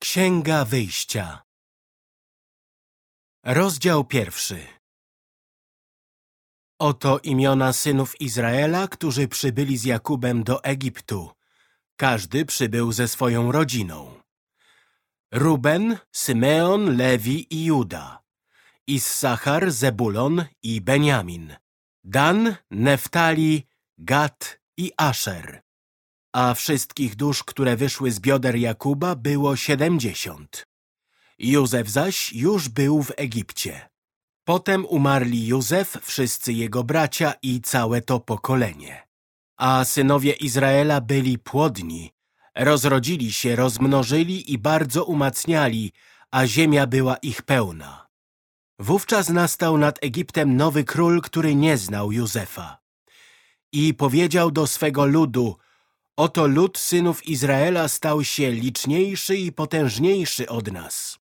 Księga Wyjścia Rozdział pierwszy Oto imiona synów Izraela, którzy przybyli z Jakubem do Egiptu. Każdy przybył ze swoją rodziną. Ruben, Symeon, Lewi i Juda. Issachar, Zebulon i Benjamin. Dan, Neftali, Gad i Asher a wszystkich dusz, które wyszły z bioder Jakuba, było siedemdziesiąt. Józef zaś już był w Egipcie. Potem umarli Józef, wszyscy jego bracia i całe to pokolenie. A synowie Izraela byli płodni, rozrodzili się, rozmnożyli i bardzo umacniali, a ziemia była ich pełna. Wówczas nastał nad Egiptem nowy król, który nie znał Józefa. I powiedział do swego ludu, Oto lud synów Izraela stał się liczniejszy i potężniejszy od nas.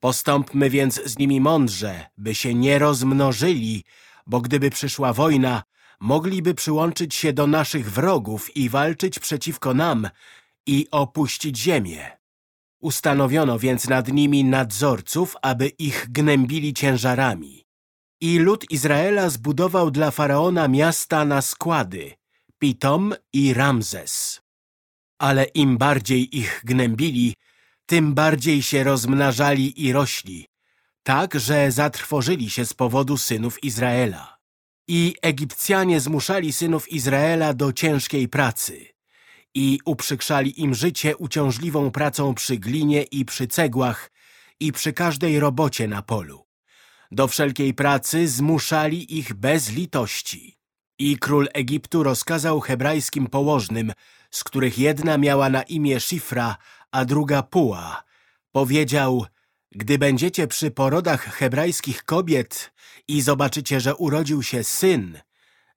Postąpmy więc z nimi mądrze, by się nie rozmnożyli, bo gdyby przyszła wojna, mogliby przyłączyć się do naszych wrogów i walczyć przeciwko nam i opuścić ziemię. Ustanowiono więc nad nimi nadzorców, aby ich gnębili ciężarami. I lud Izraela zbudował dla Faraona miasta na składy – Pitom i Ramzes. Ale im bardziej ich gnębili, tym bardziej się rozmnażali i rośli, tak, że zatrwożyli się z powodu synów Izraela. I Egipcjanie zmuszali synów Izraela do ciężkiej pracy i uprzykrzali im życie uciążliwą pracą przy glinie i przy cegłach i przy każdej robocie na polu. Do wszelkiej pracy zmuszali ich bez litości. I król Egiptu rozkazał hebrajskim położnym, z których jedna miała na imię Szifra, a druga Puła. Powiedział, gdy będziecie przy porodach hebrajskich kobiet i zobaczycie, że urodził się syn,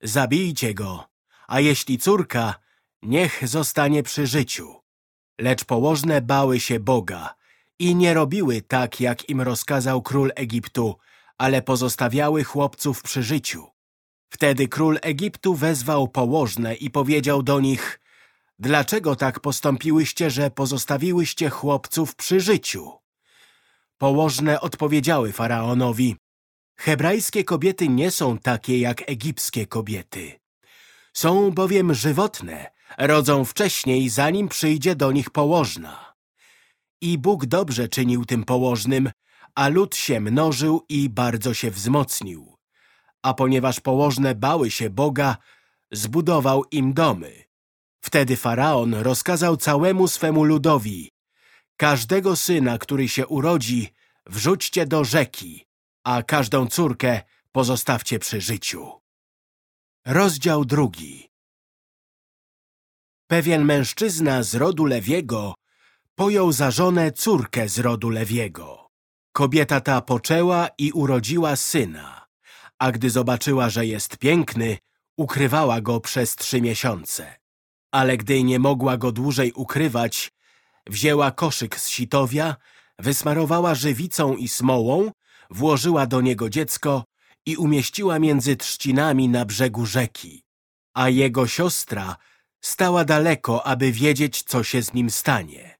zabijcie go, a jeśli córka, niech zostanie przy życiu. Lecz położne bały się Boga i nie robiły tak, jak im rozkazał król Egiptu, ale pozostawiały chłopców przy życiu. Wtedy król Egiptu wezwał położne i powiedział do nich Dlaczego tak postąpiłyście, że pozostawiłyście chłopców przy życiu? Położne odpowiedziały faraonowi Hebrajskie kobiety nie są takie jak egipskie kobiety. Są bowiem żywotne, rodzą wcześniej, zanim przyjdzie do nich położna. I Bóg dobrze czynił tym położnym, a lud się mnożył i bardzo się wzmocnił a ponieważ położne bały się Boga, zbudował im domy. Wtedy Faraon rozkazał całemu swemu ludowi Każdego syna, który się urodzi, wrzućcie do rzeki, a każdą córkę pozostawcie przy życiu. Rozdział drugi Pewien mężczyzna z rodu Lewiego pojął za żonę córkę z rodu Lewiego. Kobieta ta poczęła i urodziła syna a gdy zobaczyła, że jest piękny, ukrywała go przez trzy miesiące. Ale gdy nie mogła go dłużej ukrywać, wzięła koszyk z sitowia, wysmarowała żywicą i smołą, włożyła do niego dziecko i umieściła między trzcinami na brzegu rzeki. A jego siostra stała daleko, aby wiedzieć, co się z nim stanie.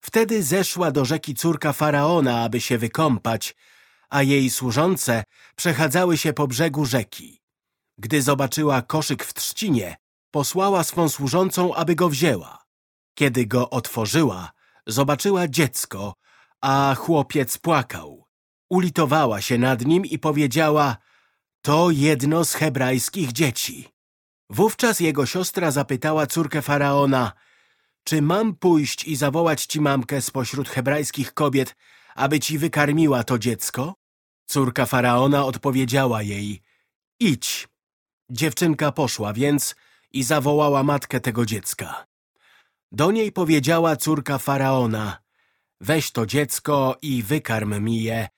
Wtedy zeszła do rzeki córka Faraona, aby się wykąpać, a jej służące przechadzały się po brzegu rzeki. Gdy zobaczyła koszyk w trzcinie, posłała swą służącą, aby go wzięła. Kiedy go otworzyła, zobaczyła dziecko, a chłopiec płakał. Ulitowała się nad nim i powiedziała, to jedno z hebrajskich dzieci. Wówczas jego siostra zapytała córkę Faraona, czy mam pójść i zawołać ci mamkę spośród hebrajskich kobiet, aby ci wykarmiła to dziecko? Córka Faraona odpowiedziała jej, idź. Dziewczynka poszła więc i zawołała matkę tego dziecka. Do niej powiedziała córka Faraona, weź to dziecko i wykarm mi je,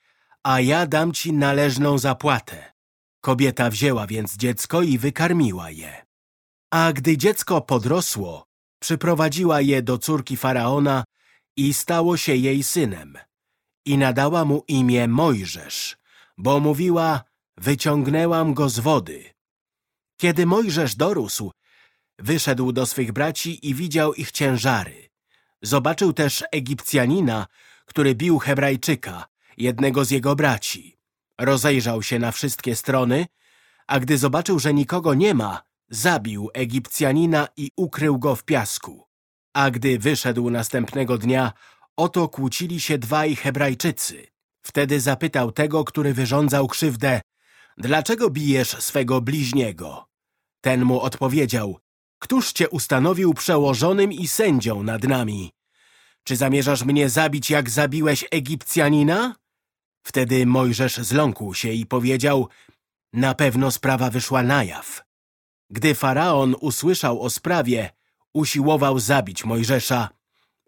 a ja dam ci należną zapłatę. Kobieta wzięła więc dziecko i wykarmiła je. A gdy dziecko podrosło, przyprowadziła je do córki Faraona i stało się jej synem i nadała mu imię Mojżesz, bo mówiła, wyciągnęłam go z wody. Kiedy Mojżesz dorósł, wyszedł do swych braci i widział ich ciężary. Zobaczył też Egipcjanina, który bił Hebrajczyka, jednego z jego braci. Rozejrzał się na wszystkie strony, a gdy zobaczył, że nikogo nie ma, zabił Egipcjanina i ukrył go w piasku. A gdy wyszedł następnego dnia, oto kłócili się dwaj Hebrajczycy. Wtedy zapytał tego, który wyrządzał krzywdę, dlaczego bijesz swego bliźniego? Ten mu odpowiedział, któż cię ustanowił przełożonym i sędzią nad nami? Czy zamierzasz mnie zabić, jak zabiłeś Egipcjanina? Wtedy Mojżesz zląkł się i powiedział, na pewno sprawa wyszła na jaw. Gdy Faraon usłyszał o sprawie, usiłował zabić Mojżesza,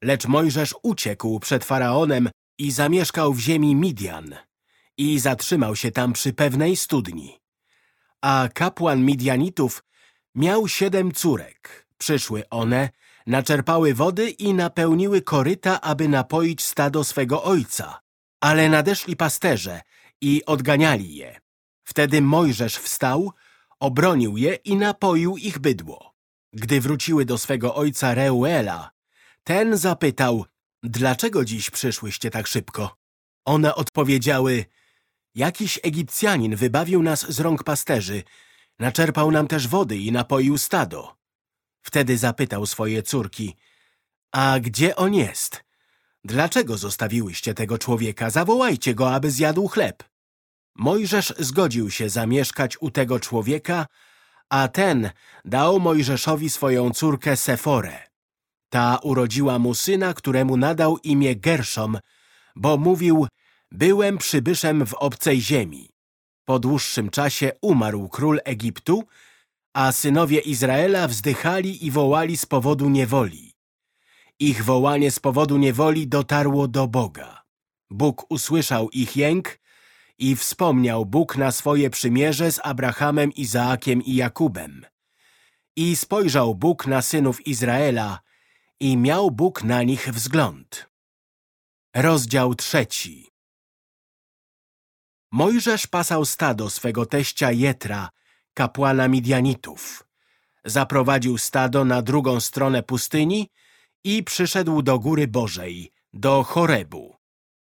lecz Mojżesz uciekł przed Faraonem i zamieszkał w ziemi Midian i zatrzymał się tam przy pewnej studni. A kapłan Midianitów miał siedem córek. Przyszły one, naczerpały wody i napełniły koryta, aby napoić stado swego ojca. Ale nadeszli pasterze i odganiali je. Wtedy Mojżesz wstał, obronił je i napoił ich bydło. Gdy wróciły do swego ojca Reuela, ten zapytał, dlaczego dziś przyszłyście tak szybko? One odpowiedziały, jakiś Egipcjanin wybawił nas z rąk pasterzy, naczerpał nam też wody i napoił stado. Wtedy zapytał swoje córki, a gdzie on jest? Dlaczego zostawiłyście tego człowieka? Zawołajcie go, aby zjadł chleb. Mojżesz zgodził się zamieszkać u tego człowieka, a ten dał Mojżeszowi swoją córkę Seforę. Ta urodziła mu syna, któremu nadał imię Gerszom, bo mówił, byłem przybyszem w obcej ziemi. Po dłuższym czasie umarł król Egiptu, a synowie Izraela wzdychali i wołali z powodu niewoli. Ich wołanie z powodu niewoli dotarło do Boga. Bóg usłyszał ich jęk i wspomniał Bóg na swoje przymierze z Abrahamem, Izaakiem i Jakubem. I spojrzał Bóg na synów Izraela i miał Bóg na nich wzgląd. Rozdział trzeci Mojżesz pasał stado swego teścia Jetra, kapłana Midianitów. Zaprowadził stado na drugą stronę pustyni i przyszedł do Góry Bożej, do Chorebu.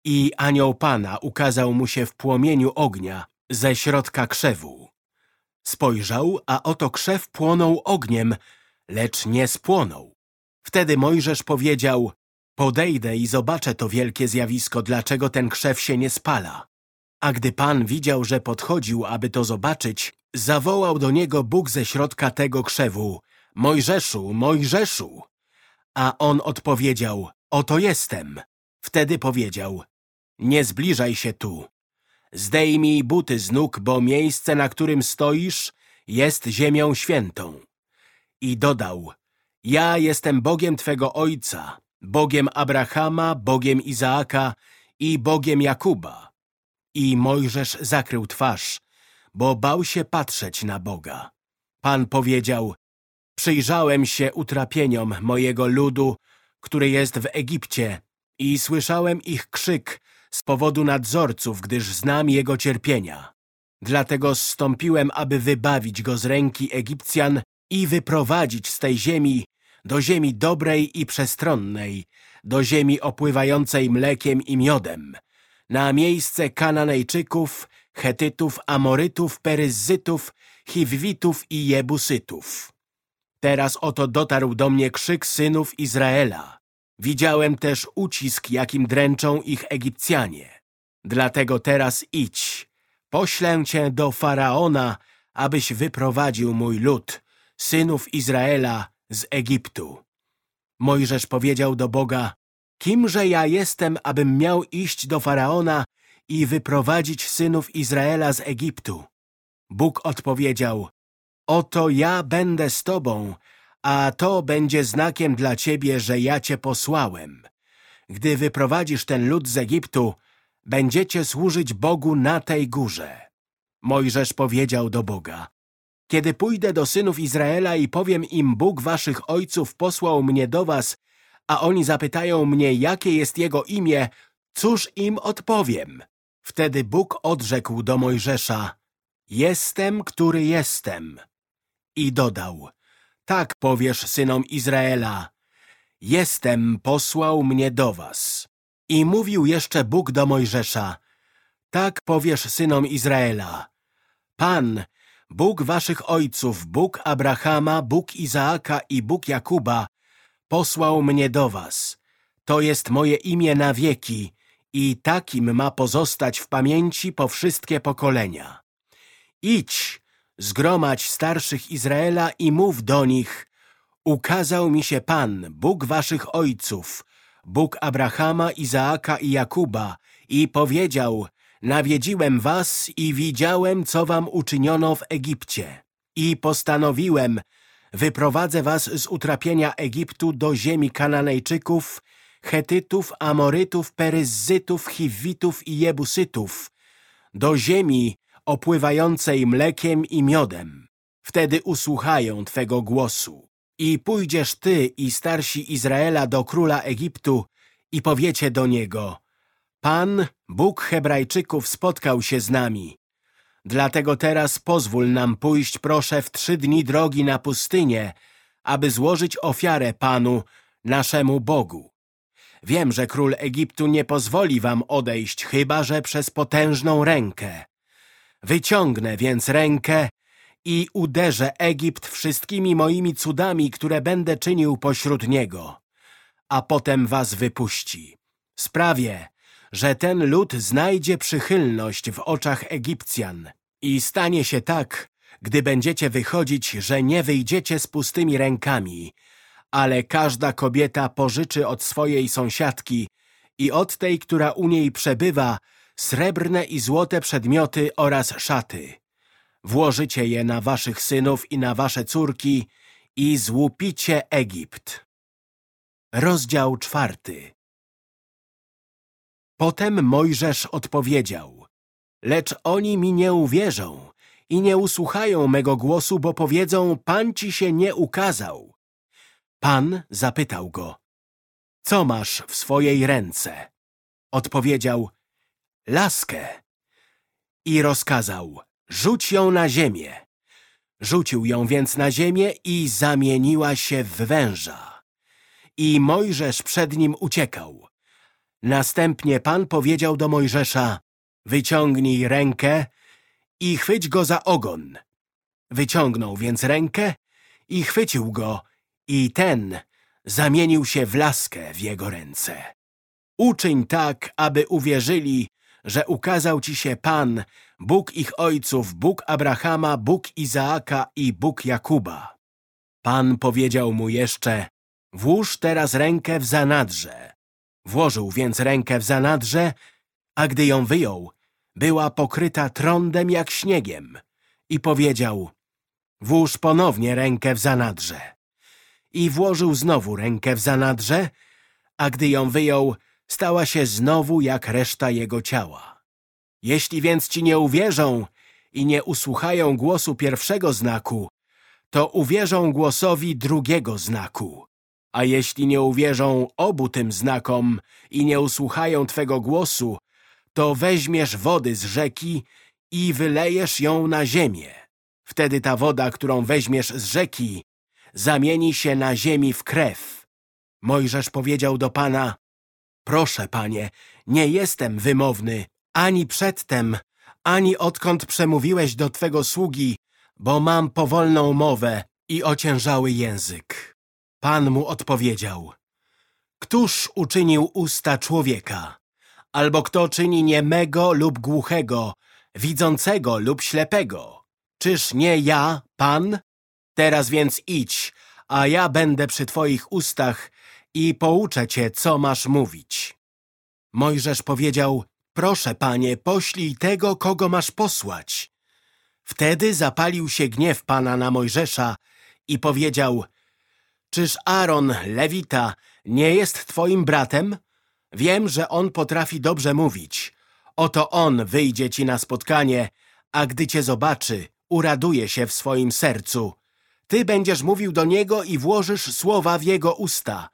I anioł Pana ukazał mu się w płomieniu ognia ze środka krzewu. Spojrzał, a oto krzew płonął ogniem, lecz nie spłonął. Wtedy Mojżesz powiedział, podejdę i zobaczę to wielkie zjawisko, dlaczego ten krzew się nie spala. A gdy Pan widział, że podchodził, aby to zobaczyć, zawołał do niego Bóg ze środka tego krzewu, Mojżeszu, Mojżeszu. A on odpowiedział, oto jestem. Wtedy powiedział, nie zbliżaj się tu. Zdejmij buty z nóg, bo miejsce, na którym stoisz, jest ziemią świętą. I dodał, ja jestem Bogiem Twego ojca, Bogiem Abrahama, Bogiem Izaaka i Bogiem Jakuba. I Mojżesz zakrył twarz, bo bał się patrzeć na Boga. Pan powiedział, przyjrzałem się utrapieniom mojego ludu, który jest w Egipcie i słyszałem ich krzyk z powodu nadzorców, gdyż znam jego cierpienia. Dlatego zstąpiłem, aby wybawić go z ręki Egipcjan i wyprowadzić z tej ziemi do ziemi dobrej i przestronnej, do ziemi opływającej mlekiem i miodem, na miejsce Kananejczyków, Chetytów, Amorytów, Peryzytów, Chiwwitów i Jebusytów. Teraz oto dotarł do mnie krzyk synów Izraela. Widziałem też ucisk, jakim dręczą ich Egipcjanie. Dlatego teraz idź, poślę cię do Faraona, abyś wyprowadził mój lud, synów Izraela, z Egiptu. Mojżesz powiedział do Boga, Kimże ja jestem, abym miał iść do Faraona i wyprowadzić synów Izraela z Egiptu? Bóg odpowiedział, Oto ja będę z tobą, a to będzie znakiem dla ciebie, że ja cię posłałem. Gdy wyprowadzisz ten lud z Egiptu, będziecie służyć Bogu na tej górze. Mojżesz powiedział do Boga, kiedy pójdę do synów Izraela i powiem im, Bóg waszych ojców posłał mnie do was, a oni zapytają mnie, jakie jest Jego imię, cóż im odpowiem? Wtedy Bóg odrzekł do Mojżesza, jestem, który jestem. I dodał, tak powiesz synom Izraela, jestem posłał mnie do was. I mówił jeszcze Bóg do Mojżesza, tak powiesz synom Izraela, Pan, Bóg waszych ojców, Bóg Abrahama, Bóg Izaaka i Bóg Jakuba, posłał mnie do was. To jest moje imię na wieki i takim ma pozostać w pamięci po wszystkie pokolenia. Idź, zgromadź starszych Izraela i mów do nich, ukazał mi się Pan, Bóg waszych ojców, Bóg Abrahama, Izaaka i Jakuba i powiedział, nawiedziłem was i widziałem, co wam uczyniono w Egipcie i postanowiłem, wyprowadzę was z utrapienia Egiptu do ziemi Kananejczyków, Chetytów, Amorytów, Peryzzytów, Chiwitów i Jebusytów, do ziemi opływającej mlekiem i miodem. Wtedy usłuchają Twego głosu. I pójdziesz Ty i starsi Izraela do króla Egiptu i powiecie do niego Pan, Bóg Hebrajczyków spotkał się z nami. Dlatego teraz pozwól nam pójść proszę w trzy dni drogi na pustynię, aby złożyć ofiarę Panu, naszemu Bogu. Wiem, że król Egiptu nie pozwoli wam odejść, chyba że przez potężną rękę. Wyciągnę więc rękę i uderzę Egipt wszystkimi moimi cudami, które będę czynił pośród niego, a potem was wypuści. Sprawię, że ten lud znajdzie przychylność w oczach Egipcjan i stanie się tak, gdy będziecie wychodzić, że nie wyjdziecie z pustymi rękami, ale każda kobieta pożyczy od swojej sąsiadki i od tej, która u niej przebywa, srebrne i złote przedmioty oraz szaty. Włożycie je na waszych synów i na wasze córki i złupicie Egipt. Rozdział czwarty Potem Mojżesz odpowiedział, lecz oni mi nie uwierzą i nie usłuchają mego głosu, bo powiedzą, Pan ci się nie ukazał. Pan zapytał go, co masz w swojej ręce? Odpowiedział, laskę. I rozkazał, rzuć ją na ziemię. Rzucił ją więc na ziemię i zamieniła się w węża. I Mojżesz przed nim uciekał. Następnie Pan powiedział do Mojżesza, wyciągnij rękę i chwyć go za ogon. Wyciągnął więc rękę i chwycił go i ten zamienił się w laskę w jego ręce. Uczyń tak, aby uwierzyli, że ukazał ci się Pan, Bóg ich ojców, Bóg Abrahama, Bóg Izaaka i Bóg Jakuba. Pan powiedział mu jeszcze, włóż teraz rękę w zanadrze. Włożył więc rękę w zanadrze, a gdy ją wyjął, była pokryta trądem jak śniegiem i powiedział, włóż ponownie rękę w zanadrze i włożył znowu rękę w zanadrze, a gdy ją wyjął, stała się znowu jak reszta jego ciała. Jeśli więc ci nie uwierzą i nie usłuchają głosu pierwszego znaku, to uwierzą głosowi drugiego znaku. A jeśli nie uwierzą obu tym znakom i nie usłuchają Twego głosu, to weźmiesz wody z rzeki i wylejesz ją na ziemię. Wtedy ta woda, którą weźmiesz z rzeki, zamieni się na ziemi w krew. Mojżesz powiedział do Pana, proszę, Panie, nie jestem wymowny, ani przedtem, ani odkąd przemówiłeś do Twego sługi, bo mam powolną mowę i ociężały język. Pan mu odpowiedział, Któż uczynił usta człowieka? Albo kto czyni niemego lub głuchego, widzącego lub ślepego? Czyż nie ja, Pan? Teraz więc idź, a ja będę przy twoich ustach i pouczę cię, co masz mówić. Mojżesz powiedział, proszę, panie, poślij tego, kogo masz posłać. Wtedy zapalił się gniew pana na Mojżesza i powiedział, czyż Aaron, Lewita, nie jest twoim bratem? Wiem, że on potrafi dobrze mówić. Oto on wyjdzie ci na spotkanie, a gdy cię zobaczy, uraduje się w swoim sercu. Ty będziesz mówił do niego i włożysz słowa w jego usta,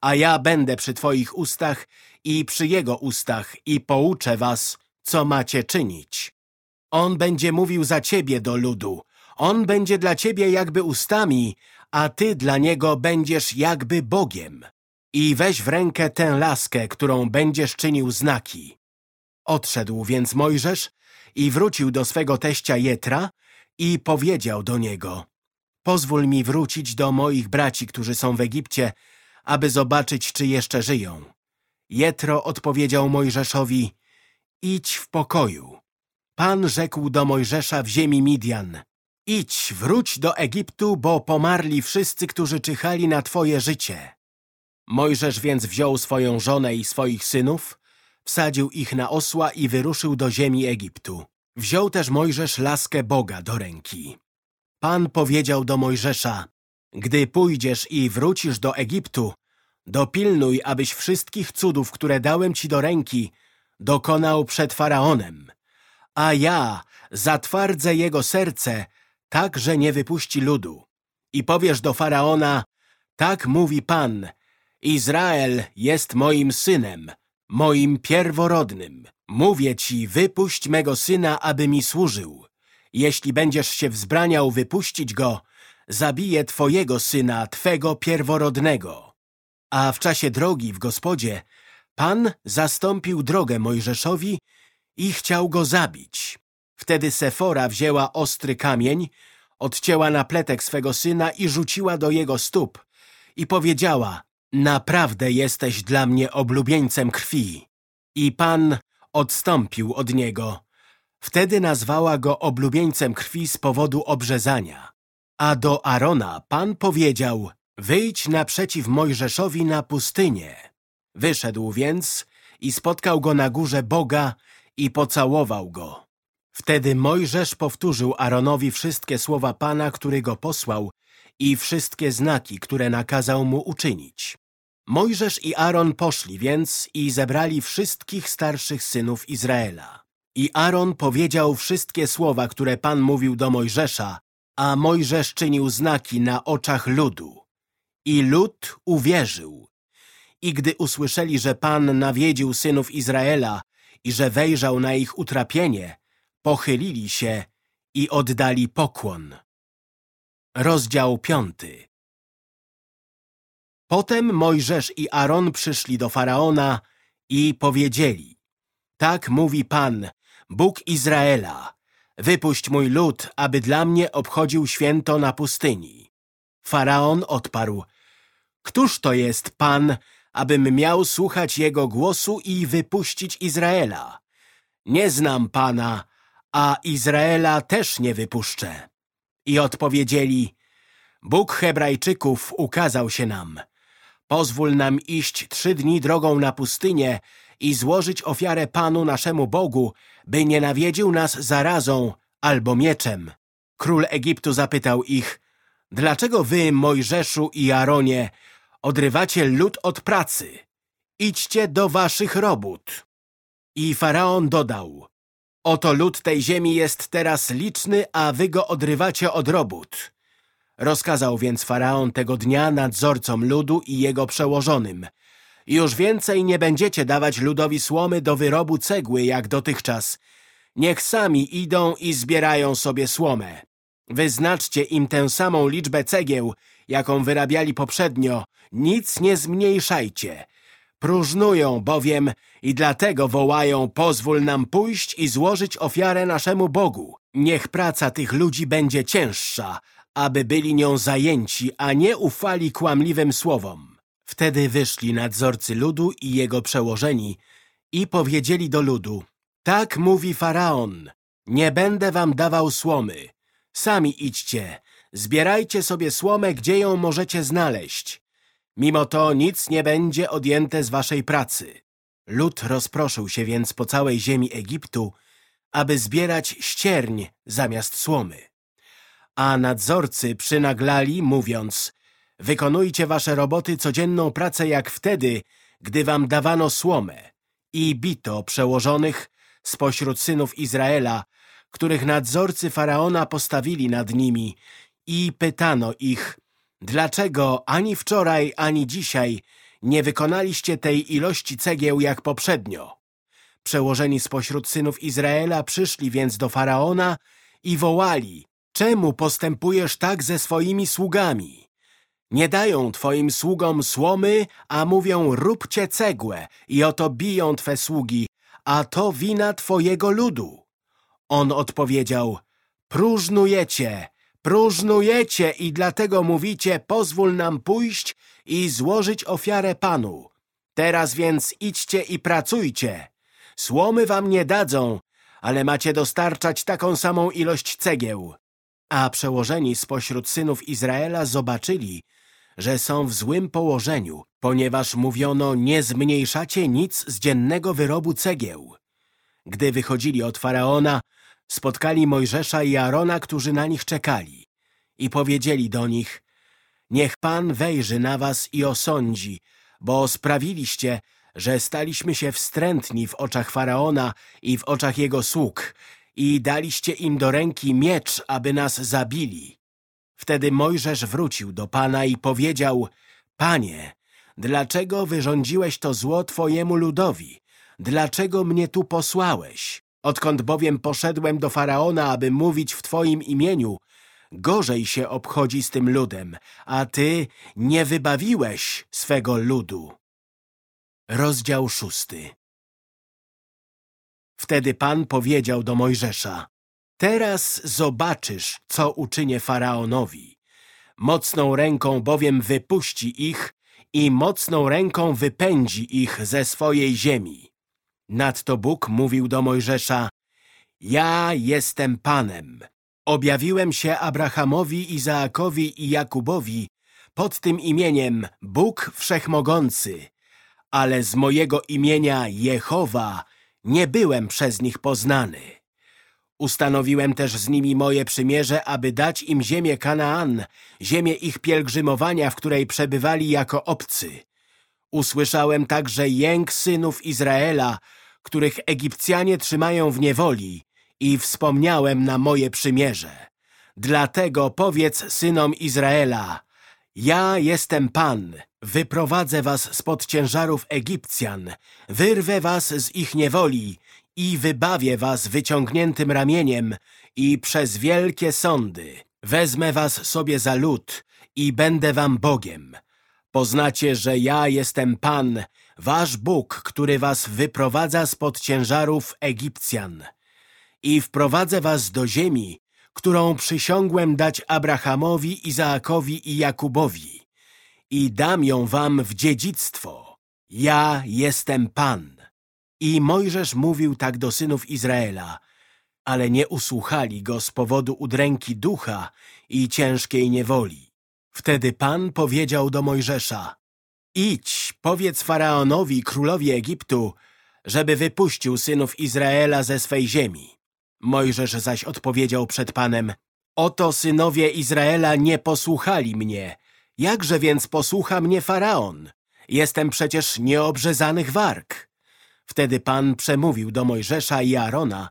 a ja będę przy twoich ustach i przy jego ustach i pouczę was, co macie czynić. On będzie mówił za ciebie do ludu. On będzie dla ciebie jakby ustami, a ty dla niego będziesz jakby Bogiem. i weź w rękę tę laskę, którą będziesz czynił znaki. Odszedł więc Mojżesz i wrócił do swego teścia Jetra i powiedział do niego Pozwól mi wrócić do moich braci, którzy są w Egipcie, aby zobaczyć, czy jeszcze żyją. Jetro odpowiedział Mojżeszowi Idź w pokoju. Pan rzekł do Mojżesza w ziemi Midian Idź, wróć do Egiptu, bo pomarli wszyscy, którzy czyhali na twoje życie. Mojżesz więc wziął swoją żonę i swoich synów, wsadził ich na osła i wyruszył do ziemi Egiptu. Wziął też Mojżesz laskę Boga do ręki. Pan powiedział do Mojżesza, gdy pójdziesz i wrócisz do Egiptu, dopilnuj, abyś wszystkich cudów, które dałem ci do ręki, dokonał przed Faraonem. A ja zatwardzę jego serce, tak, że nie wypuści ludu. I powiesz do Faraona, tak mówi Pan, Izrael jest moim synem, moim pierworodnym. Mówię ci, wypuść mego syna, aby mi służył. Jeśli będziesz się wzbraniał wypuścić go, zabiję twojego syna, twego pierworodnego. A w czasie drogi w gospodzie Pan zastąpił drogę Mojżeszowi i chciał go zabić. Wtedy Sefora wzięła ostry kamień, odcięła napletek swego syna i rzuciła do jego stóp i powiedziała Naprawdę jesteś dla mnie oblubieńcem krwi. I Pan odstąpił od niego. Wtedy nazwała go oblubieńcem krwi z powodu obrzezania. A do Arona Pan powiedział, wyjdź naprzeciw Mojżeszowi na pustynię. Wyszedł więc i spotkał go na górze Boga i pocałował go. Wtedy Mojżesz powtórzył Aaronowi wszystkie słowa Pana, który go posłał i wszystkie znaki, które nakazał mu uczynić. Mojżesz i Aaron poszli więc i zebrali wszystkich starszych synów Izraela. I Aaron powiedział wszystkie słowa, które Pan mówił do Mojżesza, a Mojżesz czynił znaki na oczach ludu. I lud uwierzył. I gdy usłyszeli, że Pan nawiedził synów Izraela i że wejrzał na ich utrapienie, pochylili się i oddali pokłon. Rozdział piąty Potem Mojżesz i Aaron przyszli do Faraona i powiedzieli Tak mówi Pan, Bóg Izraela, wypuść mój lud, aby dla mnie obchodził święto na pustyni. Faraon odparł Któż to jest Pan, abym miał słuchać Jego głosu i wypuścić Izraela? Nie znam Pana, a Izraela też nie wypuszczę. I odpowiedzieli Bóg Hebrajczyków ukazał się nam – Pozwól nam iść trzy dni drogą na pustynię i złożyć ofiarę Panu naszemu Bogu, by nie nawiedził nas zarazą albo mieczem. Król Egiptu zapytał ich, dlaczego wy, Mojżeszu i Aaronie, odrywacie lud od pracy? Idźcie do waszych robót. I Faraon dodał, oto lud tej ziemi jest teraz liczny, a wy go odrywacie od robót. Rozkazał więc Faraon tego dnia nadzorcom ludu i jego przełożonym. Już więcej nie będziecie dawać ludowi słomy do wyrobu cegły, jak dotychczas. Niech sami idą i zbierają sobie słomę. Wyznaczcie im tę samą liczbę cegieł, jaką wyrabiali poprzednio. Nic nie zmniejszajcie. Próżnują bowiem i dlatego wołają pozwól nam pójść i złożyć ofiarę naszemu Bogu. Niech praca tych ludzi będzie cięższa, aby byli nią zajęci, a nie ufali kłamliwym słowom. Wtedy wyszli nadzorcy ludu i jego przełożeni i powiedzieli do ludu, tak mówi Faraon, nie będę wam dawał słomy. Sami idźcie, zbierajcie sobie słomę, gdzie ją możecie znaleźć. Mimo to nic nie będzie odjęte z waszej pracy. Lud rozproszył się więc po całej ziemi Egiptu, aby zbierać ścierń zamiast słomy a nadzorcy przynaglali, mówiąc Wykonujcie wasze roboty codzienną pracę jak wtedy, gdy wam dawano słomę. I bito przełożonych spośród synów Izraela, których nadzorcy Faraona postawili nad nimi i pytano ich, dlaczego ani wczoraj, ani dzisiaj nie wykonaliście tej ilości cegieł jak poprzednio. Przełożeni spośród synów Izraela przyszli więc do Faraona i wołali, Czemu postępujesz tak ze swoimi sługami? Nie dają twoim sługom słomy, a mówią róbcie cegłę i oto biją twe sługi, a to wina twojego ludu. On odpowiedział, próżnujecie, próżnujecie i dlatego mówicie, pozwól nam pójść i złożyć ofiarę Panu. Teraz więc idźcie i pracujcie. Słomy wam nie dadzą, ale macie dostarczać taką samą ilość cegieł. A przełożeni spośród synów Izraela zobaczyli, że są w złym położeniu, ponieważ mówiono, nie zmniejszacie nic z dziennego wyrobu cegieł. Gdy wychodzili od Faraona, spotkali Mojżesza i Arona, którzy na nich czekali i powiedzieli do nich, niech Pan wejrzy na was i osądzi, bo sprawiliście, że staliśmy się wstrętni w oczach Faraona i w oczach jego sług i daliście im do ręki miecz, aby nas zabili. Wtedy Mojżesz wrócił do Pana i powiedział, Panie, dlaczego wyrządziłeś to zło Twojemu ludowi? Dlaczego mnie tu posłałeś? Odkąd bowiem poszedłem do Faraona, aby mówić w Twoim imieniu, gorzej się obchodzi z tym ludem, a Ty nie wybawiłeś swego ludu. Rozdział szósty Wtedy Pan powiedział do Mojżesza, Teraz zobaczysz, co uczynię Faraonowi. Mocną ręką bowiem wypuści ich i mocną ręką wypędzi ich ze swojej ziemi. Nadto Bóg mówił do Mojżesza, Ja jestem Panem. Objawiłem się Abrahamowi, Izaakowi i Jakubowi pod tym imieniem Bóg Wszechmogący, ale z mojego imienia Jehowa nie byłem przez nich poznany. Ustanowiłem też z nimi moje przymierze, aby dać im ziemię Kanaan, ziemię ich pielgrzymowania, w której przebywali jako obcy. Usłyszałem także jęk synów Izraela, których Egipcjanie trzymają w niewoli i wspomniałem na moje przymierze. Dlatego powiedz synom Izraela, ja jestem Pan, wyprowadzę was spod ciężarów Egipcjan, wyrwę was z ich niewoli i wybawię was wyciągniętym ramieniem i przez wielkie sądy. Wezmę was sobie za lud i będę wam Bogiem. Poznacie, że ja jestem Pan, wasz Bóg, który was wyprowadza spod ciężarów Egipcjan. I wprowadzę was do ziemi, którą przysiągłem dać Abrahamowi, Izaakowi i Jakubowi. I dam ją wam w dziedzictwo. Ja jestem Pan. I Mojżesz mówił tak do synów Izraela, ale nie usłuchali go z powodu udręki ducha i ciężkiej niewoli. Wtedy Pan powiedział do Mojżesza, Idź, powiedz Faraonowi, królowi Egiptu, żeby wypuścił synów Izraela ze swej ziemi. Mojżesz zaś odpowiedział przed Panem, Oto synowie Izraela nie posłuchali mnie. Jakże więc posłucha mnie Faraon? Jestem przecież nieobrzezanych warg. Wtedy Pan przemówił do Mojżesza i Arona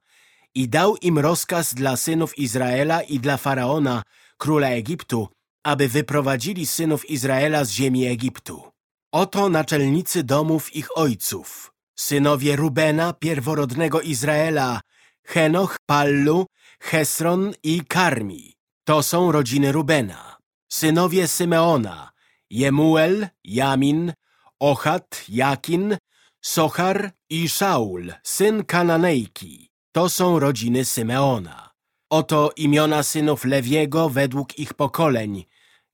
i dał im rozkaz dla synów Izraela i dla Faraona, króla Egiptu, aby wyprowadzili synów Izraela z ziemi Egiptu. Oto naczelnicy domów ich ojców, synowie Rubena, pierworodnego Izraela, Henoch, Pallu, Hesron i Karmi. To są rodziny Rubena. Synowie Symeona, Jemuel, Jamin, Ochat, Jakin, Sochar i Szaul, syn Kananejki. To są rodziny Symeona. Oto imiona synów Lewiego według ich pokoleń.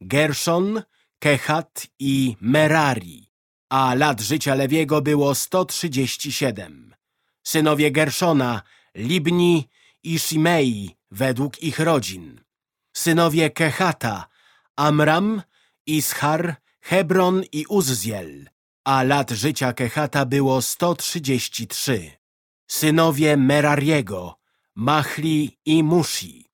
Gershon, Kehat i Merari. A lat życia Lewiego było 137. Synowie Gershona, Libni i Shimei według ich rodzin. Synowie Kehata, Amram, Ishar, Hebron i Uzziel a lat życia Kehata było 133. Synowie Merariego, Machli i Mushi.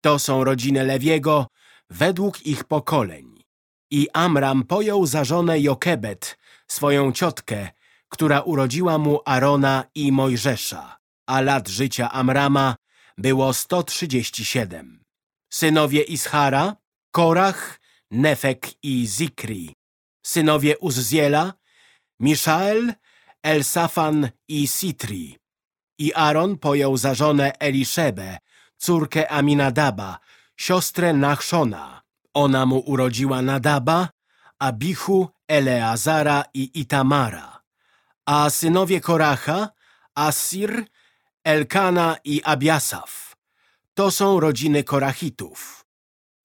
To są rodziny Lewiego według ich pokoleń. I Amram pojął za żonę Jokebet, swoją ciotkę, która urodziła mu Arona i Mojżesza, a lat życia Amrama było 137. Synowie Ischara, Korach, Nefek i Zikri. Synowie Uzziela, Miszael, Elsafan i Sitri. I Aaron pojął za żonę Eliszebę, córkę Aminadaba, siostrę Nachszona, Ona mu urodziła Nadaba, Abichu, Eleazara i Itamara. A synowie Koracha, Asir, Elkana i Abiasaf. To są rodziny Korachitów.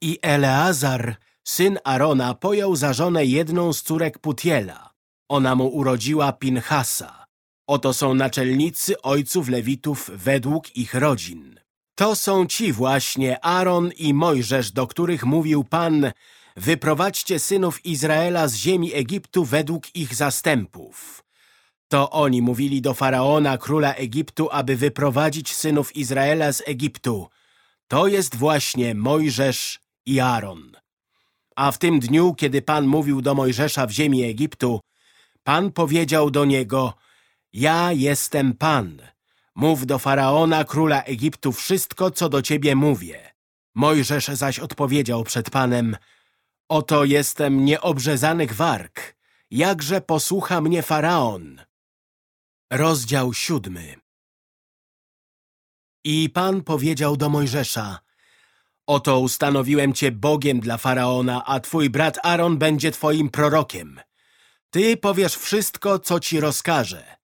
I Eleazar, syn Arona, pojął za żonę jedną z córek Putiela. Ona mu urodziła Pinchasa. Oto są naczelnicy ojców Lewitów według ich rodzin. To są ci właśnie Aaron i Mojżesz, do których mówił Pan Wyprowadźcie synów Izraela z ziemi Egiptu według ich zastępów. To oni mówili do Faraona, króla Egiptu, aby wyprowadzić synów Izraela z Egiptu. To jest właśnie Mojżesz i Aaron. A w tym dniu, kiedy Pan mówił do Mojżesza w ziemi Egiptu, Pan powiedział do niego, ja jestem Pan. Mów do Faraona, króla Egiptu, wszystko, co do ciebie mówię. Mojżesz zaś odpowiedział przed Panem, oto jestem nieobrzezanych warg, jakże posłucha mnie Faraon. Rozdział siódmy I Pan powiedział do Mojżesza, Oto ustanowiłem cię Bogiem dla Faraona, a twój brat Aaron będzie twoim prorokiem. Ty powiesz wszystko, co ci rozkaże,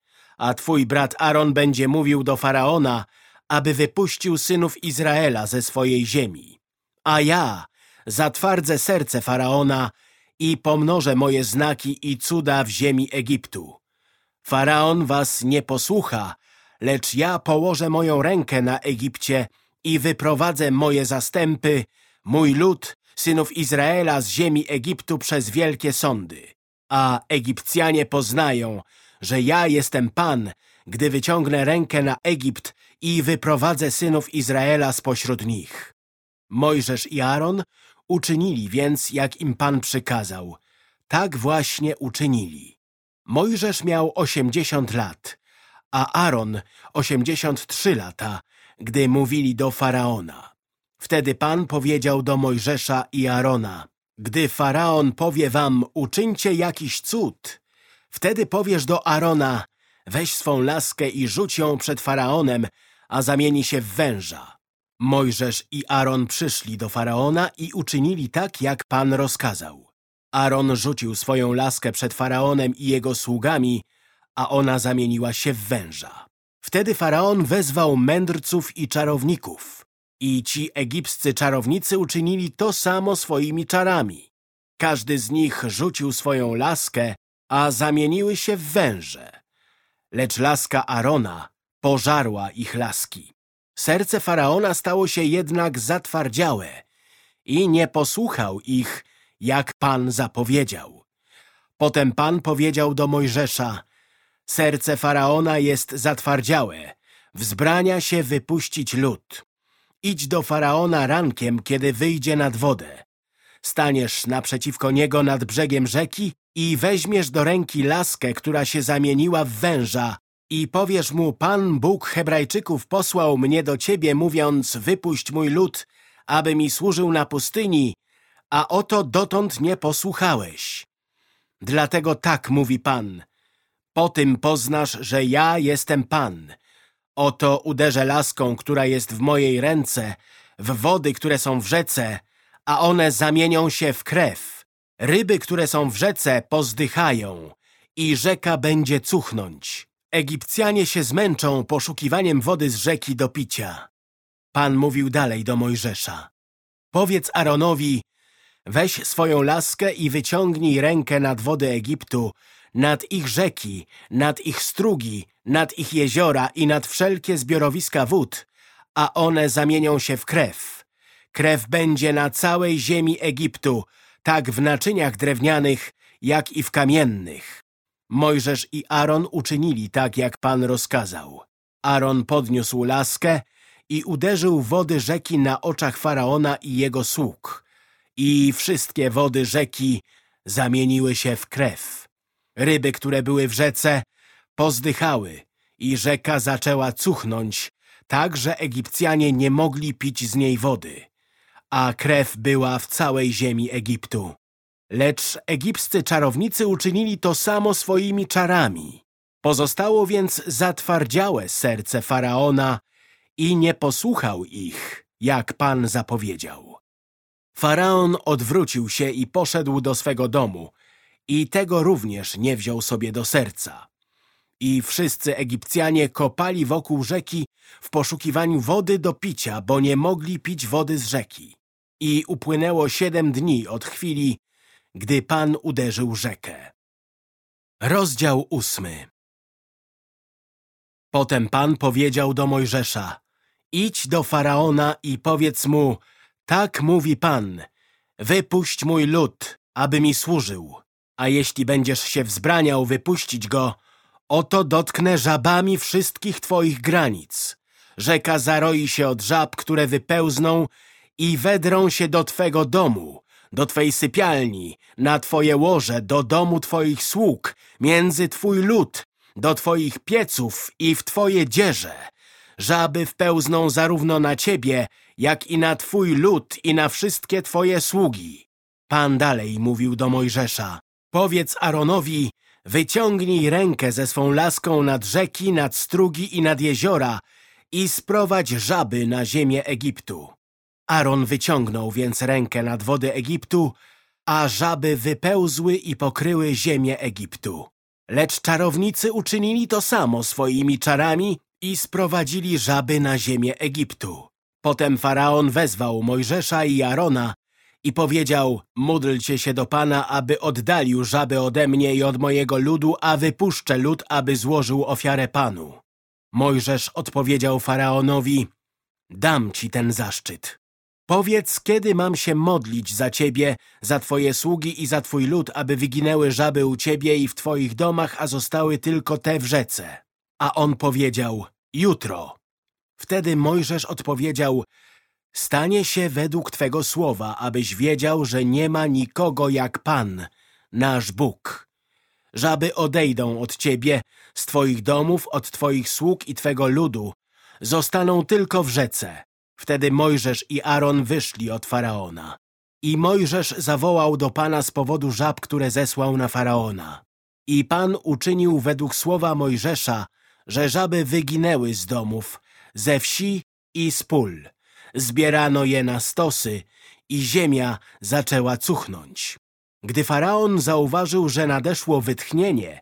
a twój brat Aaron będzie mówił do Faraona, aby wypuścił synów Izraela ze swojej ziemi. A ja zatwardzę serce Faraona i pomnożę moje znaki i cuda w ziemi Egiptu. Faraon was nie posłucha, lecz ja położę moją rękę na Egipcie i wyprowadzę moje zastępy, mój lud, synów Izraela z ziemi Egiptu przez wielkie sądy. A Egipcjanie poznają, że ja jestem Pan, gdy wyciągnę rękę na Egipt i wyprowadzę synów Izraela spośród nich. Mojżesz i Aaron uczynili więc, jak im Pan przykazał. Tak właśnie uczynili. Mojżesz miał osiemdziesiąt lat, a Aaron osiemdziesiąt trzy lata, gdy mówili do Faraona. Wtedy Pan powiedział do Mojżesza i Arona, gdy Faraon powie wam, uczyńcie jakiś cud, wtedy powiesz do Arona, weź swą laskę i rzuć ją przed Faraonem, a zamieni się w węża. Mojżesz i Aaron przyszli do Faraona i uczynili tak, jak Pan rozkazał. Aaron rzucił swoją laskę przed Faraonem i jego sługami, a ona zamieniła się w węża. Wtedy Faraon wezwał mędrców i czarowników. I ci egipscy czarownicy uczynili to samo swoimi czarami. Każdy z nich rzucił swoją laskę, a zamieniły się w węże. Lecz laska Arona pożarła ich laski. Serce Faraona stało się jednak zatwardziałe i nie posłuchał ich, jak Pan zapowiedział. Potem Pan powiedział do Mojżesza, serce Faraona jest zatwardziałe, wzbrania się wypuścić lud. Idź do Faraona rankiem, kiedy wyjdzie nad wodę. Staniesz naprzeciwko niego nad brzegiem rzeki i weźmiesz do ręki laskę, która się zamieniła w węża i powiesz mu, Pan Bóg Hebrajczyków posłał mnie do ciebie, mówiąc, wypuść mój lud, aby mi służył na pustyni, a oto dotąd nie posłuchałeś. Dlatego tak mówi Pan. Po tym poznasz, że ja jestem Pan. Oto uderzę laską, która jest w mojej ręce, w wody, które są w rzece, a one zamienią się w krew. Ryby, które są w rzece, pozdychają i rzeka będzie cuchnąć. Egipcjanie się zmęczą poszukiwaniem wody z rzeki do picia. Pan mówił dalej do Mojżesza. Powiedz Aaronowi, weź swoją laskę i wyciągnij rękę nad wody Egiptu, nad ich rzeki, nad ich strugi, nad ich jeziora i nad wszelkie zbiorowiska wód, a one zamienią się w krew. Krew będzie na całej ziemi Egiptu, tak w naczyniach drewnianych, jak i w kamiennych. Mojżesz i Aaron uczynili tak, jak Pan rozkazał. Aaron podniósł laskę i uderzył wody rzeki na oczach Faraona i jego sług. I wszystkie wody rzeki zamieniły się w krew. Ryby, które były w rzece, pozdychały i rzeka zaczęła cuchnąć, tak, że Egipcjanie nie mogli pić z niej wody, a krew była w całej ziemi Egiptu. Lecz egipscy czarownicy uczynili to samo swoimi czarami. Pozostało więc zatwardziałe serce Faraona i nie posłuchał ich, jak Pan zapowiedział. Faraon odwrócił się i poszedł do swego domu i tego również nie wziął sobie do serca. I wszyscy Egipcjanie kopali wokół rzeki w poszukiwaniu wody do picia, bo nie mogli pić wody z rzeki. I upłynęło siedem dni od chwili, gdy Pan uderzył rzekę. Rozdział ósmy Potem Pan powiedział do Mojżesza Idź do Faraona i powiedz mu Tak mówi Pan Wypuść mój lud, aby mi służył. A jeśli będziesz się wzbraniał wypuścić go, oto dotknę żabami wszystkich twoich granic. Rzeka zaroi się od żab, które wypełzną i wedrą się do twego domu, do twej sypialni, na twoje łoże, do domu twoich sług, między twój lud, do twoich pieców i w twoje dzieże. Żaby wpełzną zarówno na ciebie, jak i na twój lud i na wszystkie twoje sługi. Pan dalej mówił do Mojżesza, powiedz Aaronowi, wyciągnij rękę ze swą laską nad rzeki, nad strugi i nad jeziora i sprowadź żaby na ziemię Egiptu. Aaron wyciągnął więc rękę nad wody Egiptu, a żaby wypełzły i pokryły ziemię Egiptu. Lecz czarownicy uczynili to samo swoimi czarami i sprowadzili żaby na ziemię Egiptu. Potem Faraon wezwał Mojżesza i Arona i powiedział, módlcie się do Pana, aby oddalił żaby ode mnie i od mojego ludu, a wypuszczę lud, aby złożył ofiarę Panu. Mojżesz odpowiedział Faraonowi, dam ci ten zaszczyt. Powiedz, kiedy mam się modlić za ciebie, za twoje sługi i za twój lud, aby wyginęły żaby u ciebie i w twoich domach, a zostały tylko te w rzece. A on powiedział, jutro. Wtedy Mojżesz odpowiedział, stanie się według Twego słowa, abyś wiedział, że nie ma nikogo jak Pan, nasz Bóg. Żaby odejdą od Ciebie, z Twoich domów, od Twoich sług i Twego ludu, zostaną tylko w rzece. Wtedy Mojżesz i Aaron wyszli od Faraona. I Mojżesz zawołał do Pana z powodu żab, które zesłał na Faraona. I Pan uczynił według słowa Mojżesza, że żaby wyginęły z domów, ze wsi i z pól. Zbierano je na stosy i ziemia zaczęła cuchnąć. Gdy Faraon zauważył, że nadeszło wytchnienie,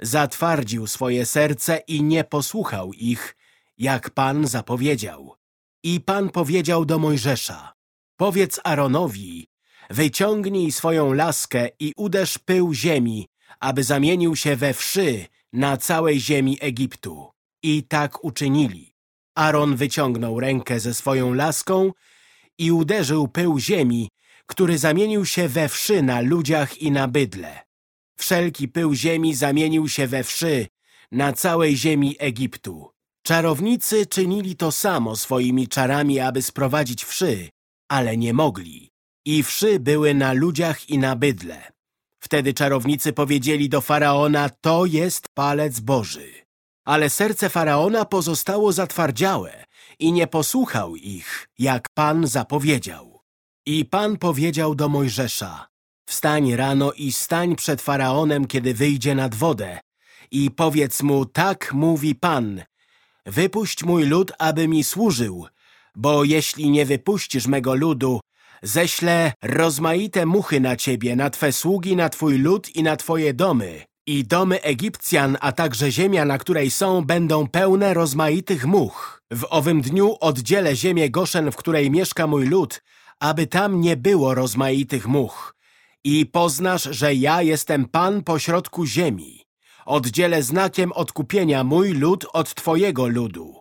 zatwardził swoje serce i nie posłuchał ich, jak Pan zapowiedział. I Pan powiedział do Mojżesza, powiedz Aaronowi, wyciągnij swoją laskę i uderz pył ziemi, aby zamienił się we wszy na całej ziemi Egiptu. I tak uczynili. Aaron wyciągnął rękę ze swoją laską i uderzył pył ziemi, który zamienił się we wszy na ludziach i na bydle. Wszelki pył ziemi zamienił się we wszy na całej ziemi Egiptu. Czarownicy czynili to samo swoimi czarami, aby sprowadzić wszy, ale nie mogli. I wszy były na ludziach i na bydle. Wtedy czarownicy powiedzieli do Faraona, to jest palec Boży. Ale serce Faraona pozostało zatwardziałe i nie posłuchał ich, jak Pan zapowiedział. I Pan powiedział do Mojżesza, wstań rano i stań przed Faraonem, kiedy wyjdzie nad wodę i powiedz mu, tak mówi Pan, wypuść mój lud, aby mi służył, bo jeśli nie wypuścisz mego ludu, ześlę rozmaite muchy na ciebie, na twe sługi, na twój lud i na twoje domy i domy Egipcjan, a także ziemia, na której są, będą pełne rozmaitych much. W owym dniu oddzielę ziemię Goszen, w której mieszka mój lud, aby tam nie było rozmaitych much. I poznasz, że ja jestem Pan pośrodku ziemi. Oddzielę znakiem odkupienia mój lud od Twojego ludu.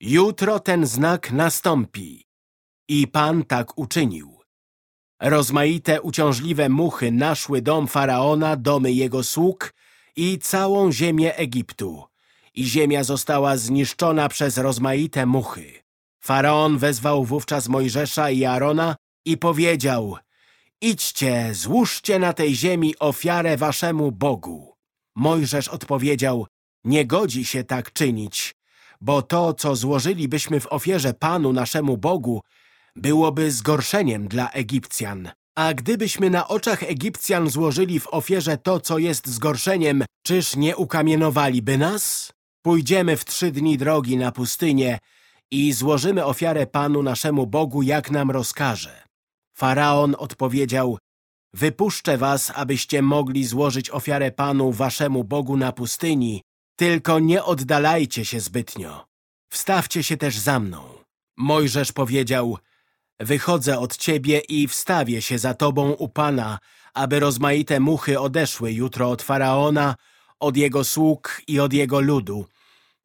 Jutro ten znak nastąpi. I Pan tak uczynił. Rozmaite uciążliwe muchy naszły dom Faraona, domy jego sług i całą ziemię Egiptu. I ziemia została zniszczona przez rozmaite muchy. Faraon wezwał wówczas Mojżesza i Arona i powiedział Idźcie, złóżcie na tej ziemi ofiarę waszemu Bogu. Mojżesz odpowiedział Nie godzi się tak czynić, bo to, co złożylibyśmy w ofierze Panu naszemu Bogu, byłoby zgorszeniem dla Egipcjan. A gdybyśmy na oczach Egipcjan złożyli w ofierze to, co jest zgorszeniem, czyż nie ukamienowaliby nas? Pójdziemy w trzy dni drogi na pustynię i złożymy ofiarę Panu naszemu Bogu, jak nam rozkaże. Faraon odpowiedział, wypuszczę was, abyście mogli złożyć ofiarę Panu, waszemu Bogu na pustyni, tylko nie oddalajcie się zbytnio. Wstawcie się też za mną. Mojżesz powiedział, wychodzę od ciebie i wstawię się za tobą u Pana, aby rozmaite muchy odeszły jutro od Faraona, od jego sług i od jego ludu.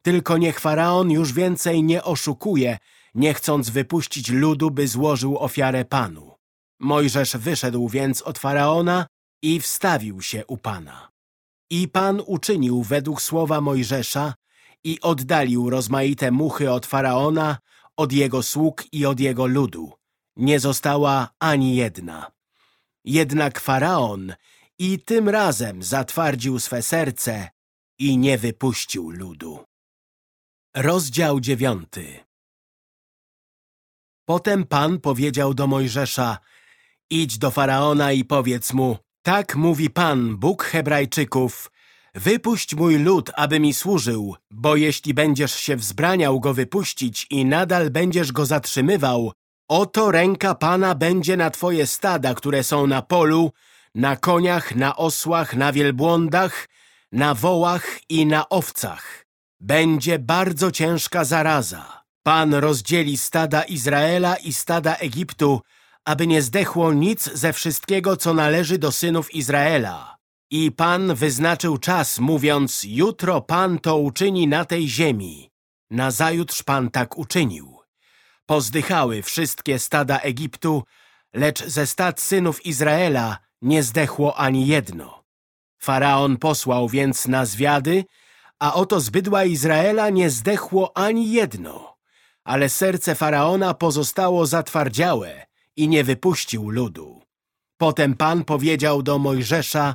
Tylko niech Faraon już więcej nie oszukuje, nie chcąc wypuścić ludu, by złożył ofiarę Panu. Mojżesz wyszedł więc od Faraona i wstawił się u Pana. I Pan uczynił według słowa Mojżesza i oddalił rozmaite muchy od Faraona, od jego sług i od jego ludu. Nie została ani jedna. Jednak Faraon i tym razem zatwardził swe serce i nie wypuścił ludu. Rozdział dziewiąty Potem Pan powiedział do Mojżesza, idź do Faraona i powiedz mu, tak mówi Pan, Bóg Hebrajczyków, wypuść mój lud, aby mi służył, bo jeśli będziesz się wzbraniał go wypuścić i nadal będziesz go zatrzymywał, oto ręka Pana będzie na twoje stada, które są na polu, na koniach, na osłach, na wielbłądach, na wołach i na owcach. Będzie bardzo ciężka zaraza. Pan rozdzieli stada Izraela i stada Egiptu, aby nie zdechło nic ze wszystkiego, co należy do synów Izraela. I Pan wyznaczył czas, mówiąc, jutro Pan to uczyni na tej ziemi. Nazajutrz Pan tak uczynił. Pozdychały wszystkie stada Egiptu, lecz ze stad synów Izraela nie zdechło ani jedno. Faraon posłał więc na zwiady, a oto z bydła Izraela nie zdechło ani jedno. Ale serce Faraona pozostało zatwardziałe i nie wypuścił ludu. Potem Pan powiedział do Mojżesza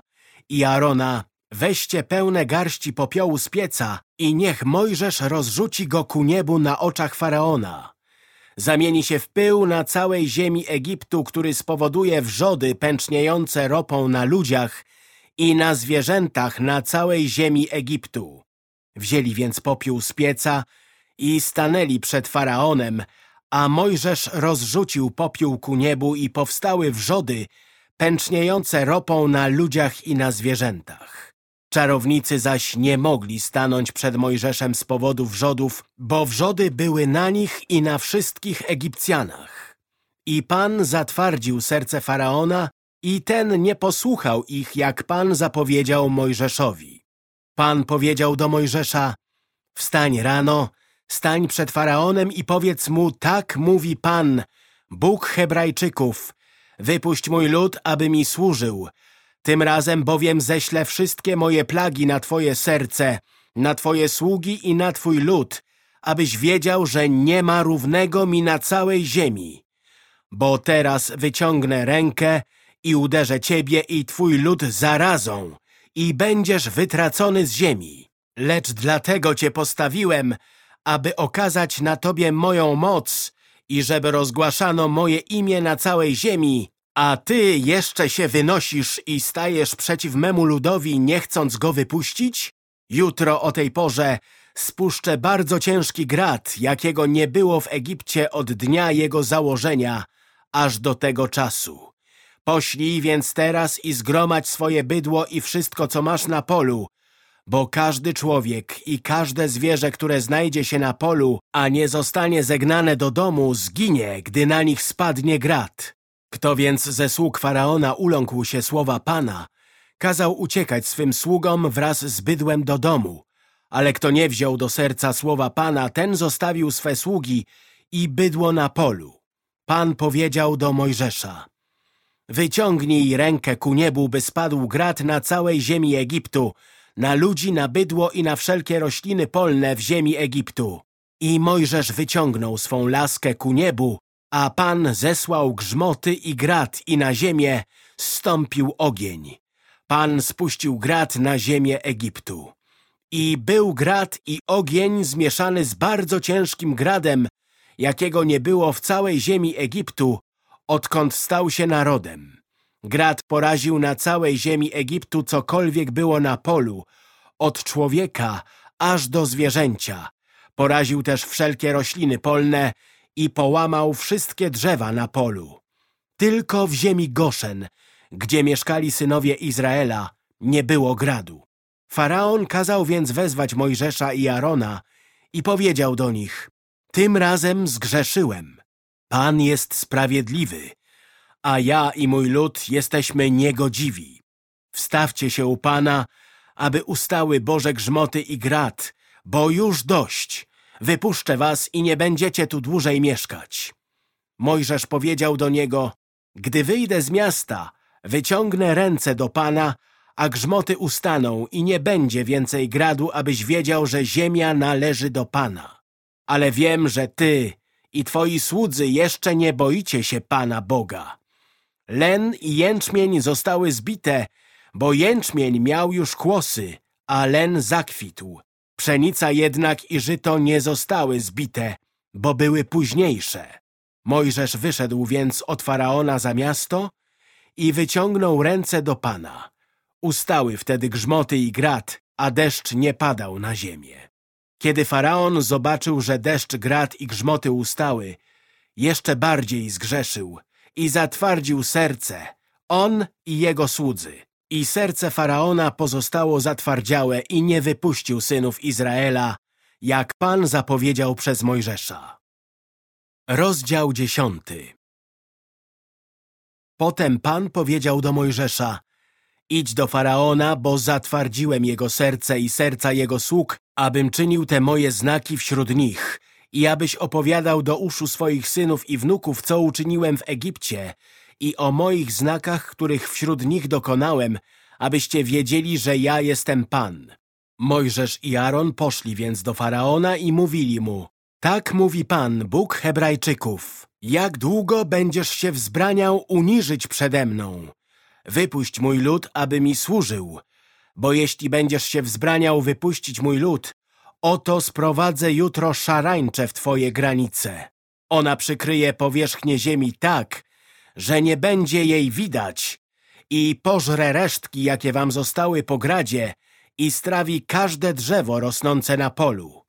i Arona, weźcie pełne garści popiołu z pieca i niech Mojżesz rozrzuci go ku niebu na oczach Faraona. Zamieni się w pył na całej ziemi Egiptu, który spowoduje wrzody pęczniejące ropą na ludziach i na zwierzętach na całej ziemi Egiptu. Wzięli więc popiół z pieca i stanęli przed Faraonem, a Mojżesz rozrzucił popiół ku niebu i powstały wrzody pęczniejące ropą na ludziach i na zwierzętach. Czarownicy zaś nie mogli stanąć przed Mojżeszem z powodu wrzodów, bo wrzody były na nich i na wszystkich Egipcjanach. I Pan zatwardził serce Faraona i ten nie posłuchał ich, jak Pan zapowiedział Mojżeszowi. Pan powiedział do Mojżesza, wstań rano, stań przed Faraonem i powiedz mu, tak mówi Pan, Bóg Hebrajczyków, wypuść mój lud, aby mi służył. Tym razem bowiem ześlę wszystkie moje plagi na Twoje serce, na Twoje sługi i na Twój lud, abyś wiedział, że nie ma równego mi na całej ziemi. Bo teraz wyciągnę rękę i uderzę Ciebie i Twój lud zarazą i będziesz wytracony z ziemi. Lecz dlatego Cię postawiłem, aby okazać na Tobie moją moc i żeby rozgłaszano moje imię na całej ziemi, a Ty jeszcze się wynosisz i stajesz przeciw memu ludowi, nie chcąc go wypuścić? Jutro o tej porze spuszczę bardzo ciężki grat, jakiego nie było w Egipcie od dnia jego założenia, aż do tego czasu. Poślij więc teraz i zgromadź swoje bydło i wszystko, co masz na polu, bo każdy człowiek i każde zwierzę, które znajdzie się na polu, a nie zostanie zegnane do domu, zginie, gdy na nich spadnie grat. Kto więc ze sług Faraona uląkł się słowa Pana, kazał uciekać swym sługom wraz z bydłem do domu, ale kto nie wziął do serca słowa Pana, ten zostawił swe sługi i bydło na polu. Pan powiedział do Mojżesza, Wyciągnij rękę ku niebu, by spadł grat na całej ziemi Egiptu, na ludzi, na bydło i na wszelkie rośliny polne w ziemi Egiptu. I Mojżesz wyciągnął swą laskę ku niebu, a Pan zesłał grzmoty i grat i na ziemię stąpił ogień. Pan spuścił grat na ziemię Egiptu. I był grat i ogień zmieszany z bardzo ciężkim gradem, jakiego nie było w całej ziemi Egiptu, odkąd stał się narodem. Grad poraził na całej ziemi Egiptu cokolwiek było na polu, od człowieka aż do zwierzęcia. Poraził też wszelkie rośliny polne i połamał wszystkie drzewa na polu. Tylko w ziemi Goszen, gdzie mieszkali synowie Izraela, nie było gradu. Faraon kazał więc wezwać Mojżesza i Arona i powiedział do nich, tym razem zgrzeszyłem. Pan jest sprawiedliwy, a ja i mój lud jesteśmy niegodziwi. Wstawcie się u Pana, aby ustały Boże grzmoty i grat, bo już dość. Wypuszczę was i nie będziecie tu dłużej mieszkać. Mojżesz powiedział do niego, gdy wyjdę z miasta, wyciągnę ręce do Pana, a grzmoty ustaną i nie będzie więcej gradu, abyś wiedział, że ziemia należy do Pana. Ale wiem, że ty i twoi słudzy jeszcze nie boicie się Pana Boga. Len i jęczmień zostały zbite, bo jęczmień miał już kłosy, a len zakwitł. Pszenica jednak i żyto nie zostały zbite, bo były późniejsze. Mojżesz wyszedł więc od Faraona za miasto i wyciągnął ręce do Pana. Ustały wtedy grzmoty i grat, a deszcz nie padał na ziemię. Kiedy Faraon zobaczył, że deszcz, grat i grzmoty ustały, jeszcze bardziej zgrzeszył i zatwardził serce, on i jego słudzy. I serce Faraona pozostało zatwardziałe i nie wypuścił synów Izraela, jak Pan zapowiedział przez Mojżesza. Rozdział dziesiąty Potem Pan powiedział do Mojżesza Idź do Faraona, bo zatwardziłem jego serce i serca jego sług, abym czynił te moje znaki wśród nich i abyś opowiadał do uszu swoich synów i wnuków, co uczyniłem w Egipcie i o moich znakach, których wśród nich dokonałem, abyście wiedzieli, że ja jestem Pan. Mojżesz i Aaron poszli więc do Faraona i mówili mu, tak mówi Pan, Bóg Hebrajczyków, jak długo będziesz się wzbraniał uniżyć przede mną? Wypuść mój lud, aby mi służył, bo jeśli będziesz się wzbraniał wypuścić mój lud, oto sprowadzę jutro szarańczę w twoje granice. Ona przykryje powierzchnię ziemi tak, że nie będzie jej widać i pożre resztki, jakie wam zostały po gradzie i strawi każde drzewo rosnące na polu.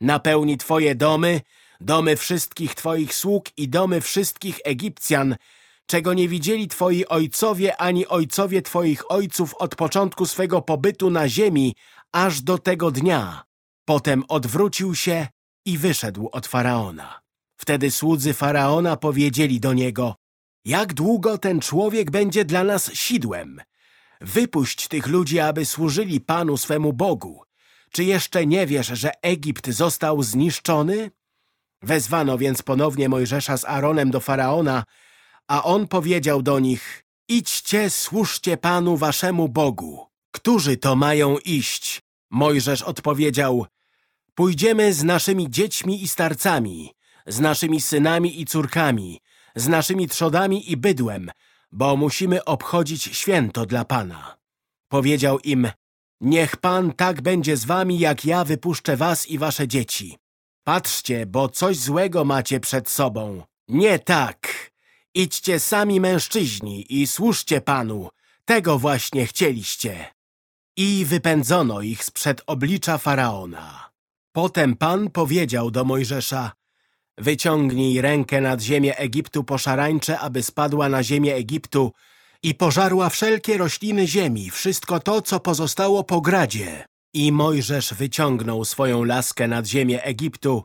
Napełni twoje domy, domy wszystkich twoich sług i domy wszystkich Egipcjan, czego nie widzieli twoi ojcowie ani ojcowie twoich ojców od początku swego pobytu na ziemi, aż do tego dnia. Potem odwrócił się i wyszedł od Faraona. Wtedy słudzy Faraona powiedzieli do niego, jak długo ten człowiek będzie dla nas sidłem? Wypuść tych ludzi, aby służyli Panu swemu Bogu. Czy jeszcze nie wiesz, że Egipt został zniszczony? Wezwano więc ponownie Mojżesza z Aaronem do Faraona, a on powiedział do nich, idźcie, służcie Panu waszemu Bogu. Którzy to mają iść? Mojżesz odpowiedział, pójdziemy z naszymi dziećmi i starcami, z naszymi synami i córkami, z naszymi trzodami i bydłem, bo musimy obchodzić święto dla Pana. Powiedział im, niech Pan tak będzie z wami, jak ja wypuszczę was i wasze dzieci. Patrzcie, bo coś złego macie przed sobą. Nie tak. Idźcie sami mężczyźni i służcie Panu. Tego właśnie chcieliście. I wypędzono ich sprzed oblicza Faraona. Potem Pan powiedział do Mojżesza, Wyciągnij rękę nad ziemię Egiptu poszarańcze, aby spadła na ziemię Egiptu i pożarła wszelkie rośliny ziemi, wszystko to, co pozostało po gradzie. I Mojżesz wyciągnął swoją laskę nad ziemię Egiptu,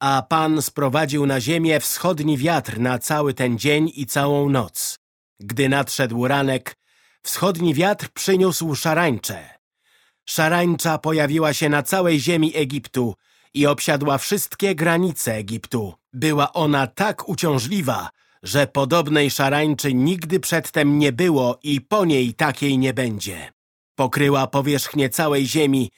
a Pan sprowadził na ziemię wschodni wiatr na cały ten dzień i całą noc. Gdy nadszedł ranek, wschodni wiatr przyniósł szarańcze. Szarańcza pojawiła się na całej ziemi Egiptu i obsiadła wszystkie granice Egiptu. Była ona tak uciążliwa, że podobnej szarańczy nigdy przedtem nie było i po niej takiej nie będzie. Pokryła powierzchnię całej ziemi,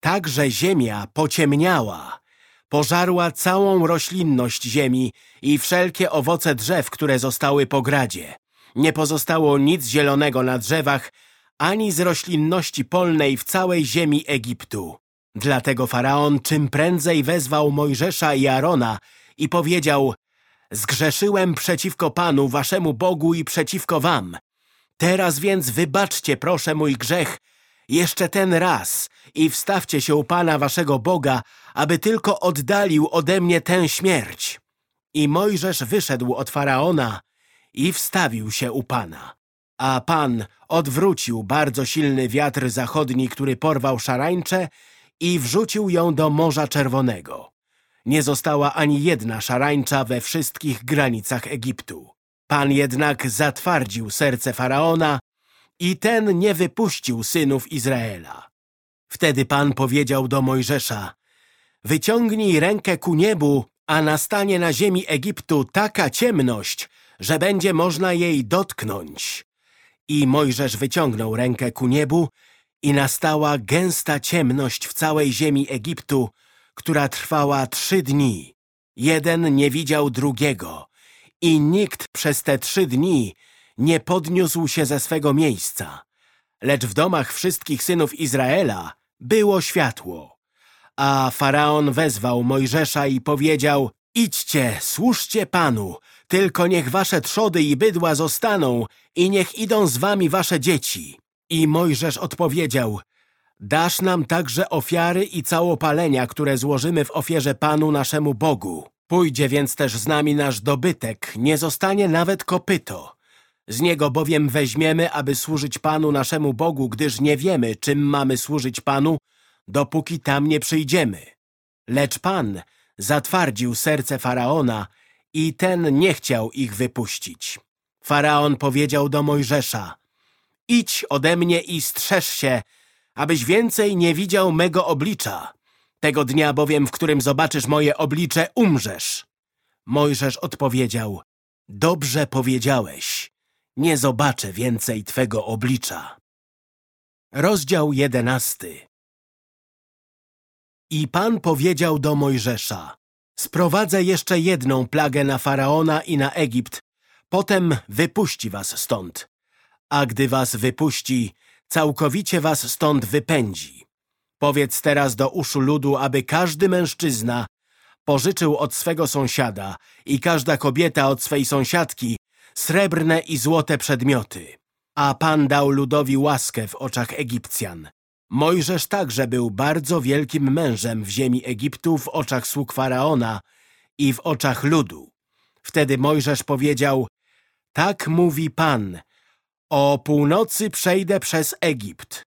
tak że ziemia pociemniała. Pożarła całą roślinność ziemi i wszelkie owoce drzew, które zostały po gradzie. Nie pozostało nic zielonego na drzewach, ani z roślinności polnej w całej ziemi Egiptu. Dlatego Faraon czym prędzej wezwał Mojżesza i Arona i powiedział Zgrzeszyłem przeciwko Panu, waszemu Bogu i przeciwko wam. Teraz więc wybaczcie proszę mój grzech jeszcze ten raz i wstawcie się u Pana waszego Boga, aby tylko oddalił ode mnie tę śmierć. I Mojżesz wyszedł od Faraona i wstawił się u Pana. A Pan odwrócił bardzo silny wiatr zachodni, który porwał szarańczę i wrzucił ją do Morza Czerwonego. Nie została ani jedna szarańcza we wszystkich granicach Egiptu. Pan jednak zatwardził serce Faraona i ten nie wypuścił synów Izraela. Wtedy Pan powiedział do Mojżesza, wyciągnij rękę ku niebu, a nastanie na ziemi Egiptu taka ciemność, że będzie można jej dotknąć. I Mojżesz wyciągnął rękę ku niebu i nastała gęsta ciemność w całej ziemi Egiptu, która trwała trzy dni. Jeden nie widział drugiego i nikt przez te trzy dni nie podniósł się ze swego miejsca. Lecz w domach wszystkich synów Izraela było światło. A Faraon wezwał Mojżesza i powiedział Idźcie, służcie Panu, tylko niech wasze trzody i bydła zostaną i niech idą z wami wasze dzieci. I Mojżesz odpowiedział Dasz nam także ofiary i całopalenia, które złożymy w ofierze Panu naszemu Bogu. Pójdzie więc też z nami nasz dobytek, nie zostanie nawet kopyto. Z niego bowiem weźmiemy, aby służyć Panu naszemu Bogu, gdyż nie wiemy, czym mamy służyć Panu, dopóki tam nie przyjdziemy. Lecz Pan zatwardził serce Faraona i ten nie chciał ich wypuścić. Faraon powiedział do Mojżesza, idź ode mnie i strzeż się, abyś więcej nie widział mego oblicza. Tego dnia bowiem, w którym zobaczysz moje oblicze, umrzesz. Mojżesz odpowiedział, dobrze powiedziałeś, nie zobaczę więcej twego oblicza. Rozdział jedenasty I Pan powiedział do Mojżesza, sprowadzę jeszcze jedną plagę na Faraona i na Egipt, potem wypuści was stąd. A gdy was wypuści, całkowicie was stąd wypędzi. Powiedz teraz do uszu ludu, aby każdy mężczyzna pożyczył od swego sąsiada i każda kobieta od swej sąsiadki srebrne i złote przedmioty. A Pan dał ludowi łaskę w oczach Egipcjan. Mojżesz także był bardzo wielkim mężem w ziemi Egiptu w oczach sług Faraona i w oczach ludu. Wtedy Mojżesz powiedział, tak mówi Pan, o północy przejdę przez Egipt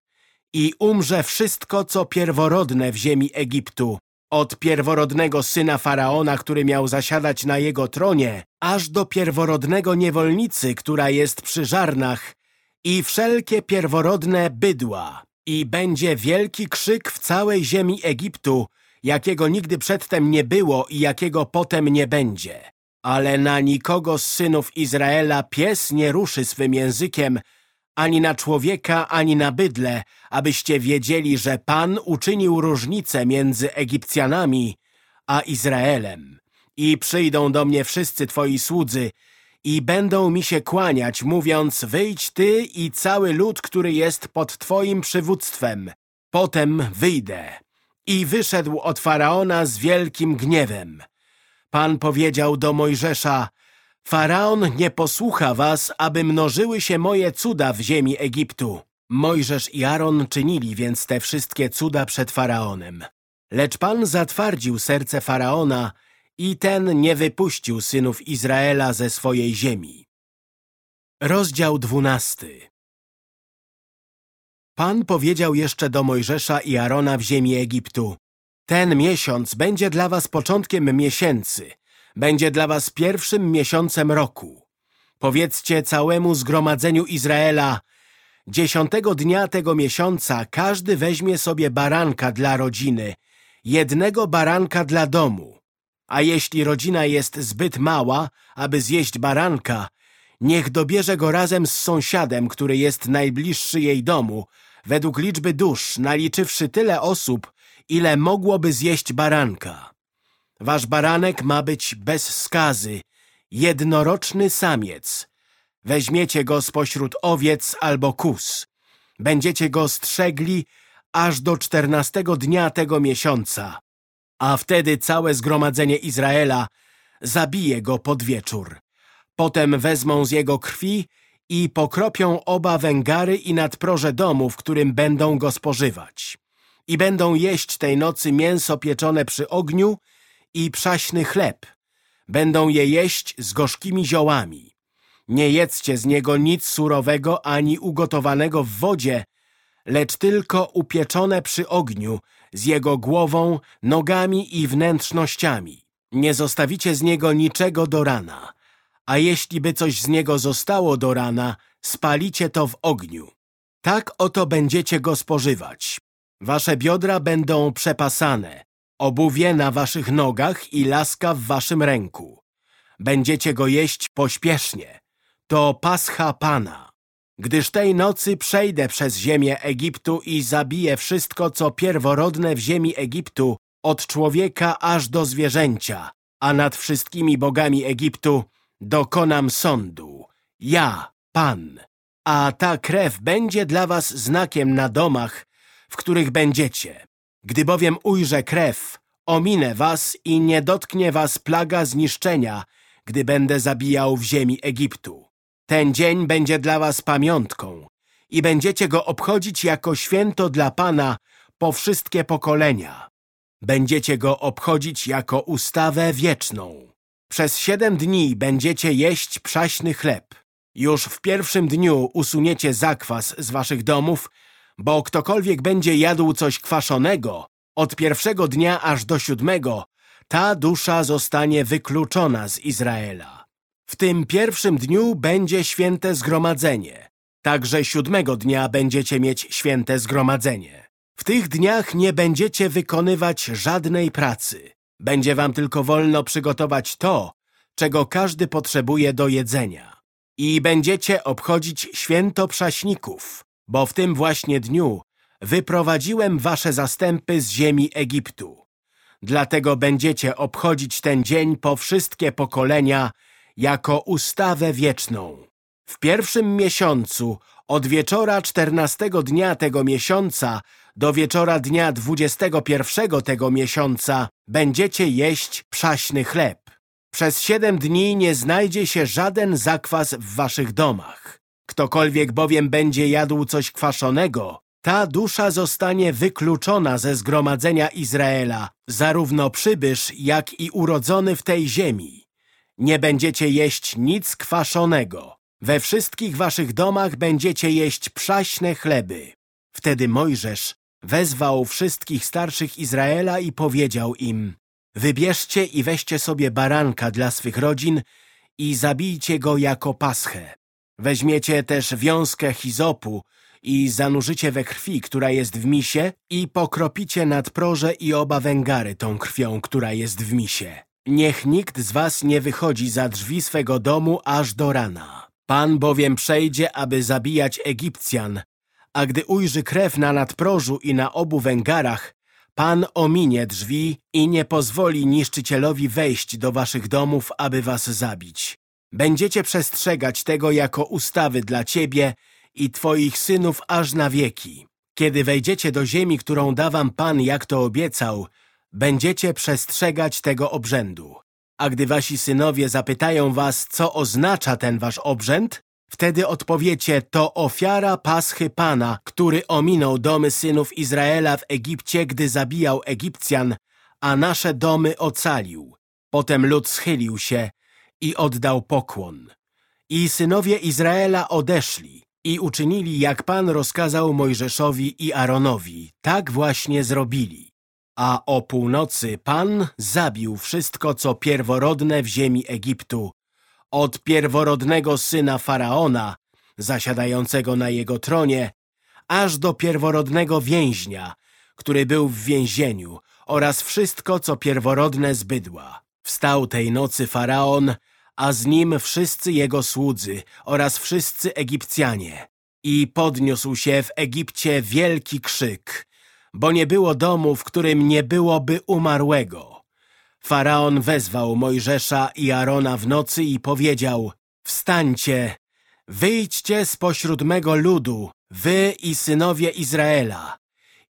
i umrze wszystko, co pierworodne w ziemi Egiptu, od pierworodnego syna Faraona, który miał zasiadać na jego tronie, aż do pierworodnego niewolnicy, która jest przy żarnach i wszelkie pierworodne bydła. I będzie wielki krzyk w całej ziemi Egiptu, jakiego nigdy przedtem nie było i jakiego potem nie będzie. Ale na nikogo z synów Izraela pies nie ruszy swym językiem, ani na człowieka, ani na bydle, abyście wiedzieli, że Pan uczynił różnicę między Egipcjanami a Izraelem. I przyjdą do mnie wszyscy Twoi słudzy i będą mi się kłaniać, mówiąc, wyjdź Ty i cały lud, który jest pod Twoim przywództwem. Potem wyjdę. I wyszedł od Faraona z wielkim gniewem. Pan powiedział do Mojżesza, Faraon nie posłucha was, aby mnożyły się moje cuda w ziemi Egiptu. Mojżesz i Aaron czynili więc te wszystkie cuda przed Faraonem. Lecz Pan zatwardził serce Faraona i ten nie wypuścił synów Izraela ze swojej ziemi. Rozdział dwunasty Pan powiedział jeszcze do Mojżesza i Arona w ziemi Egiptu Ten miesiąc będzie dla was początkiem miesięcy, będzie dla was pierwszym miesiącem roku. Powiedzcie całemu zgromadzeniu Izraela, dziesiątego dnia tego miesiąca każdy weźmie sobie baranka dla rodziny, jednego baranka dla domu. A jeśli rodzina jest zbyt mała, aby zjeść baranka, niech dobierze go razem z sąsiadem, który jest najbliższy jej domu, według liczby dusz, naliczywszy tyle osób, ile mogłoby zjeść baranka. Wasz baranek ma być bez skazy, jednoroczny samiec. Weźmiecie go spośród owiec albo kus. Będziecie go strzegli aż do czternastego dnia tego miesiąca. A wtedy całe zgromadzenie Izraela zabije go pod wieczór. Potem wezmą z jego krwi i pokropią oba węgary i nadproże domu, w którym będą go spożywać. I będą jeść tej nocy mięso pieczone przy ogniu i przaśny chleb. Będą je jeść z gorzkimi ziołami. Nie jedzcie z niego nic surowego ani ugotowanego w wodzie, lecz tylko upieczone przy ogniu, z jego głową, nogami i wnętrznościami. Nie zostawicie z niego niczego do rana, a jeśli by coś z niego zostało do rana, spalicie to w ogniu. Tak oto będziecie go spożywać. Wasze biodra będą przepasane, obuwie na waszych nogach i laska w waszym ręku. Będziecie go jeść pośpiesznie. To pascha Pana. Gdyż tej nocy przejdę przez ziemię Egiptu i zabiję wszystko, co pierworodne w ziemi Egiptu, od człowieka aż do zwierzęcia, a nad wszystkimi bogami Egiptu dokonam sądu. Ja, Pan. A ta krew będzie dla was znakiem na domach, w których będziecie. Gdy bowiem ujrzę krew, ominę was i nie dotknie was plaga zniszczenia, gdy będę zabijał w ziemi Egiptu. Ten dzień będzie dla was pamiątką i będziecie go obchodzić jako święto dla Pana po wszystkie pokolenia. Będziecie go obchodzić jako ustawę wieczną. Przez siedem dni będziecie jeść przaśny chleb. Już w pierwszym dniu usuniecie zakwas z waszych domów, bo ktokolwiek będzie jadł coś kwaszonego, od pierwszego dnia aż do siódmego, ta dusza zostanie wykluczona z Izraela. W tym pierwszym dniu będzie święte zgromadzenie. Także siódmego dnia będziecie mieć święte zgromadzenie. W tych dniach nie będziecie wykonywać żadnej pracy. Będzie wam tylko wolno przygotować to, czego każdy potrzebuje do jedzenia. I będziecie obchodzić święto przaśników, bo w tym właśnie dniu wyprowadziłem wasze zastępy z ziemi Egiptu. Dlatego będziecie obchodzić ten dzień po wszystkie pokolenia jako ustawę wieczną. W pierwszym miesiącu, od wieczora czternastego dnia tego miesiąca do wieczora dnia dwudziestego pierwszego tego miesiąca będziecie jeść przaśny chleb. Przez siedem dni nie znajdzie się żaden zakwas w waszych domach. Ktokolwiek bowiem będzie jadł coś kwaszonego, ta dusza zostanie wykluczona ze zgromadzenia Izraela, zarówno przybysz, jak i urodzony w tej ziemi. Nie będziecie jeść nic kwaszonego. We wszystkich waszych domach będziecie jeść przaśne chleby. Wtedy Mojżesz wezwał wszystkich starszych Izraela i powiedział im Wybierzcie i weźcie sobie baranka dla swych rodzin i zabijcie go jako paschę. Weźmiecie też wiązkę hizopu i zanurzycie we krwi, która jest w misie i pokropicie nadproże i oba węgary tą krwią, która jest w misie. Niech nikt z was nie wychodzi za drzwi swego domu aż do rana. Pan bowiem przejdzie, aby zabijać Egipcjan, a gdy ujrzy krew na nadprożu i na obu węgarach, Pan ominie drzwi i nie pozwoli niszczycielowi wejść do waszych domów, aby was zabić. Będziecie przestrzegać tego jako ustawy dla ciebie i twoich synów aż na wieki. Kiedy wejdziecie do ziemi, którą da wam Pan, jak to obiecał, będziecie przestrzegać tego obrzędu. A gdy wasi synowie zapytają was, co oznacza ten wasz obrzęd, wtedy odpowiecie, to ofiara paschy Pana, który ominął domy synów Izraela w Egipcie, gdy zabijał Egipcjan, a nasze domy ocalił. Potem lud schylił się i oddał pokłon. I synowie Izraela odeszli i uczynili, jak Pan rozkazał Mojżeszowi i Aaronowi. Tak właśnie zrobili. A o północy Pan zabił wszystko, co pierworodne w ziemi Egiptu, od pierworodnego syna Faraona, zasiadającego na jego tronie, aż do pierworodnego więźnia, który był w więzieniu oraz wszystko, co pierworodne z bydła. Wstał tej nocy Faraon, a z nim wszyscy jego słudzy oraz wszyscy Egipcjanie. I podniósł się w Egipcie wielki krzyk, bo nie było domu, w którym nie byłoby umarłego. Faraon wezwał Mojżesza i Arona w nocy i powiedział Wstańcie, wyjdźcie spośród mego ludu, wy i synowie Izraela.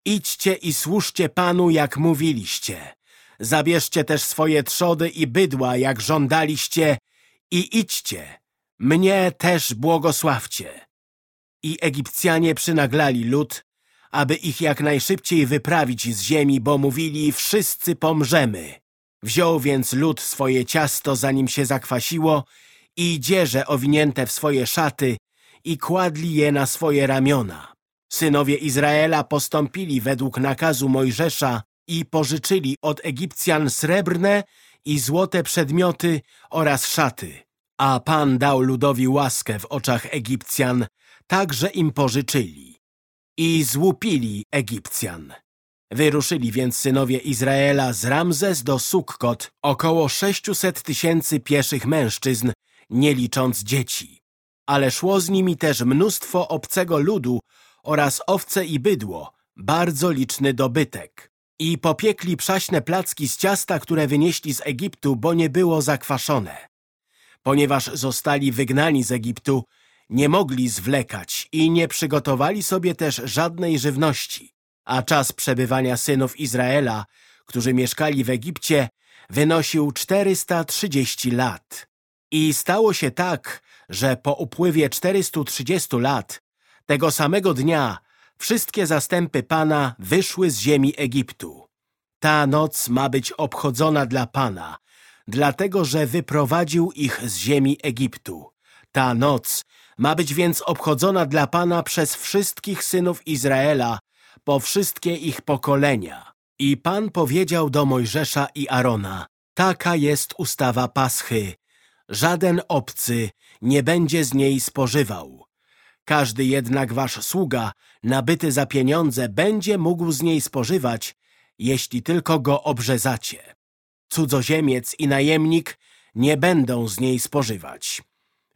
Idźcie i służcie Panu, jak mówiliście. Zabierzcie też swoje trzody i bydła, jak żądaliście i idźcie, mnie też błogosławcie. I Egipcjanie przynaglali lud, aby ich jak najszybciej wyprawić z ziemi, bo mówili, wszyscy pomrzemy. Wziął więc lud swoje ciasto, zanim się zakwasiło i dzieże owinięte w swoje szaty i kładli je na swoje ramiona. Synowie Izraela postąpili według nakazu Mojżesza i pożyczyli od Egipcjan srebrne i złote przedmioty oraz szaty. A Pan dał ludowi łaskę w oczach Egipcjan, tak że im pożyczyli. I złupili Egipcjan. Wyruszyli więc synowie Izraela z Ramzes do Sukkot, około 600 tysięcy pieszych mężczyzn, nie licząc dzieci. Ale szło z nimi też mnóstwo obcego ludu oraz owce i bydło, bardzo liczny dobytek. I popiekli przaśne placki z ciasta, które wynieśli z Egiptu, bo nie było zakwaszone. Ponieważ zostali wygnani z Egiptu, nie mogli zwlekać i nie przygotowali sobie też żadnej żywności. A czas przebywania synów Izraela, którzy mieszkali w Egipcie, wynosił 430 lat. I stało się tak, że po upływie 430 lat, tego samego dnia, wszystkie zastępy Pana wyszły z ziemi Egiptu. Ta noc ma być obchodzona dla Pana, dlatego że wyprowadził ich z ziemi Egiptu. Ta noc ma być więc obchodzona dla Pana przez wszystkich synów Izraela, po wszystkie ich pokolenia. I Pan powiedział do Mojżesza i Arona, taka jest ustawa Paschy, żaden obcy nie będzie z niej spożywał. Każdy jednak wasz sługa, nabyty za pieniądze, będzie mógł z niej spożywać, jeśli tylko go obrzezacie. Cudzoziemiec i najemnik nie będą z niej spożywać.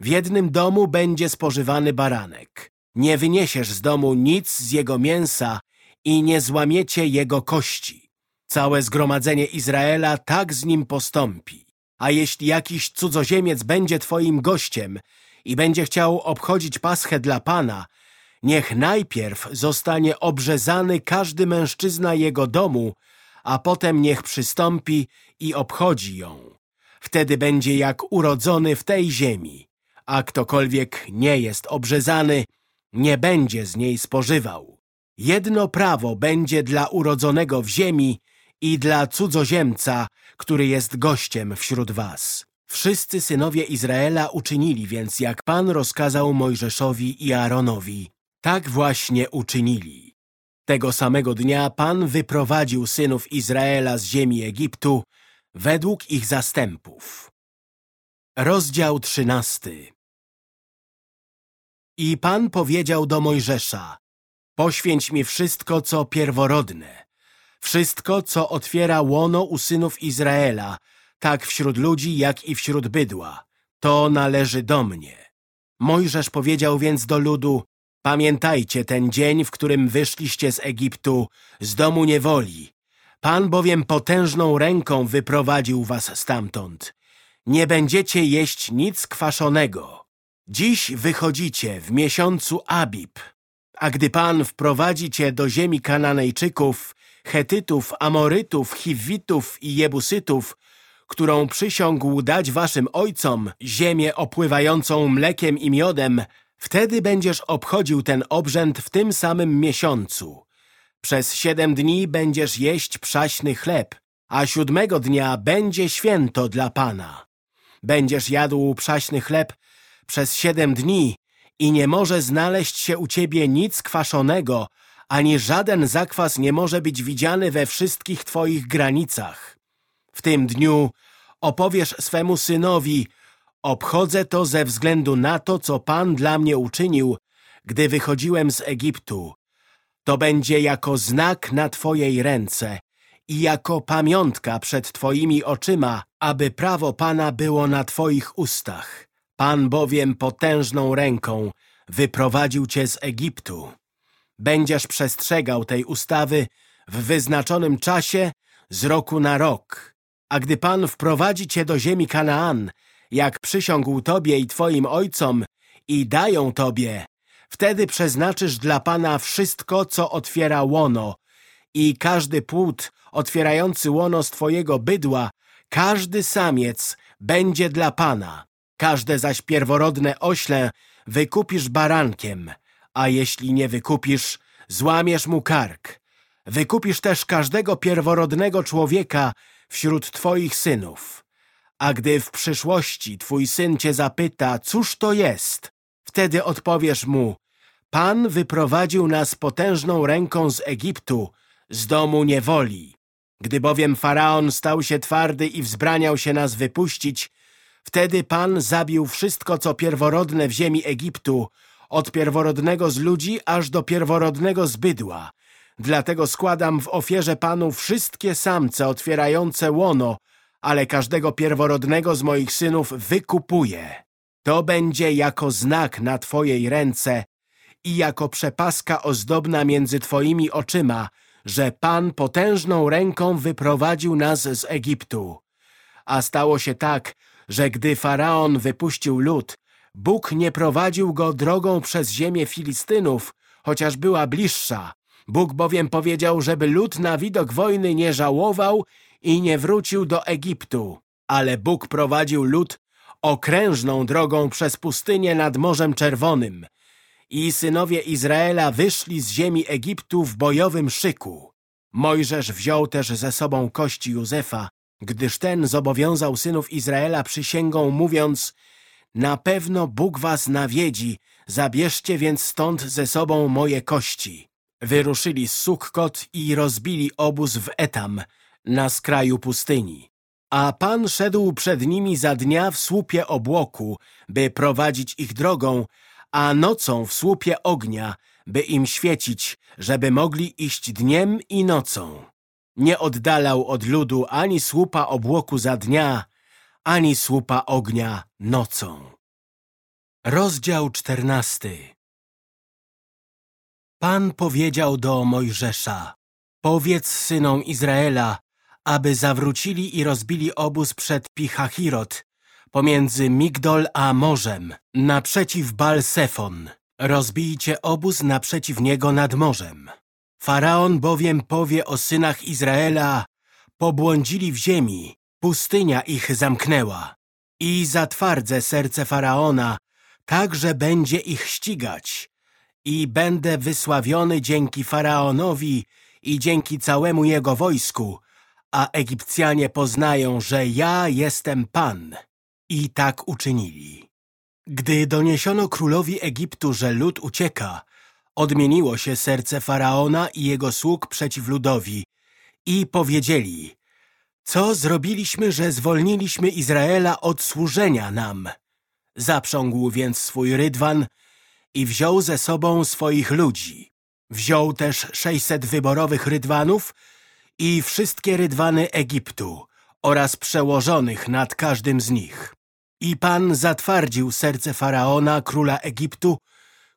W jednym domu będzie spożywany baranek. Nie wyniesiesz z domu nic z jego mięsa i nie złamiecie jego kości. Całe zgromadzenie Izraela tak z nim postąpi. A jeśli jakiś cudzoziemiec będzie twoim gościem i będzie chciał obchodzić paschę dla Pana, niech najpierw zostanie obrzezany każdy mężczyzna jego domu, a potem niech przystąpi i obchodzi ją. Wtedy będzie jak urodzony w tej ziemi, a ktokolwiek nie jest obrzezany, nie będzie z niej spożywał. Jedno prawo będzie dla urodzonego w ziemi i dla cudzoziemca, który jest gościem wśród was. Wszyscy synowie Izraela uczynili więc, jak Pan rozkazał Mojżeszowi i Aaronowi. Tak właśnie uczynili. Tego samego dnia Pan wyprowadził synów Izraela z ziemi Egiptu według ich zastępów. Rozdział trzynasty I Pan powiedział do Mojżesza, Poświęć mi wszystko, co pierworodne, wszystko, co otwiera łono u synów Izraela, tak wśród ludzi, jak i wśród bydła. To należy do mnie. Mojżesz powiedział więc do ludu, Pamiętajcie ten dzień, w którym wyszliście z Egiptu, z domu niewoli. Pan bowiem potężną ręką wyprowadził was stamtąd. Nie będziecie jeść nic kwaszonego. Dziś wychodzicie w miesiącu Abib, a gdy Pan wprowadzi cię do ziemi Kananejczyków, Chetytów, Amorytów, Chiwitów i Jebusytów, którą przysiągł dać waszym ojcom, ziemię opływającą mlekiem i miodem, wtedy będziesz obchodził ten obrzęd w tym samym miesiącu. Przez siedem dni będziesz jeść przaśny chleb, a siódmego dnia będzie święto dla Pana. Będziesz jadł przaśny chleb przez siedem dni i nie może znaleźć się u ciebie nic kwaszonego, ani żaden zakwas nie może być widziany we wszystkich twoich granicach. W tym dniu opowiesz swemu synowi, obchodzę to ze względu na to, co Pan dla mnie uczynił, gdy wychodziłem z Egiptu. To będzie jako znak na Twojej ręce i jako pamiątka przed Twoimi oczyma, aby prawo Pana było na Twoich ustach. Pan bowiem potężną ręką wyprowadził Cię z Egiptu. Będziesz przestrzegał tej ustawy w wyznaczonym czasie z roku na rok. A gdy Pan wprowadzi Cię do ziemi Kanaan, jak przysiągł Tobie i Twoim ojcom i dają Tobie, wtedy przeznaczysz dla Pana wszystko, co otwiera łono i każdy płód otwierający łono z Twojego bydła, każdy samiec będzie dla Pana. Każde zaś pierworodne ośle wykupisz barankiem, a jeśli nie wykupisz, złamiesz mu kark. Wykupisz też każdego pierworodnego człowieka wśród twoich synów. A gdy w przyszłości twój syn cię zapyta, cóż to jest, wtedy odpowiesz mu, Pan wyprowadził nas potężną ręką z Egiptu, z domu niewoli. Gdy bowiem Faraon stał się twardy i wzbraniał się nas wypuścić, wtedy Pan zabił wszystko, co pierworodne w ziemi Egiptu, od pierworodnego z ludzi aż do pierworodnego z bydła. Dlatego składam w ofierze Panu wszystkie samce otwierające łono, ale każdego pierworodnego z moich synów wykupuję. To będzie jako znak na Twojej ręce i jako przepaska ozdobna między Twoimi oczyma, że Pan potężną ręką wyprowadził nas z Egiptu. A stało się tak, że gdy Faraon wypuścił lud, Bóg nie prowadził go drogą przez ziemię Filistynów, chociaż była bliższa. Bóg bowiem powiedział, żeby lud na widok wojny nie żałował i nie wrócił do Egiptu. Ale Bóg prowadził lud okrężną drogą przez pustynię nad Morzem Czerwonym – i synowie Izraela wyszli z ziemi Egiptu w bojowym szyku. Mojżesz wziął też ze sobą kości Józefa, gdyż ten zobowiązał synów Izraela przysięgą, mówiąc Na pewno Bóg was nawiedzi, zabierzcie więc stąd ze sobą moje kości. Wyruszyli z Sukkot i rozbili obóz w Etam, na skraju pustyni. A Pan szedł przed nimi za dnia w słupie obłoku, by prowadzić ich drogą, a nocą w słupie ognia, by im świecić, żeby mogli iść dniem i nocą. Nie oddalał od ludu ani słupa obłoku za dnia, ani słupa ognia nocą. Rozdział czternasty Pan powiedział do Mojżesza, powiedz synom Izraela, aby zawrócili i rozbili obóz przed Pichachirot, pomiędzy Migdol a morzem, naprzeciw Balsefon. Rozbijcie obóz naprzeciw niego nad morzem. Faraon bowiem powie o synach Izraela, pobłądzili w ziemi, pustynia ich zamknęła. I zatwardzę serce Faraona, tak, że będzie ich ścigać. I będę wysławiony dzięki Faraonowi i dzięki całemu jego wojsku, a Egipcjanie poznają, że ja jestem Pan. I tak uczynili. Gdy doniesiono królowi Egiptu, że lud ucieka, odmieniło się serce Faraona i jego sług przeciw ludowi i powiedzieli Co zrobiliśmy, że zwolniliśmy Izraela od służenia nam? Zaprzągł więc swój rydwan i wziął ze sobą swoich ludzi. Wziął też sześćset wyborowych rydwanów i wszystkie rydwany Egiptu oraz przełożonych nad każdym z nich. I Pan zatwardził serce Faraona, króla Egiptu,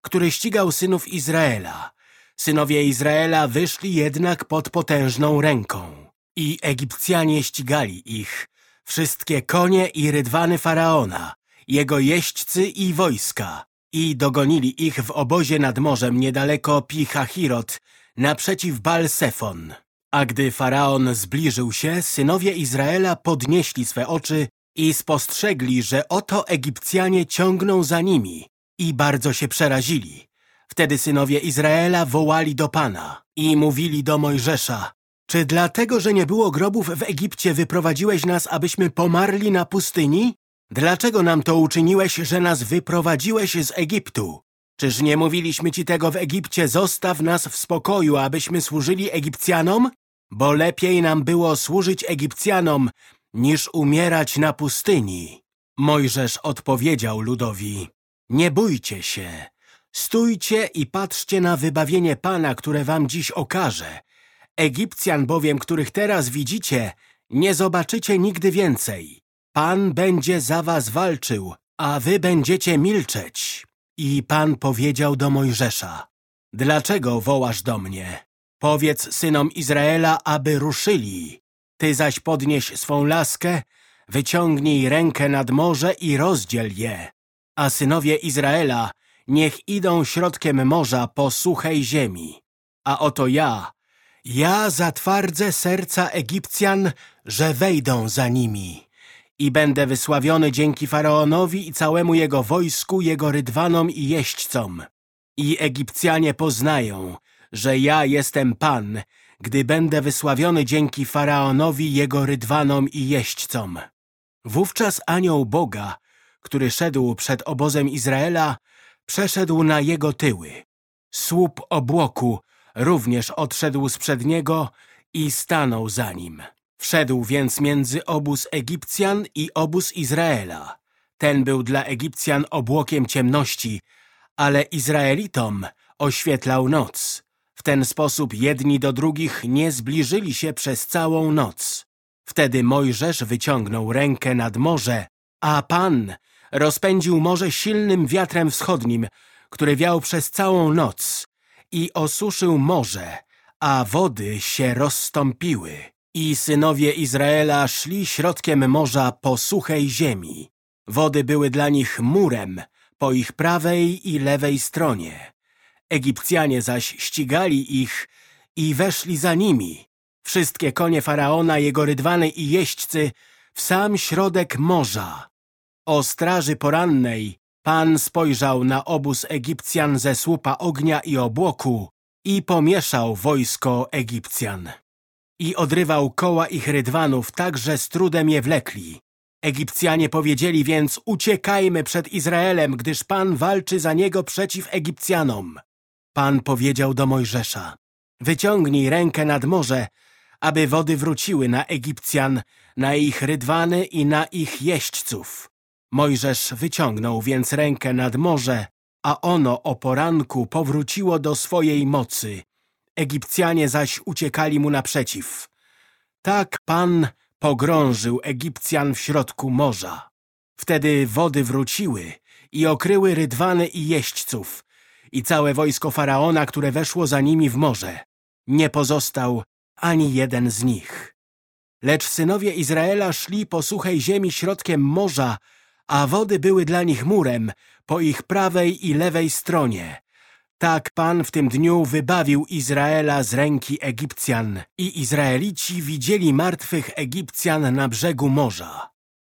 który ścigał synów Izraela. Synowie Izraela wyszli jednak pod potężną ręką. I Egipcjanie ścigali ich, wszystkie konie i rydwany Faraona, jego jeźdźcy i wojska, i dogonili ich w obozie nad morzem niedaleko Pichachirot, naprzeciw Balsefon. A gdy Faraon zbliżył się, synowie Izraela podnieśli swe oczy i spostrzegli, że oto Egipcjanie ciągną za nimi i bardzo się przerazili. Wtedy synowie Izraela wołali do Pana i mówili do Mojżesza Czy dlatego, że nie było grobów w Egipcie wyprowadziłeś nas, abyśmy pomarli na pustyni? Dlaczego nam to uczyniłeś, że nas wyprowadziłeś z Egiptu? Czyż nie mówiliśmy ci tego w Egipcie, zostaw nas w spokoju, abyśmy służyli Egipcjanom? Bo lepiej nam było służyć Egipcjanom, niż umierać na pustyni. Mojżesz odpowiedział ludowi, nie bójcie się, stójcie i patrzcie na wybawienie Pana, które wam dziś okaże. Egipcjan bowiem, których teraz widzicie, nie zobaczycie nigdy więcej. Pan będzie za was walczył, a wy będziecie milczeć. I Pan powiedział do Mojżesza, dlaczego wołasz do mnie? Powiedz synom Izraela, aby ruszyli. Ty zaś podnieś swą laskę, wyciągnij rękę nad morze i rozdziel je. A synowie Izraela niech idą środkiem morza po suchej ziemi. A oto ja, ja zatwardzę serca Egipcjan, że wejdą za nimi. I będę wysławiony dzięki Faraonowi i całemu jego wojsku, jego rydwanom i jeźdźcom. I Egipcjanie poznają, że ja jestem Pan, gdy będę wysławiony dzięki Faraonowi, jego rydwanom i jeźdźcom. Wówczas anioł Boga, który szedł przed obozem Izraela, przeszedł na jego tyły. Słup obłoku również odszedł sprzed niego i stanął za nim. Wszedł więc między obóz Egipcjan i obóz Izraela. Ten był dla Egipcjan obłokiem ciemności, ale Izraelitom oświetlał noc. W ten sposób jedni do drugich nie zbliżyli się przez całą noc. Wtedy Mojżesz wyciągnął rękę nad morze, a Pan rozpędził morze silnym wiatrem wschodnim, który wiał przez całą noc i osuszył morze, a wody się rozstąpiły. I synowie Izraela szli środkiem morza po suchej ziemi. Wody były dla nich murem po ich prawej i lewej stronie. Egipcjanie zaś ścigali ich i weszli za nimi. Wszystkie konie Faraona, jego rydwany i jeźdźcy w sam środek morza. O straży porannej Pan spojrzał na obóz Egipcjan ze słupa ognia i obłoku i pomieszał wojsko Egipcjan. I odrywał koła ich rydwanów tak, że z trudem je wlekli. Egipcjanie powiedzieli więc, uciekajmy przed Izraelem, gdyż Pan walczy za niego przeciw Egipcjanom. Pan powiedział do Mojżesza, wyciągnij rękę nad morze, aby wody wróciły na Egipcjan, na ich rydwany i na ich jeźdźców. Mojżesz wyciągnął więc rękę nad morze, a ono o poranku powróciło do swojej mocy. Egipcjanie zaś uciekali mu naprzeciw. Tak Pan pogrążył Egipcjan w środku morza. Wtedy wody wróciły i okryły rydwany i jeźdźców i całe wojsko Faraona, które weszło za nimi w morze. Nie pozostał ani jeden z nich. Lecz synowie Izraela szli po suchej ziemi środkiem morza, a wody były dla nich murem po ich prawej i lewej stronie. Tak Pan w tym dniu wybawił Izraela z ręki Egipcjan i Izraelici widzieli martwych Egipcjan na brzegu morza.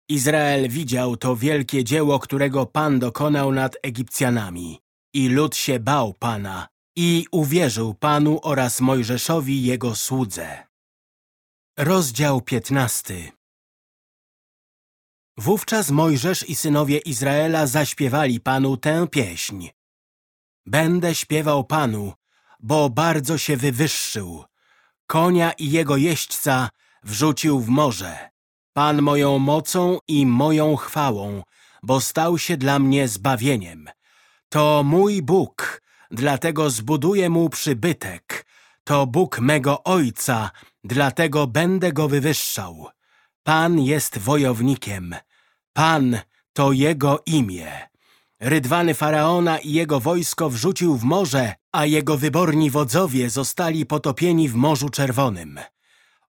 Izrael widział to wielkie dzieło, którego Pan dokonał nad Egipcjanami. I lud się bał Pana i uwierzył Panu oraz Mojżeszowi jego słudze. Rozdział piętnasty Wówczas Mojżesz i synowie Izraela zaśpiewali Panu tę pieśń. Będę śpiewał Panu, bo bardzo się wywyższył. Konia i jego jeźdźca wrzucił w morze. Pan moją mocą i moją chwałą, bo stał się dla mnie zbawieniem. To mój Bóg, dlatego zbuduję mu przybytek. To Bóg mego Ojca, dlatego będę go wywyższał. Pan jest wojownikiem. Pan to Jego imię. Rydwany Faraona i jego wojsko wrzucił w morze, a jego wyborni wodzowie zostali potopieni w Morzu Czerwonym.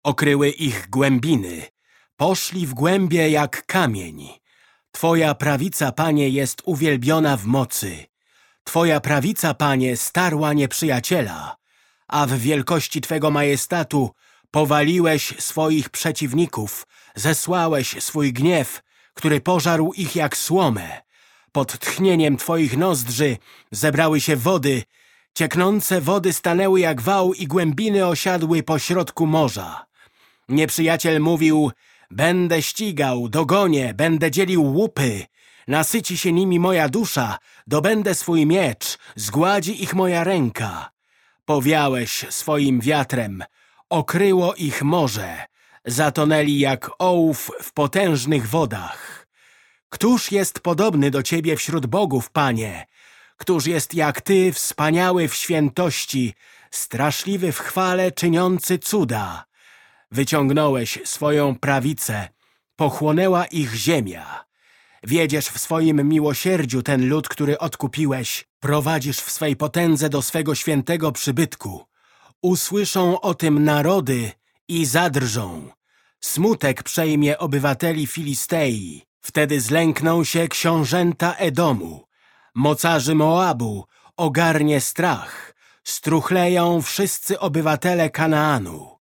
Okryły ich głębiny. Poszli w głębie jak kamień. Twoja prawica, Panie, jest uwielbiona w mocy. Twoja prawica, Panie, starła nieprzyjaciela, a w wielkości Twego majestatu powaliłeś swoich przeciwników, zesłałeś swój gniew, który pożarł ich jak słomę. Pod tchnieniem Twoich nozdrzy zebrały się wody, cieknące wody stanęły jak wał i głębiny osiadły pośrodku morza. Nieprzyjaciel mówił, będę ścigał, dogonię, będę dzielił łupy, nasyci się nimi moja dusza, dobędę swój miecz, zgładzi ich moja ręka. Powiałeś swoim wiatrem, okryło ich morze, zatonęli jak ołów w potężnych wodach. Któż jest podobny do Ciebie wśród bogów, Panie? Któż jest jak Ty, wspaniały w świętości, straszliwy w chwale, czyniący cuda? Wyciągnąłeś swoją prawicę, pochłonęła ich ziemia. Wiedziesz w swoim miłosierdziu ten lud, który odkupiłeś, prowadzisz w swej potędze do swego świętego przybytku. Usłyszą o tym narody i zadrżą. Smutek przejmie obywateli Filistei. Wtedy zlękną się książęta Edomu. Mocarzy Moabu ogarnie strach. Struchleją wszyscy obywatele Kanaanu.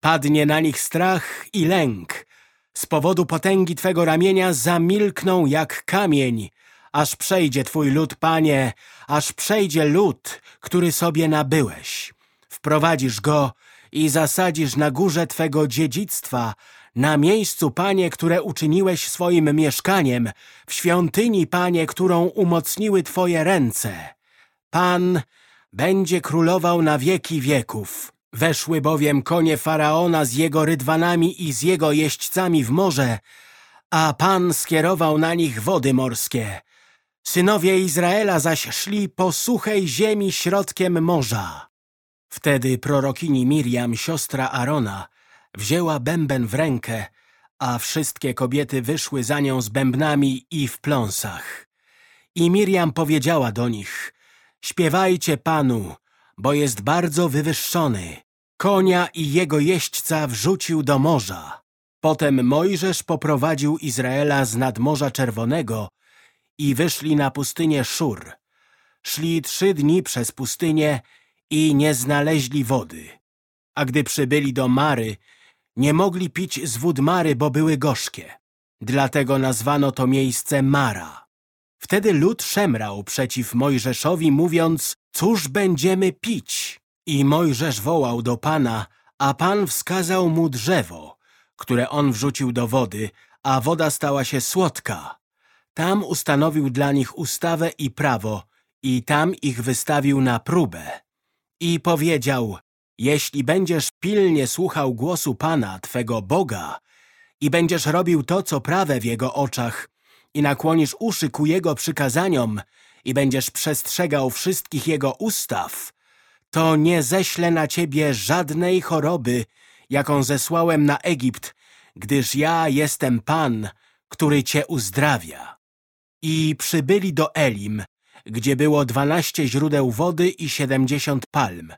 Padnie na nich strach i lęk. Z powodu potęgi Twego ramienia zamilkną jak kamień, aż przejdzie Twój lud, Panie, aż przejdzie lud, który sobie nabyłeś. Wprowadzisz go i zasadzisz na górze Twego dziedzictwa, Na miejscu, Panie, które uczyniłeś swoim mieszkaniem, w świątyni, Panie, którą umocniły Twoje ręce. Pan będzie królował na wieki wieków. Weszły bowiem konie Faraona z jego rydwanami i z jego jeźdźcami w morze, a Pan skierował na nich wody morskie. Synowie Izraela zaś szli po suchej ziemi środkiem morza. Wtedy prorokini Miriam, siostra Arona, wzięła bęben w rękę, a wszystkie kobiety wyszły za nią z bębnami i w pląsach. I Miriam powiedziała do nich, śpiewajcie Panu, bo jest bardzo wywyższony. Konia i jego jeźdźca wrzucił do morza. Potem Mojżesz poprowadził Izraela z nadmorza Czerwonego i wyszli na pustynię Szur. Szli trzy dni przez pustynię i nie znaleźli wody. A gdy przybyli do Mary, nie mogli pić z wód Mary, bo były gorzkie. Dlatego nazwano to miejsce Mara. Wtedy lud szemrał przeciw Mojżeszowi, mówiąc, cóż będziemy pić? I Mojżesz wołał do Pana, a Pan wskazał mu drzewo, które on wrzucił do wody, a woda stała się słodka. Tam ustanowił dla nich ustawę i prawo i tam ich wystawił na próbę. I powiedział, jeśli będziesz pilnie słuchał głosu Pana, Twego Boga i będziesz robił to, co prawe w Jego oczach i nakłonisz uszy ku Jego przykazaniom i będziesz przestrzegał wszystkich Jego ustaw, to nie ześlę na ciebie żadnej choroby, jaką zesłałem na Egipt, gdyż ja jestem Pan, który cię uzdrawia. I przybyli do Elim, gdzie było dwanaście źródeł wody i siedemdziesiąt palm.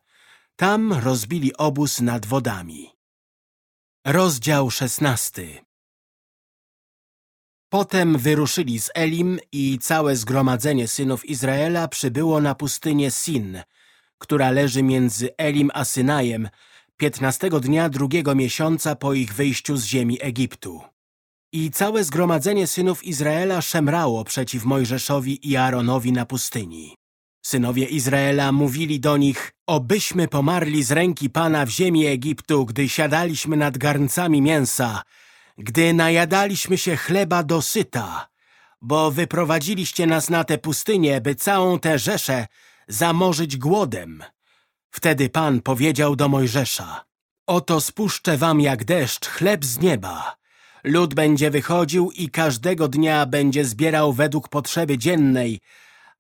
Tam rozbili obóz nad wodami. Rozdział szesnasty Potem wyruszyli z Elim i całe zgromadzenie synów Izraela przybyło na pustynię Sin, która leży między Elim a Synajem, piętnastego dnia drugiego miesiąca po ich wyjściu z ziemi Egiptu. I całe zgromadzenie synów Izraela szemrało przeciw Mojżeszowi i Aaronowi na pustyni. Synowie Izraela mówili do nich, obyśmy pomarli z ręki Pana w ziemi Egiptu, gdy siadaliśmy nad garncami mięsa, gdy najadaliśmy się chleba dosyta, bo wyprowadziliście nas na tę pustynię, by całą tę rzeszę zamorzyć głodem. Wtedy Pan powiedział do Mojżesza, oto spuszczę wam jak deszcz chleb z nieba. Lud będzie wychodził i każdego dnia będzie zbierał według potrzeby dziennej,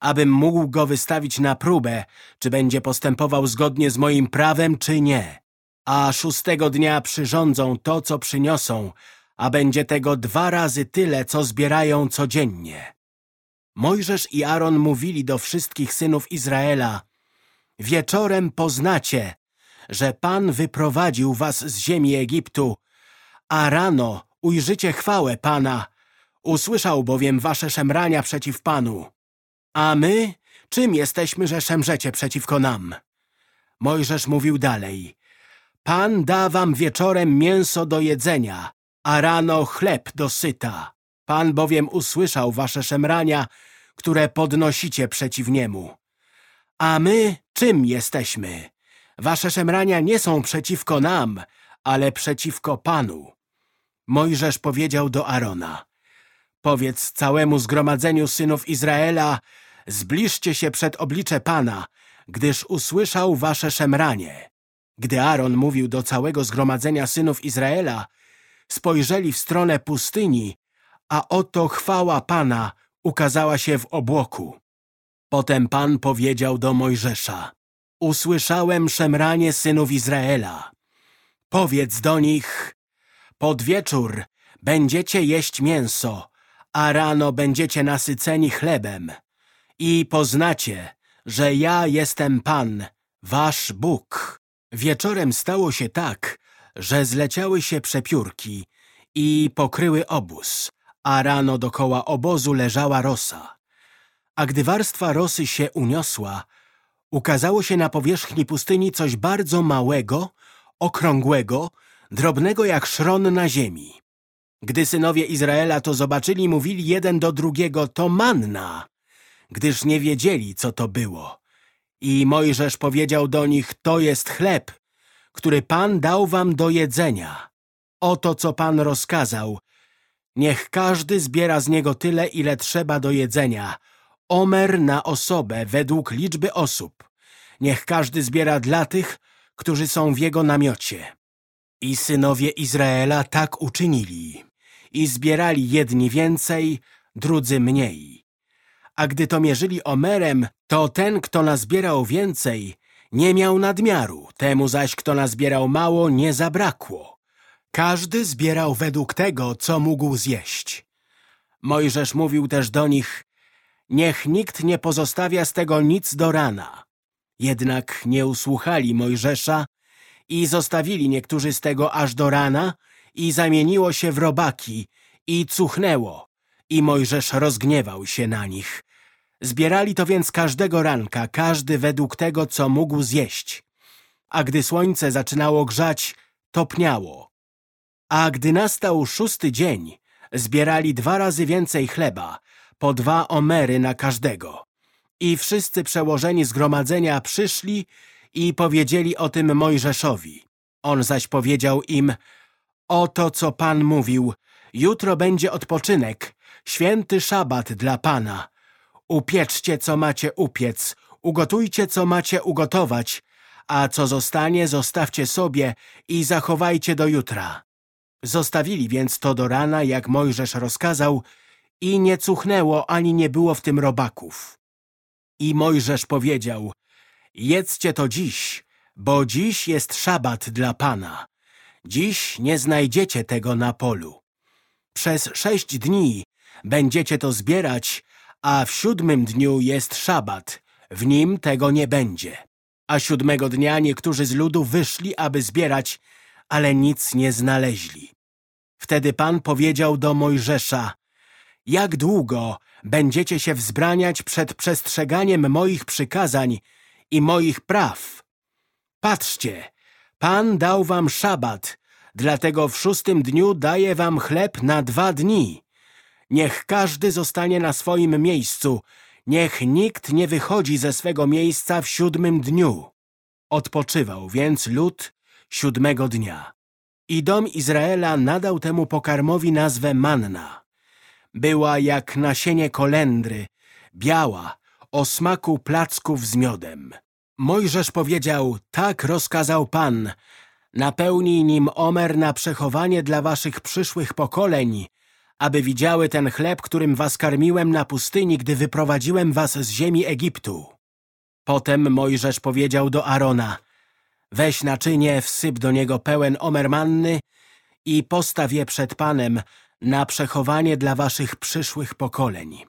abym mógł go wystawić na próbę, czy będzie postępował zgodnie z moim prawem, czy nie. A szóstego dnia przyrządzą to, co przyniosą, a będzie tego dwa razy tyle, co zbierają codziennie. Mojżesz i Aaron mówili do wszystkich synów Izraela Wieczorem poznacie, że Pan wyprowadził was z ziemi Egiptu, a rano ujrzycie chwałę Pana. Usłyszał bowiem wasze szemrania przeciw Panu. A my, czym jesteśmy, że szemrzecie przeciwko nam? Mojżesz mówił dalej. Pan da wam wieczorem mięso do jedzenia, a rano chleb do syta. Pan bowiem usłyszał wasze szemrania, które podnosicie przeciw niemu. A my czym jesteśmy? Wasze szemrania nie są przeciwko nam, ale przeciwko Panu. Mojżesz powiedział do Arona, powiedz całemu zgromadzeniu synów Izraela, zbliżcie się przed oblicze Pana, gdyż usłyszał wasze szemranie. Gdy Aaron mówił do całego zgromadzenia synów Izraela, spojrzeli w stronę pustyni, a oto chwała Pana ukazała się w obłoku. Potem Pan powiedział do Mojżesza, usłyszałem szemranie synów Izraela. Powiedz do nich, pod wieczór będziecie jeść mięso, a rano będziecie nasyceni chlebem i poznacie, że ja jestem Pan, wasz Bóg. Wieczorem stało się tak, że zleciały się przepiórki i pokryły obóz, a rano dokoła obozu leżała rosa. A gdy warstwa rosy się uniosła, ukazało się na powierzchni pustyni coś bardzo małego, okrągłego, drobnego jak szron na ziemi. Gdy synowie Izraela to zobaczyli, mówili jeden do drugiego, to manna, gdyż nie wiedzieli, co to było. I Mojżesz powiedział do nich, to jest chleb, który Pan dał wam do jedzenia. Oto, co Pan rozkazał. Niech każdy zbiera z niego tyle, ile trzeba do jedzenia. Omer na osobę według liczby osób. Niech każdy zbiera dla tych, którzy są w jego namiocie. I synowie Izraela tak uczynili. I zbierali jedni więcej, drudzy mniej. A gdy to mierzyli omerem, to ten, kto nazbierał więcej, nie miał nadmiaru, temu zaś, kto nazbierał mało, nie zabrakło. Każdy zbierał według tego, co mógł zjeść. Mojżesz mówił też do nich, niech nikt nie pozostawia z tego nic do rana. Jednak nie usłuchali Mojżesza i zostawili niektórzy z tego aż do rana i zamieniło się w robaki i cuchnęło i Mojżesz rozgniewał się na nich. Zbierali to więc każdego ranka, każdy według tego, co mógł zjeść. A gdy słońce zaczynało grzać, topniało. A gdy nastał szósty dzień, zbierali dwa razy więcej chleba, po dwa omery na każdego. I wszyscy przełożeni zgromadzenia przyszli i powiedzieli o tym Mojżeszowi. On zaś powiedział im, oto co Pan mówił, jutro będzie odpoczynek, święty szabat dla Pana. Upieczcie, co macie upiec, ugotujcie, co macie ugotować, a co zostanie, zostawcie sobie i zachowajcie do jutra. Zostawili więc to do rana, jak Mojżesz rozkazał, i nie cuchnęło, ani nie było w tym robaków. I Mojżesz powiedział, jedzcie to dziś, bo dziś jest szabat dla Pana. Dziś nie znajdziecie tego na polu. Przez sześć dni będziecie to zbierać, a w siódmym dniu jest szabat, w nim tego nie będzie. A siódmego dnia niektórzy z ludu wyszli, aby zbierać, ale nic nie znaleźli. Wtedy Pan powiedział do Mojżesza, jak długo będziecie się wzbraniać przed przestrzeganiem moich przykazań i moich praw? Patrzcie, Pan dał wam szabat, dlatego w szóstym dniu daje wam chleb na dwa dni. Niech każdy zostanie na swoim miejscu, niech nikt nie wychodzi ze swego miejsca w siódmym dniu. Odpoczywał więc lud siódmego dnia. I dom Izraela nadał temu pokarmowi nazwę manna. Była jak nasienie kolendry, biała, o smaku placków z miodem. Mojżesz powiedział, tak rozkazał Pan, napełnij nim omer na przechowanie dla waszych przyszłych pokoleń, aby widziały ten chleb, którym was karmiłem na pustyni, gdy wyprowadziłem was z ziemi Egiptu. Potem Mojżesz powiedział do Arona, weź naczynie, wsyp do niego pełen omer manny i postaw je przed Panem na przechowanie dla waszych przyszłych pokoleń.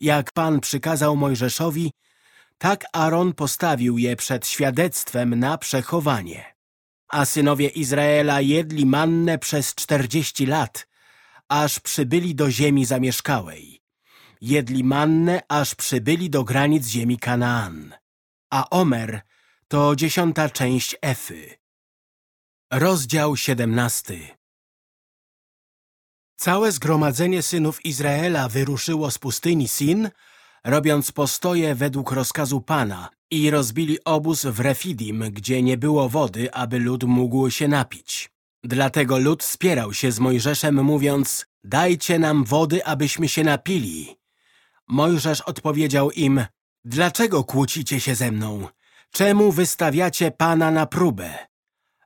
Jak Pan przykazał Mojżeszowi, tak Aaron postawił je przed świadectwem na przechowanie. A synowie Izraela jedli mannę przez czterdzieści lat, aż przybyli do ziemi zamieszkałej. Jedli mannę, aż przybyli do granic ziemi Kanaan. A Omer to dziesiąta część Efy. Rozdział siedemnasty Całe zgromadzenie synów Izraela wyruszyło z pustyni Sin, robiąc postoje według rozkazu Pana i rozbili obóz w Refidim, gdzie nie było wody, aby lud mógł się napić. Dlatego lud spierał się z Mojżeszem, mówiąc, dajcie nam wody, abyśmy się napili. Mojżesz odpowiedział im, dlaczego kłócicie się ze mną? Czemu wystawiacie Pana na próbę?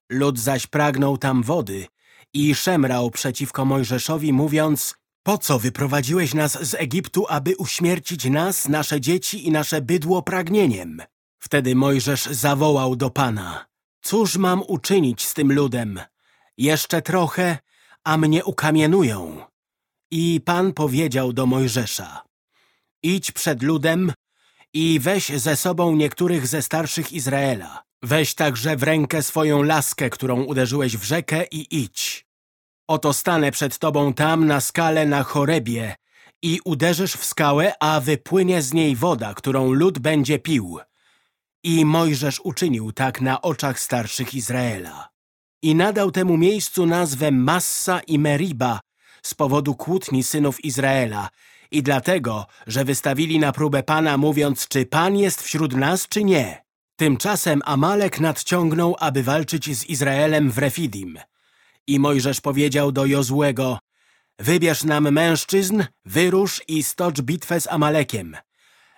Lud zaś pragnął tam wody i szemrał przeciwko Mojżeszowi, mówiąc, po co wyprowadziłeś nas z Egiptu, aby uśmiercić nas, nasze dzieci i nasze bydło pragnieniem? Wtedy Mojżesz zawołał do Pana, cóż mam uczynić z tym ludem? Jeszcze trochę, a mnie ukamienują. I Pan powiedział do Mojżesza, idź przed ludem i weź ze sobą niektórych ze starszych Izraela. Weź także w rękę swoją laskę, którą uderzyłeś w rzekę i idź. Oto stanę przed tobą tam na skale na Chorebie i uderzysz w skałę, a wypłynie z niej woda, którą lud będzie pił. I Mojżesz uczynił tak na oczach starszych Izraela. I nadał temu miejscu nazwę Massa i Meriba z powodu kłótni synów Izraela i dlatego, że wystawili na próbę Pana, mówiąc, czy Pan jest wśród nas, czy nie. Tymczasem Amalek nadciągnął, aby walczyć z Izraelem w Refidim. I Mojżesz powiedział do Jozłego, wybierz nam mężczyzn, wyrusz i stocz bitwę z Amalekiem.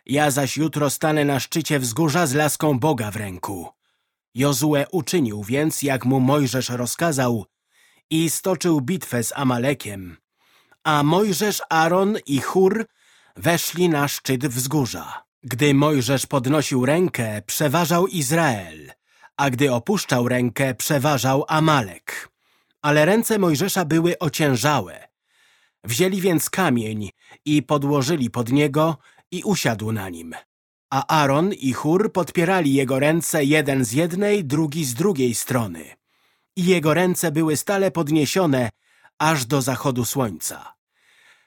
Ja zaś jutro stanę na szczycie wzgórza z laską Boga w ręku. Jozue uczynił więc, jak mu Mojżesz rozkazał i stoczył bitwę z Amalekiem. A Mojżesz, Aaron i Chur weszli na szczyt wzgórza. Gdy Mojżesz podnosił rękę, przeważał Izrael, a gdy opuszczał rękę, przeważał Amalek. Ale ręce Mojżesza były ociężałe. Wzięli więc kamień i podłożyli pod niego i usiadł na nim. A Aaron i Chur podpierali jego ręce jeden z jednej, drugi z drugiej strony. I jego ręce były stale podniesione aż do zachodu słońca.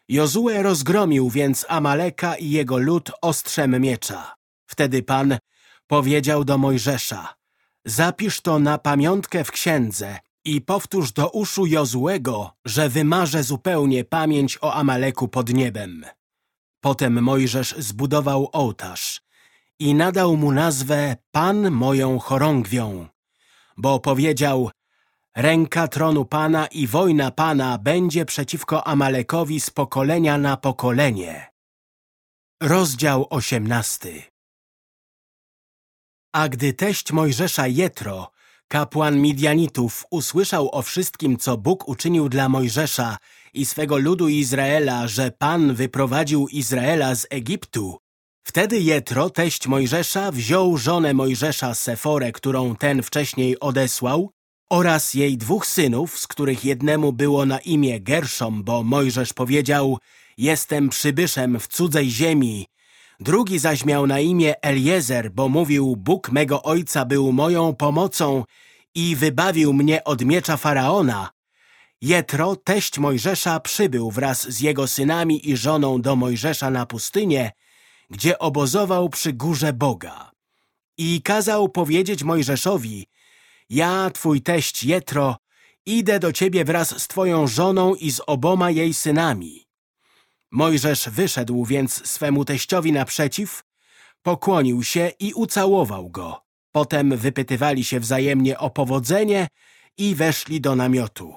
Jozue rozgromił więc Amaleka i jego lud ostrzem miecza. Wtedy Pan powiedział do Mojżesza, zapisz to na pamiątkę w księdze i powtórz do uszu Jozuego, że wymarzę zupełnie pamięć o Amaleku pod niebem. Potem Mojżesz zbudował ołtarz i nadał mu nazwę Pan moją chorągwią, bo powiedział, ręka tronu Pana i wojna Pana będzie przeciwko Amalekowi z pokolenia na pokolenie. Rozdział osiemnasty A gdy teść Mojżesza Jetro, kapłan Midianitów, usłyszał o wszystkim, co Bóg uczynił dla Mojżesza i swego ludu Izraela, że Pan wyprowadził Izraela z Egiptu, wtedy Jetro, teść Mojżesza, wziął żonę Mojżesza Seforę, którą ten wcześniej odesłał, oraz jej dwóch synów, z których jednemu było na imię Gerszom, bo Mojżesz powiedział Jestem przybyszem w cudzej ziemi. Drugi zaś miał na imię Eliezer, bo mówił Bóg mego ojca był moją pomocą i wybawił mnie od miecza Faraona. Jetro, teść Mojżesza, przybył wraz z jego synami i żoną do Mojżesza na pustynię, gdzie obozował przy górze Boga. I kazał powiedzieć Mojżeszowi, ja, twój teść Jetro, idę do ciebie wraz z twoją żoną i z oboma jej synami. Mojżesz wyszedł więc swemu teściowi naprzeciw, pokłonił się i ucałował go. Potem wypytywali się wzajemnie o powodzenie i weszli do namiotu.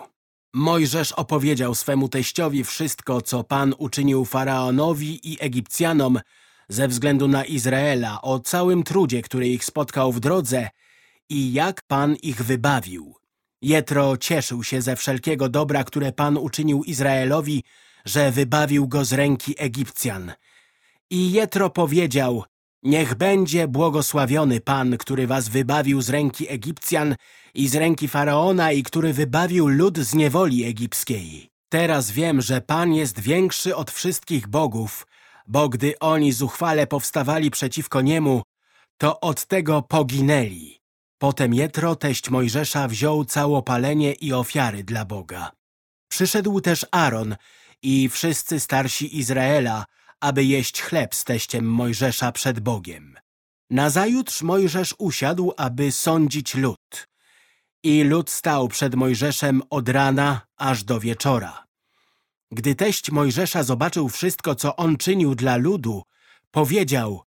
Mojżesz opowiedział swemu teściowi wszystko, co Pan uczynił Faraonowi i Egipcjanom ze względu na Izraela, o całym trudzie, który ich spotkał w drodze i jak Pan ich wybawił. Jetro cieszył się ze wszelkiego dobra, które Pan uczynił Izraelowi, że wybawił go z ręki Egipcjan. I Jetro powiedział, niech będzie błogosławiony Pan, który was wybawił z ręki Egipcjan i z ręki Faraona i który wybawił lud z niewoli egipskiej. Teraz wiem, że Pan jest większy od wszystkich bogów, bo gdy oni zuchwale powstawali przeciwko Niemu, to od tego poginęli. Potem Jetro, teść Mojżesza, wziął całopalenie i ofiary dla Boga. Przyszedł też Aaron i wszyscy starsi Izraela, aby jeść chleb z teściem Mojżesza przed Bogiem. Nazajutrz Mojżesz usiadł, aby sądzić lud. I lud stał przed Mojżeszem od rana aż do wieczora. Gdy teść Mojżesza zobaczył wszystko, co on czynił dla ludu, powiedział,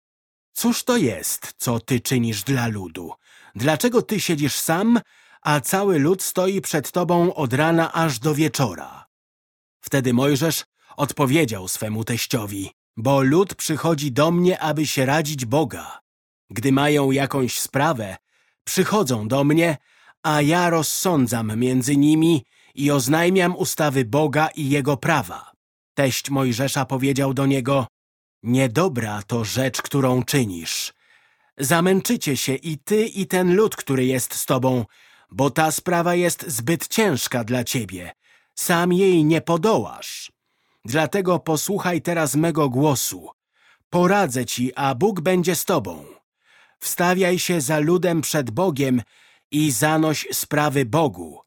cóż to jest, co ty czynisz dla ludu? Dlaczego ty siedzisz sam, a cały lud stoi przed tobą od rana aż do wieczora? Wtedy Mojżesz odpowiedział swemu teściowi, bo lud przychodzi do mnie, aby się radzić Boga. Gdy mają jakąś sprawę, przychodzą do mnie, a ja rozsądzam między nimi i oznajmiam ustawy Boga i Jego prawa. Teść Mojżesza powiedział do niego, niedobra to rzecz, którą czynisz. Zamęczycie się i ty, i ten lud, który jest z tobą, bo ta sprawa jest zbyt ciężka dla ciebie. Sam jej nie podołasz. Dlatego posłuchaj teraz mego głosu. Poradzę ci, a Bóg będzie z tobą. Wstawiaj się za ludem przed Bogiem i zanoś sprawy Bogu.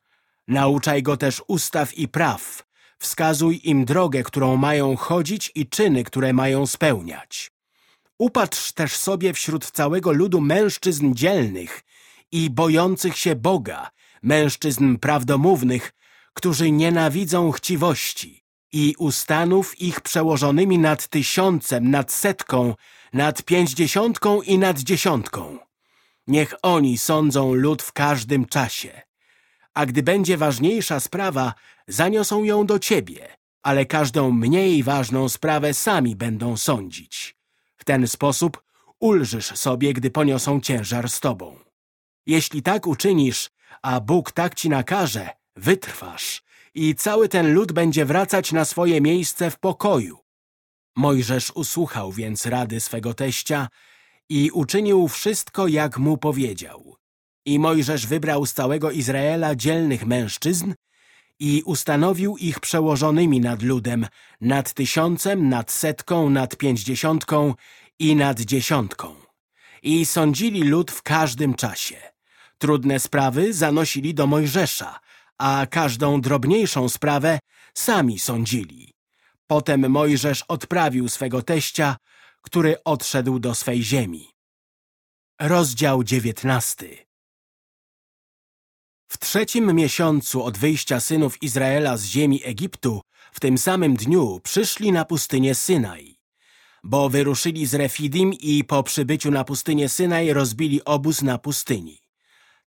Nauczaj go też ustaw i praw. Wskazuj im drogę, którą mają chodzić i czyny, które mają spełniać. Upatrz też sobie wśród całego ludu mężczyzn dzielnych i bojących się Boga, mężczyzn prawdomównych, którzy nienawidzą chciwości i ustanów ich przełożonymi nad tysiącem, nad setką, nad pięćdziesiątką i nad dziesiątką. Niech oni sądzą lud w każdym czasie. a gdy będzie ważniejsza sprawa, zaniosą ją do ciebie, ale każdą mniej ważną sprawę sami będą sądzić. W ten sposób ulżysz sobie, gdy poniosą ciężar z tobą. Jeśli tak uczynisz, a Bóg tak ci nakaże, wytrwasz i cały ten lud będzie wracać na swoje miejsce w pokoju. Mojżesz usłuchał więc rady swego teścia i uczynił wszystko, jak mu powiedział. I Mojżesz wybrał z całego Izraela dzielnych mężczyzn i ustanowił ich przełożonymi nad ludem, nad tysiącem, nad setką, nad pięćdziesiątką i nad dziesiątką. I sądzili lud w każdym czasie. Trudne sprawy zanosili do Mojżesza, a każdą drobniejszą sprawę sami sądzili. Potem Mojżesz odprawił swego teścia, który odszedł do swej ziemi. Rozdział dziewiętnasty W trzecim miesiącu od wyjścia synów Izraela z ziemi Egiptu, w tym samym dniu przyszli na pustynię Synaj. Bo wyruszyli z Refidim i po przybyciu na pustynię Synaj rozbili obóz na pustyni.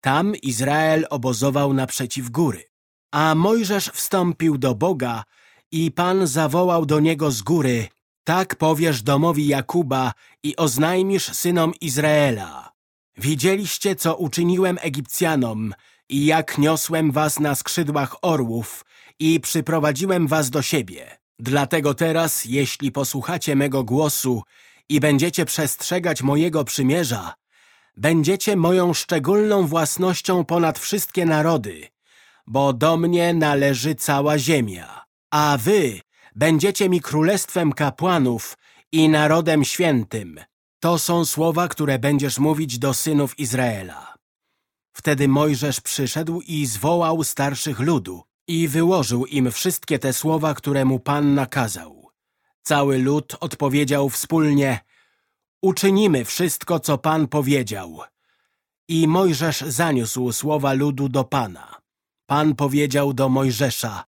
Tam Izrael obozował naprzeciw góry. A Mojżesz wstąpił do Boga i Pan zawołał do niego z góry Tak powiesz domowi Jakuba i oznajmisz synom Izraela. Widzieliście, co uczyniłem Egipcjanom i jak niosłem was na skrzydłach orłów i przyprowadziłem was do siebie. Dlatego teraz, jeśli posłuchacie mego głosu i będziecie przestrzegać mojego przymierza, będziecie moją szczególną własnością ponad wszystkie narody, bo do mnie należy cała ziemia. A wy będziecie mi królestwem kapłanów i narodem świętym. To są słowa, które będziesz mówić do synów Izraela. Wtedy Mojżesz przyszedł i zwołał starszych ludu i wyłożył im wszystkie te słowa, które mu Pan nakazał. Cały lud odpowiedział wspólnie Uczynimy wszystko, co Pan powiedział. I Mojżesz zaniósł słowa ludu do Pana. Pan powiedział do Mojżesza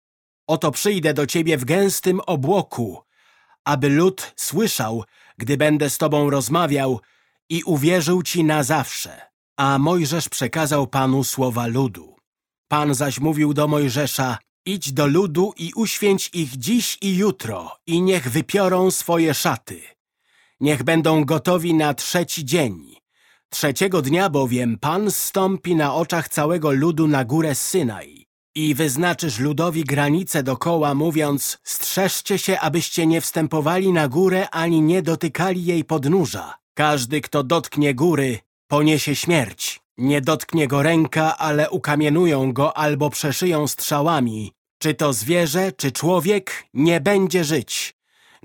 Oto przyjdę do ciebie w gęstym obłoku, aby lud słyszał, gdy będę z tobą rozmawiał i uwierzył ci na zawsze. A Mojżesz przekazał Panu słowa ludu. Pan zaś mówił do Mojżesza, idź do ludu i uświęć ich dziś i jutro i niech wypiorą swoje szaty. Niech będą gotowi na trzeci dzień. Trzeciego dnia bowiem Pan stąpi na oczach całego ludu na górę Synaj i wyznaczysz ludowi granice dokoła, mówiąc strzeżcie się, abyście nie wstępowali na górę, ani nie dotykali jej podnóża. Każdy, kto dotknie góry, poniesie śmierć. Nie dotknie go ręka, ale ukamienują go albo przeszyją strzałami. Czy to zwierzę, czy człowiek, nie będzie żyć.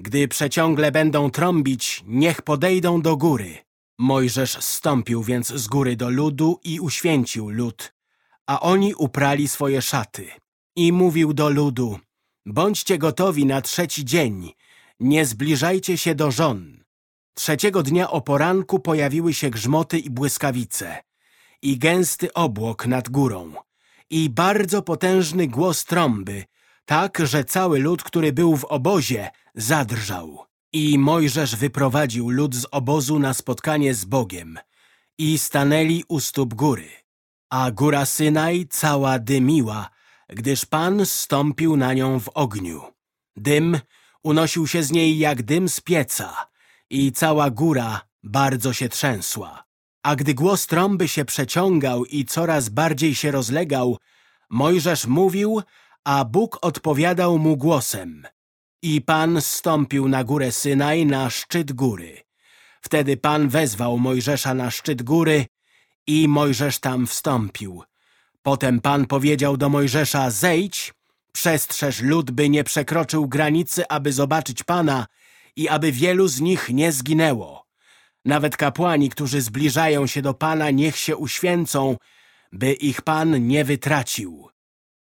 Gdy przeciągle będą trąbić, niech podejdą do góry. Mojżesz zstąpił więc z góry do ludu i uświęcił lud a oni uprali swoje szaty. I mówił do ludu, bądźcie gotowi na trzeci dzień, nie zbliżajcie się do żon. Trzeciego dnia o poranku pojawiły się grzmoty i błyskawice i gęsty obłok nad górą i bardzo potężny głos trąby, tak, że cały lud, który był w obozie, zadrżał. I Mojżesz wyprowadził lud z obozu na spotkanie z Bogiem i stanęli u stóp góry a góra Synaj cała dymiła, gdyż Pan stąpił na nią w ogniu. Dym unosił się z niej jak dym z pieca i cała góra bardzo się trzęsła. A gdy głos trąby się przeciągał i coraz bardziej się rozlegał, Mojżesz mówił, a Bóg odpowiadał mu głosem. I Pan stąpił na górę Synaj na szczyt góry. Wtedy Pan wezwał Mojżesza na szczyt góry i Mojżesz tam wstąpił. Potem Pan powiedział do Mojżesza, zejdź, przestrzeż lud, by nie przekroczył granicy, aby zobaczyć Pana i aby wielu z nich nie zginęło. Nawet kapłani, którzy zbliżają się do Pana, niech się uświęcą, by ich Pan nie wytracił.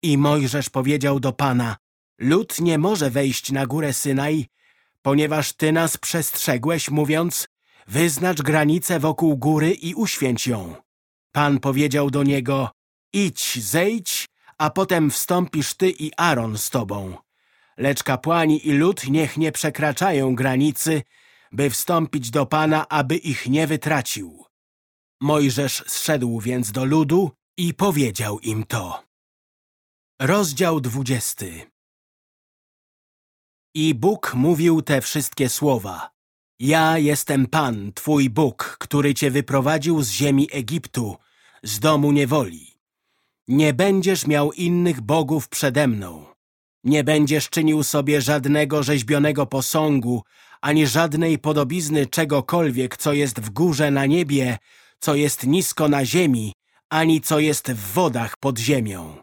I Mojżesz powiedział do Pana, lud nie może wejść na górę Synaj, ponieważ Ty nas przestrzegłeś, mówiąc, wyznacz granicę wokół góry i uświęć ją. Pan powiedział do niego, idź, zejdź, a potem wstąpisz ty i Aaron z tobą. Lecz kapłani i lud niech nie przekraczają granicy, by wstąpić do Pana, aby ich nie wytracił. Mojżesz zszedł więc do ludu i powiedział im to. Rozdział dwudziesty I Bóg mówił te wszystkie słowa. Ja jestem Pan, Twój Bóg, który Cię wyprowadził z ziemi Egiptu, z domu niewoli. Nie będziesz miał innych bogów przede mną. Nie będziesz czynił sobie żadnego rzeźbionego posągu, ani żadnej podobizny czegokolwiek, co jest w górze na niebie, co jest nisko na ziemi, ani co jest w wodach pod ziemią.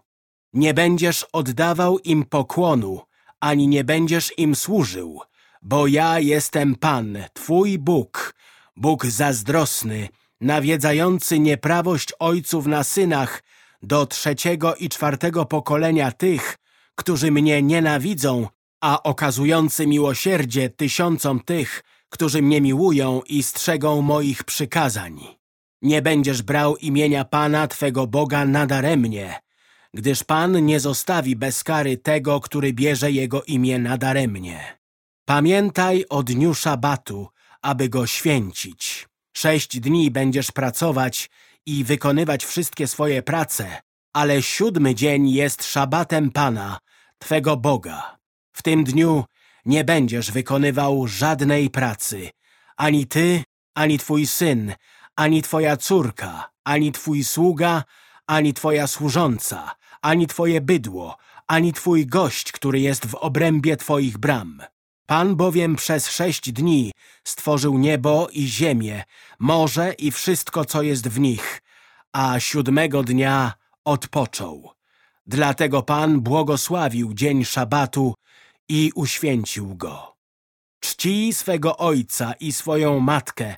Nie będziesz oddawał im pokłonu, ani nie będziesz im służył, bo ja jestem Pan, Twój Bóg, Bóg zazdrosny, nawiedzający nieprawość ojców na synach do trzeciego i czwartego pokolenia tych, którzy mnie nienawidzą, a okazujący miłosierdzie tysiącom tych, którzy mnie miłują i strzegą moich przykazań. Nie będziesz brał imienia Pana Twego Boga nadaremnie, gdyż Pan nie zostawi bez kary tego, który bierze Jego imię nadaremnie. Pamiętaj o dniu szabatu, aby go święcić. Sześć dni będziesz pracować i wykonywać wszystkie swoje prace, ale siódmy dzień jest szabatem Pana, Twego Boga. W tym dniu nie będziesz wykonywał żadnej pracy, ani ty, ani twój syn, ani twoja córka, ani twój sługa, ani twoja służąca, ani twoje bydło, ani twój gość, który jest w obrębie twoich bram. Pan bowiem przez sześć dni stworzył niebo i ziemię, morze i wszystko, co jest w nich, a siódmego dnia odpoczął. Dlatego Pan błogosławił dzień szabatu i uświęcił go. Czcij swego ojca i swoją matkę,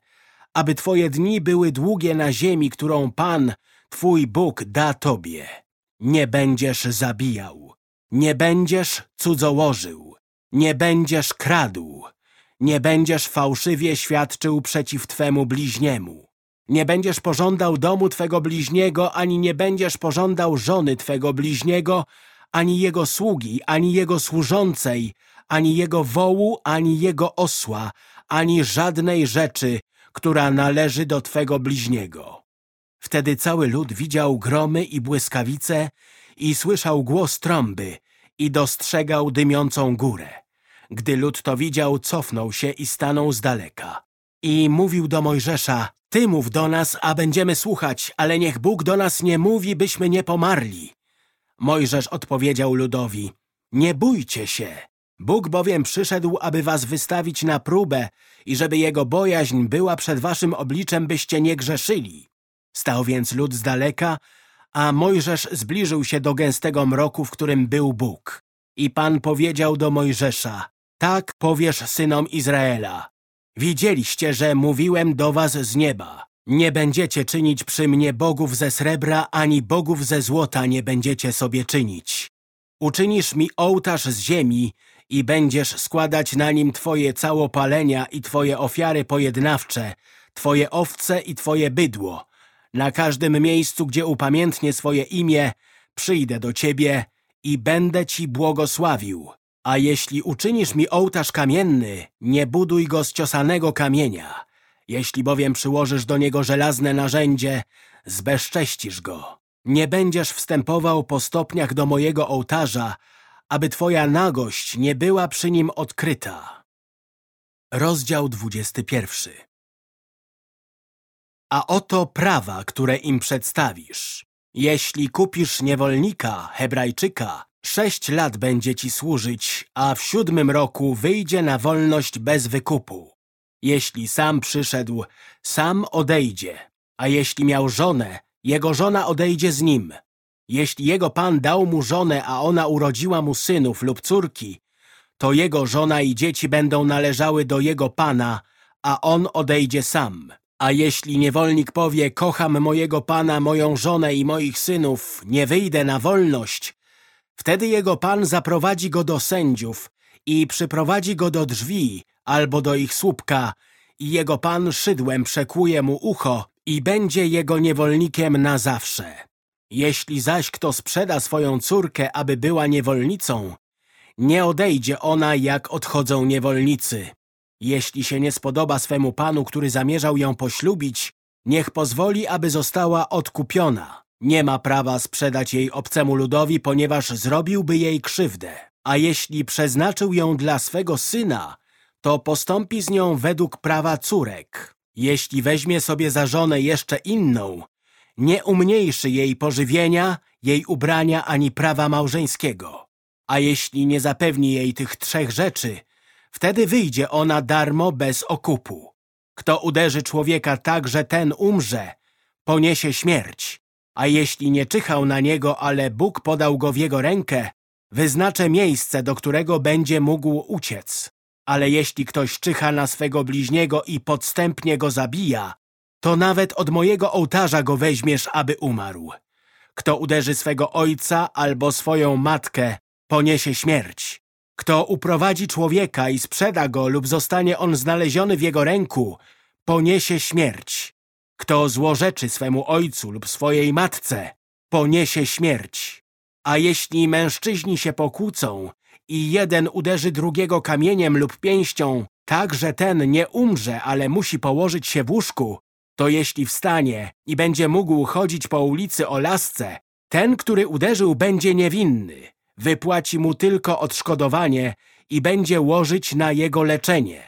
aby twoje dni były długie na ziemi, którą Pan, twój Bóg, da tobie. Nie będziesz zabijał, nie będziesz cudzołożył, nie będziesz kradł, nie będziesz fałszywie świadczył przeciw twemu bliźniemu. Nie będziesz pożądał domu twego bliźniego, ani nie będziesz pożądał żony twego bliźniego, ani jego sługi, ani jego służącej, ani jego wołu, ani jego osła, ani żadnej rzeczy, która należy do twego bliźniego. Wtedy cały lud widział gromy i błyskawice i słyszał głos trąby i dostrzegał dymiącą górę. Gdy lud to widział, cofnął się i stanął z daleka. I mówił do Mojżesza, ty mów do nas, a będziemy słuchać, ale niech Bóg do nas nie mówi, byśmy nie pomarli. Mojżesz odpowiedział ludowi, nie bójcie się. Bóg bowiem przyszedł, aby was wystawić na próbę i żeby jego bojaźń była przed waszym obliczem, byście nie grzeszyli. Stał więc lud z daleka, a Mojżesz zbliżył się do gęstego mroku, w którym był Bóg. I Pan powiedział do Mojżesza, tak powiesz synom Izraela. Widzieliście, że mówiłem do was z nieba. Nie będziecie czynić przy mnie bogów ze srebra, ani bogów ze złota nie będziecie sobie czynić. Uczynisz mi ołtarz z ziemi i będziesz składać na nim twoje całopalenia i twoje ofiary pojednawcze, twoje owce i twoje bydło. Na każdym miejscu, gdzie upamiętnię swoje imię, przyjdę do ciebie i będę ci błogosławił. A jeśli uczynisz mi ołtarz kamienny, nie buduj go z ciosanego kamienia. Jeśli bowiem przyłożysz do niego żelazne narzędzie, zbezcześcisz go. Nie będziesz wstępował po stopniach do mojego ołtarza, aby twoja nagość nie była przy nim odkryta. Rozdział 21 A oto prawa, które im przedstawisz. Jeśli kupisz niewolnika, Hebrajczyka, sześć lat będzie ci służyć, a w siódmym roku wyjdzie na wolność bez wykupu. Jeśli sam przyszedł, sam odejdzie, a jeśli miał żonę, jego żona odejdzie z nim. Jeśli jego pan dał mu żonę, a ona urodziła mu synów lub córki, to jego żona i dzieci będą należały do jego pana, a on odejdzie sam. A jeśli niewolnik powie, kocham mojego pana, moją żonę i moich synów, nie wyjdę na wolność, wtedy jego pan zaprowadzi go do sędziów i przyprowadzi go do drzwi albo do ich słupka i jego pan szydłem przekłuje mu ucho i będzie jego niewolnikiem na zawsze. Jeśli zaś kto sprzeda swoją córkę, aby była niewolnicą, nie odejdzie ona, jak odchodzą niewolnicy. Jeśli się nie spodoba swemu panu, który zamierzał ją poślubić, niech pozwoli, aby została odkupiona. Nie ma prawa sprzedać jej obcemu ludowi, ponieważ zrobiłby jej krzywdę. A jeśli przeznaczył ją dla swego syna, to postąpi z nią według prawa córek. Jeśli weźmie sobie za żonę jeszcze inną, nie umniejszy jej pożywienia, jej ubrania ani prawa małżeńskiego. A jeśli nie zapewni jej tych trzech rzeczy, wtedy wyjdzie ona darmo bez okupu. Kto uderzy człowieka tak, że ten umrze, poniesie śmierć. A jeśli nie czyhał na niego, ale Bóg podał go w jego rękę, wyznaczę miejsce, do którego będzie mógł uciec. Ale jeśli ktoś czyha na swego bliźniego i podstępnie go zabija, to nawet od mojego ołtarza go weźmiesz, aby umarł. Kto uderzy swego ojca albo swoją matkę, poniesie śmierć. Kto uprowadzi człowieka i sprzeda go lub zostanie on znaleziony w jego ręku, poniesie śmierć. Kto złorzeczy swemu ojcu lub swojej matce, poniesie śmierć. A jeśli mężczyźni się pokłócą i jeden uderzy drugiego kamieniem lub pięścią, tak, że ten nie umrze, ale musi położyć się w łóżku, to jeśli wstanie i będzie mógł chodzić po ulicy o lasce, ten, który uderzył, będzie niewinny. Wypłaci mu tylko odszkodowanie i będzie łożyć na jego leczenie.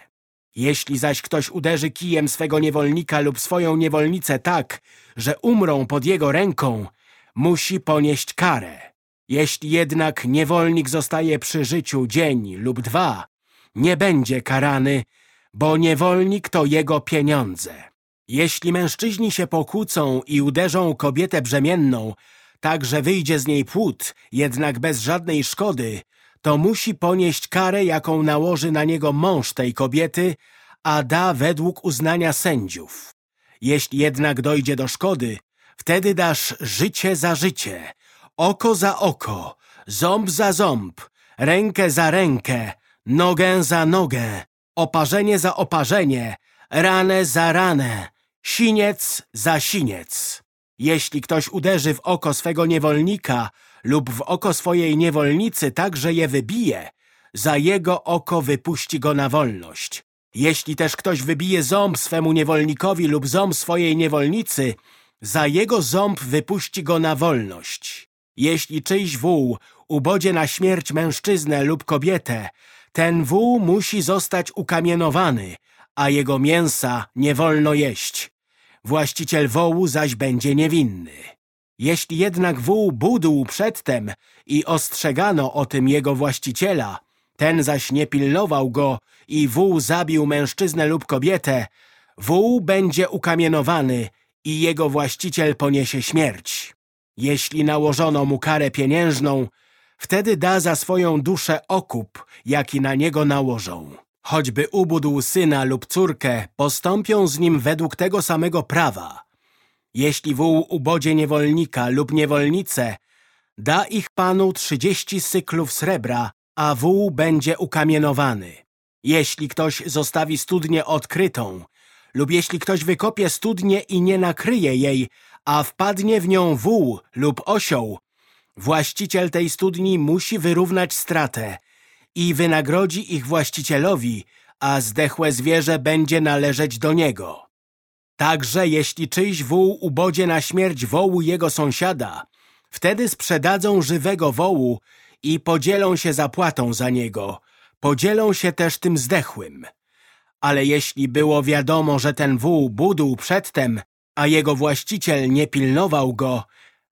Jeśli zaś ktoś uderzy kijem swego niewolnika lub swoją niewolnicę tak, że umrą pod jego ręką, musi ponieść karę. Jeśli jednak niewolnik zostaje przy życiu dzień lub dwa, nie będzie karany, bo niewolnik to jego pieniądze. Jeśli mężczyźni się pokłócą i uderzą kobietę brzemienną, tak że wyjdzie z niej płód, jednak bez żadnej szkody, to musi ponieść karę, jaką nałoży na niego mąż tej kobiety, a da według uznania sędziów. Jeśli jednak dojdzie do szkody, wtedy dasz życie za życie, oko za oko, ząb za ząb, rękę za rękę, nogę za nogę, oparzenie za oparzenie, ranę za ranę, siniec za siniec. Jeśli ktoś uderzy w oko swego niewolnika lub w oko swojej niewolnicy tak, że je wybije, za jego oko wypuści go na wolność. Jeśli też ktoś wybije ząb swemu niewolnikowi lub ząb swojej niewolnicy, za jego ząb wypuści go na wolność. Jeśli czyjś wół ubodzie na śmierć mężczyznę lub kobietę, ten wół musi zostać ukamienowany, a jego mięsa nie wolno jeść. Właściciel wołu zaś będzie niewinny. Jeśli jednak wół budł przedtem i ostrzegano o tym jego właściciela, ten zaś nie pilnował go i wół zabił mężczyznę lub kobietę, wół będzie ukamienowany i jego właściciel poniesie śmierć. Jeśli nałożono mu karę pieniężną, wtedy da za swoją duszę okup, jaki na niego nałożą. Choćby ubudł syna lub córkę, postąpią z nim według tego samego prawa. Jeśli wół ubodzie niewolnika lub niewolnicę, da ich panu trzydzieści syklów srebra, a wół będzie ukamienowany. Jeśli ktoś zostawi studnię odkrytą lub jeśli ktoś wykopie studnię i nie nakryje jej, a wpadnie w nią wół lub osioł, właściciel tej studni musi wyrównać stratę i wynagrodzi ich właścicielowi, a zdechłe zwierzę będzie należeć do niego. Także jeśli czyjś wół ubodzie na śmierć wołu jego sąsiada, wtedy sprzedadzą żywego wołu i podzielą się zapłatą za niego, podzielą się też tym zdechłym. Ale jeśli było wiadomo, że ten wół budł przedtem, a jego właściciel nie pilnował go,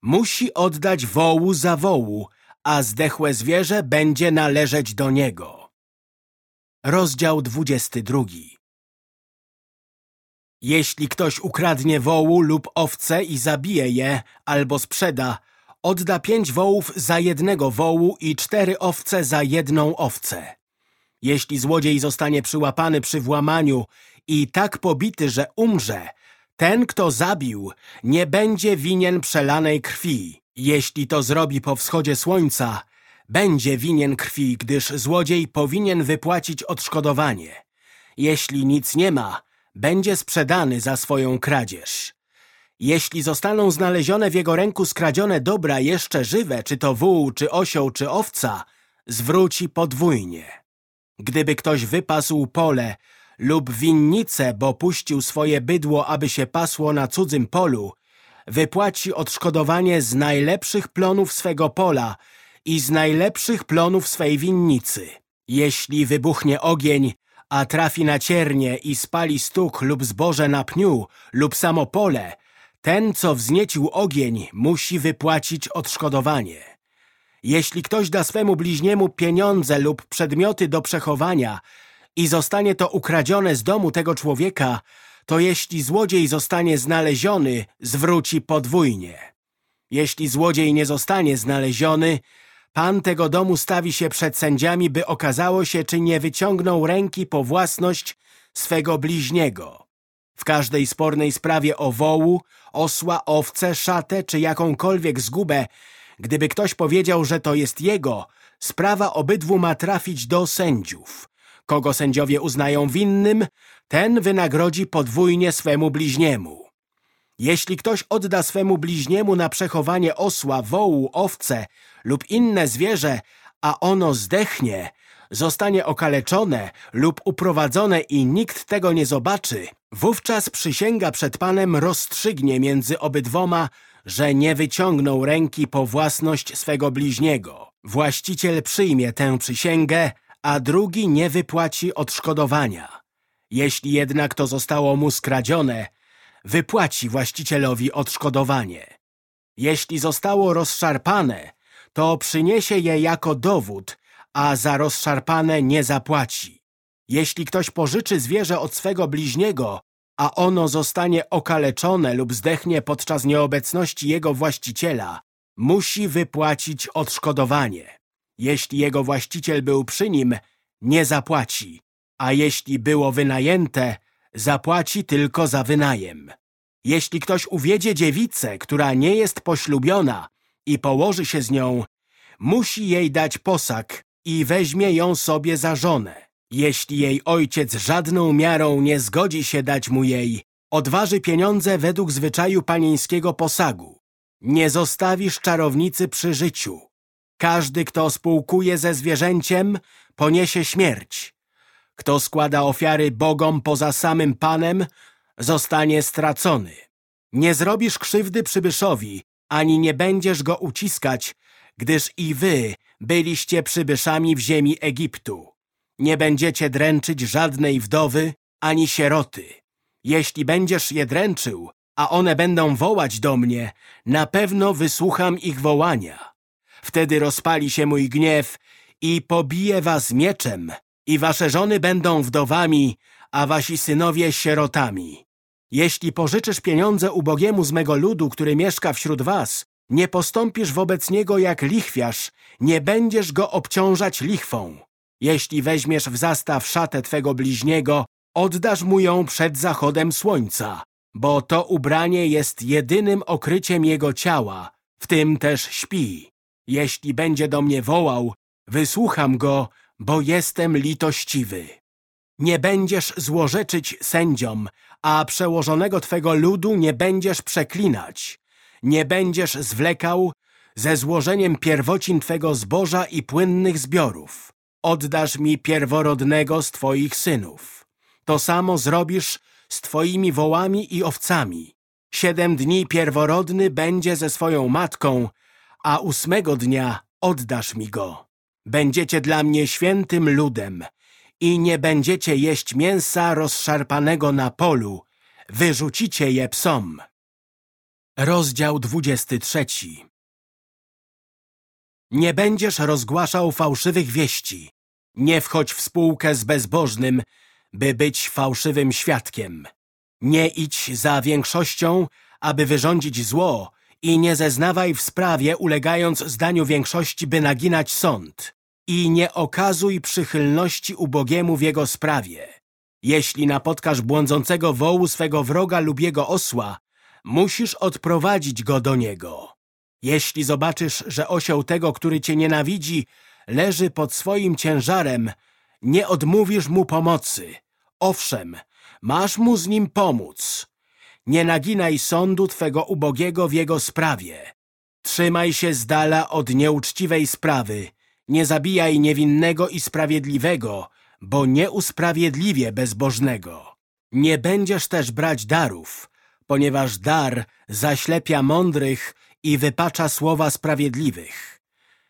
musi oddać wołu za wołu, a zdechłe zwierzę będzie należeć do niego. Rozdział 22 Jeśli ktoś ukradnie wołu lub owce i zabije je albo sprzeda, odda pięć wołów za jednego wołu i cztery owce za jedną owcę. Jeśli złodziej zostanie przyłapany przy włamaniu i tak pobity, że umrze, ten, kto zabił, nie będzie winien przelanej krwi. Jeśli to zrobi po wschodzie słońca, będzie winien krwi, gdyż złodziej powinien wypłacić odszkodowanie. Jeśli nic nie ma, będzie sprzedany za swoją kradzież. Jeśli zostaną znalezione w jego ręku skradzione dobra jeszcze żywe, czy to wół, czy osioł, czy owca, zwróci podwójnie. Gdyby ktoś wypasł pole lub winnicę, bo puścił swoje bydło, aby się pasło na cudzym polu, wypłaci odszkodowanie z najlepszych plonów swego pola i z najlepszych plonów swej winnicy. Jeśli wybuchnie ogień, a trafi na ciernie i spali stuk lub zboże na pniu lub samo pole, ten, co wzniecił ogień, musi wypłacić odszkodowanie. Jeśli ktoś da swemu bliźniemu pieniądze lub przedmioty do przechowania i zostanie to ukradzione z domu tego człowieka, to jeśli złodziej zostanie znaleziony, zwróci podwójnie. Jeśli złodziej nie zostanie znaleziony, pan tego domu stawi się przed sędziami, by okazało się, czy nie wyciągnął ręki po własność swego bliźniego. W każdej spornej sprawie o wołu, osła, owce, szatę czy jakąkolwiek zgubę, gdyby ktoś powiedział, że to jest jego, sprawa obydwu ma trafić do sędziów. Kogo sędziowie uznają winnym, ten wynagrodzi podwójnie swemu bliźniemu. Jeśli ktoś odda swemu bliźniemu na przechowanie osła, wołu, owce lub inne zwierzę, a ono zdechnie, zostanie okaleczone lub uprowadzone i nikt tego nie zobaczy, wówczas przysięga przed Panem rozstrzygnie między obydwoma, że nie wyciągnął ręki po własność swego bliźniego. Właściciel przyjmie tę przysięgę, a drugi nie wypłaci odszkodowania. Jeśli jednak to zostało mu skradzione, wypłaci właścicielowi odszkodowanie. Jeśli zostało rozszarpane, to przyniesie je jako dowód, a za rozszarpane nie zapłaci. Jeśli ktoś pożyczy zwierzę od swego bliźniego, a ono zostanie okaleczone lub zdechnie podczas nieobecności jego właściciela, musi wypłacić odszkodowanie. Jeśli jego właściciel był przy nim, nie zapłaci, a jeśli było wynajęte, zapłaci tylko za wynajem. Jeśli ktoś uwiedzie dziewicę, która nie jest poślubiona i położy się z nią, musi jej dać posag i weźmie ją sobie za żonę. Jeśli jej ojciec żadną miarą nie zgodzi się dać mu jej, odważy pieniądze według zwyczaju panieńskiego posagu. Nie zostawisz czarownicy przy życiu. Każdy, kto spółkuje ze zwierzęciem, poniesie śmierć. Kto składa ofiary bogom poza samym Panem, zostanie stracony. Nie zrobisz krzywdy przybyszowi, ani nie będziesz go uciskać, gdyż i wy byliście przybyszami w ziemi Egiptu. Nie będziecie dręczyć żadnej wdowy ani sieroty. Jeśli będziesz je dręczył, a one będą wołać do mnie, na pewno wysłucham ich wołania. Wtedy rozpali się mój gniew i pobije was mieczem i wasze żony będą wdowami, a wasi synowie sierotami. Jeśli pożyczysz pieniądze ubogiemu z mego ludu, który mieszka wśród was, nie postąpisz wobec niego jak lichwiarz, nie będziesz go obciążać lichwą. Jeśli weźmiesz w zastaw szatę twego bliźniego, oddasz mu ją przed zachodem słońca, bo to ubranie jest jedynym okryciem jego ciała, w tym też śpi. Jeśli będzie do mnie wołał, wysłucham go, bo jestem litościwy. Nie będziesz złorzeczyć sędziom, a przełożonego twego ludu nie będziesz przeklinać. Nie będziesz zwlekał ze złożeniem pierwocin twego zboża i płynnych zbiorów. Oddasz mi pierworodnego z twoich synów. To samo zrobisz z twoimi wołami i owcami. Siedem dni pierworodny będzie ze swoją matką, a ósmego dnia oddasz mi go. Będziecie dla mnie świętym ludem i nie będziecie jeść mięsa rozszarpanego na polu, wyrzucicie je psom. Rozdział 23 Nie będziesz rozgłaszał fałszywych wieści. Nie wchodź w spółkę z bezbożnym, by być fałszywym świadkiem. Nie idź za większością, aby wyrządzić zło i nie zeznawaj w sprawie, ulegając zdaniu większości, by naginać sąd. I nie okazuj przychylności ubogiemu w jego sprawie. Jeśli napotkasz błądzącego wołu swego wroga lub jego osła, musisz odprowadzić go do niego. Jeśli zobaczysz, że osioł tego, który cię nienawidzi, leży pod swoim ciężarem, nie odmówisz mu pomocy. Owszem, masz mu z nim pomóc. Nie naginaj sądu twego ubogiego w jego sprawie. Trzymaj się z dala od nieuczciwej sprawy. Nie zabijaj niewinnego i sprawiedliwego, bo nie usprawiedliwie bezbożnego. Nie będziesz też brać darów, ponieważ dar zaślepia mądrych i wypacza słowa sprawiedliwych.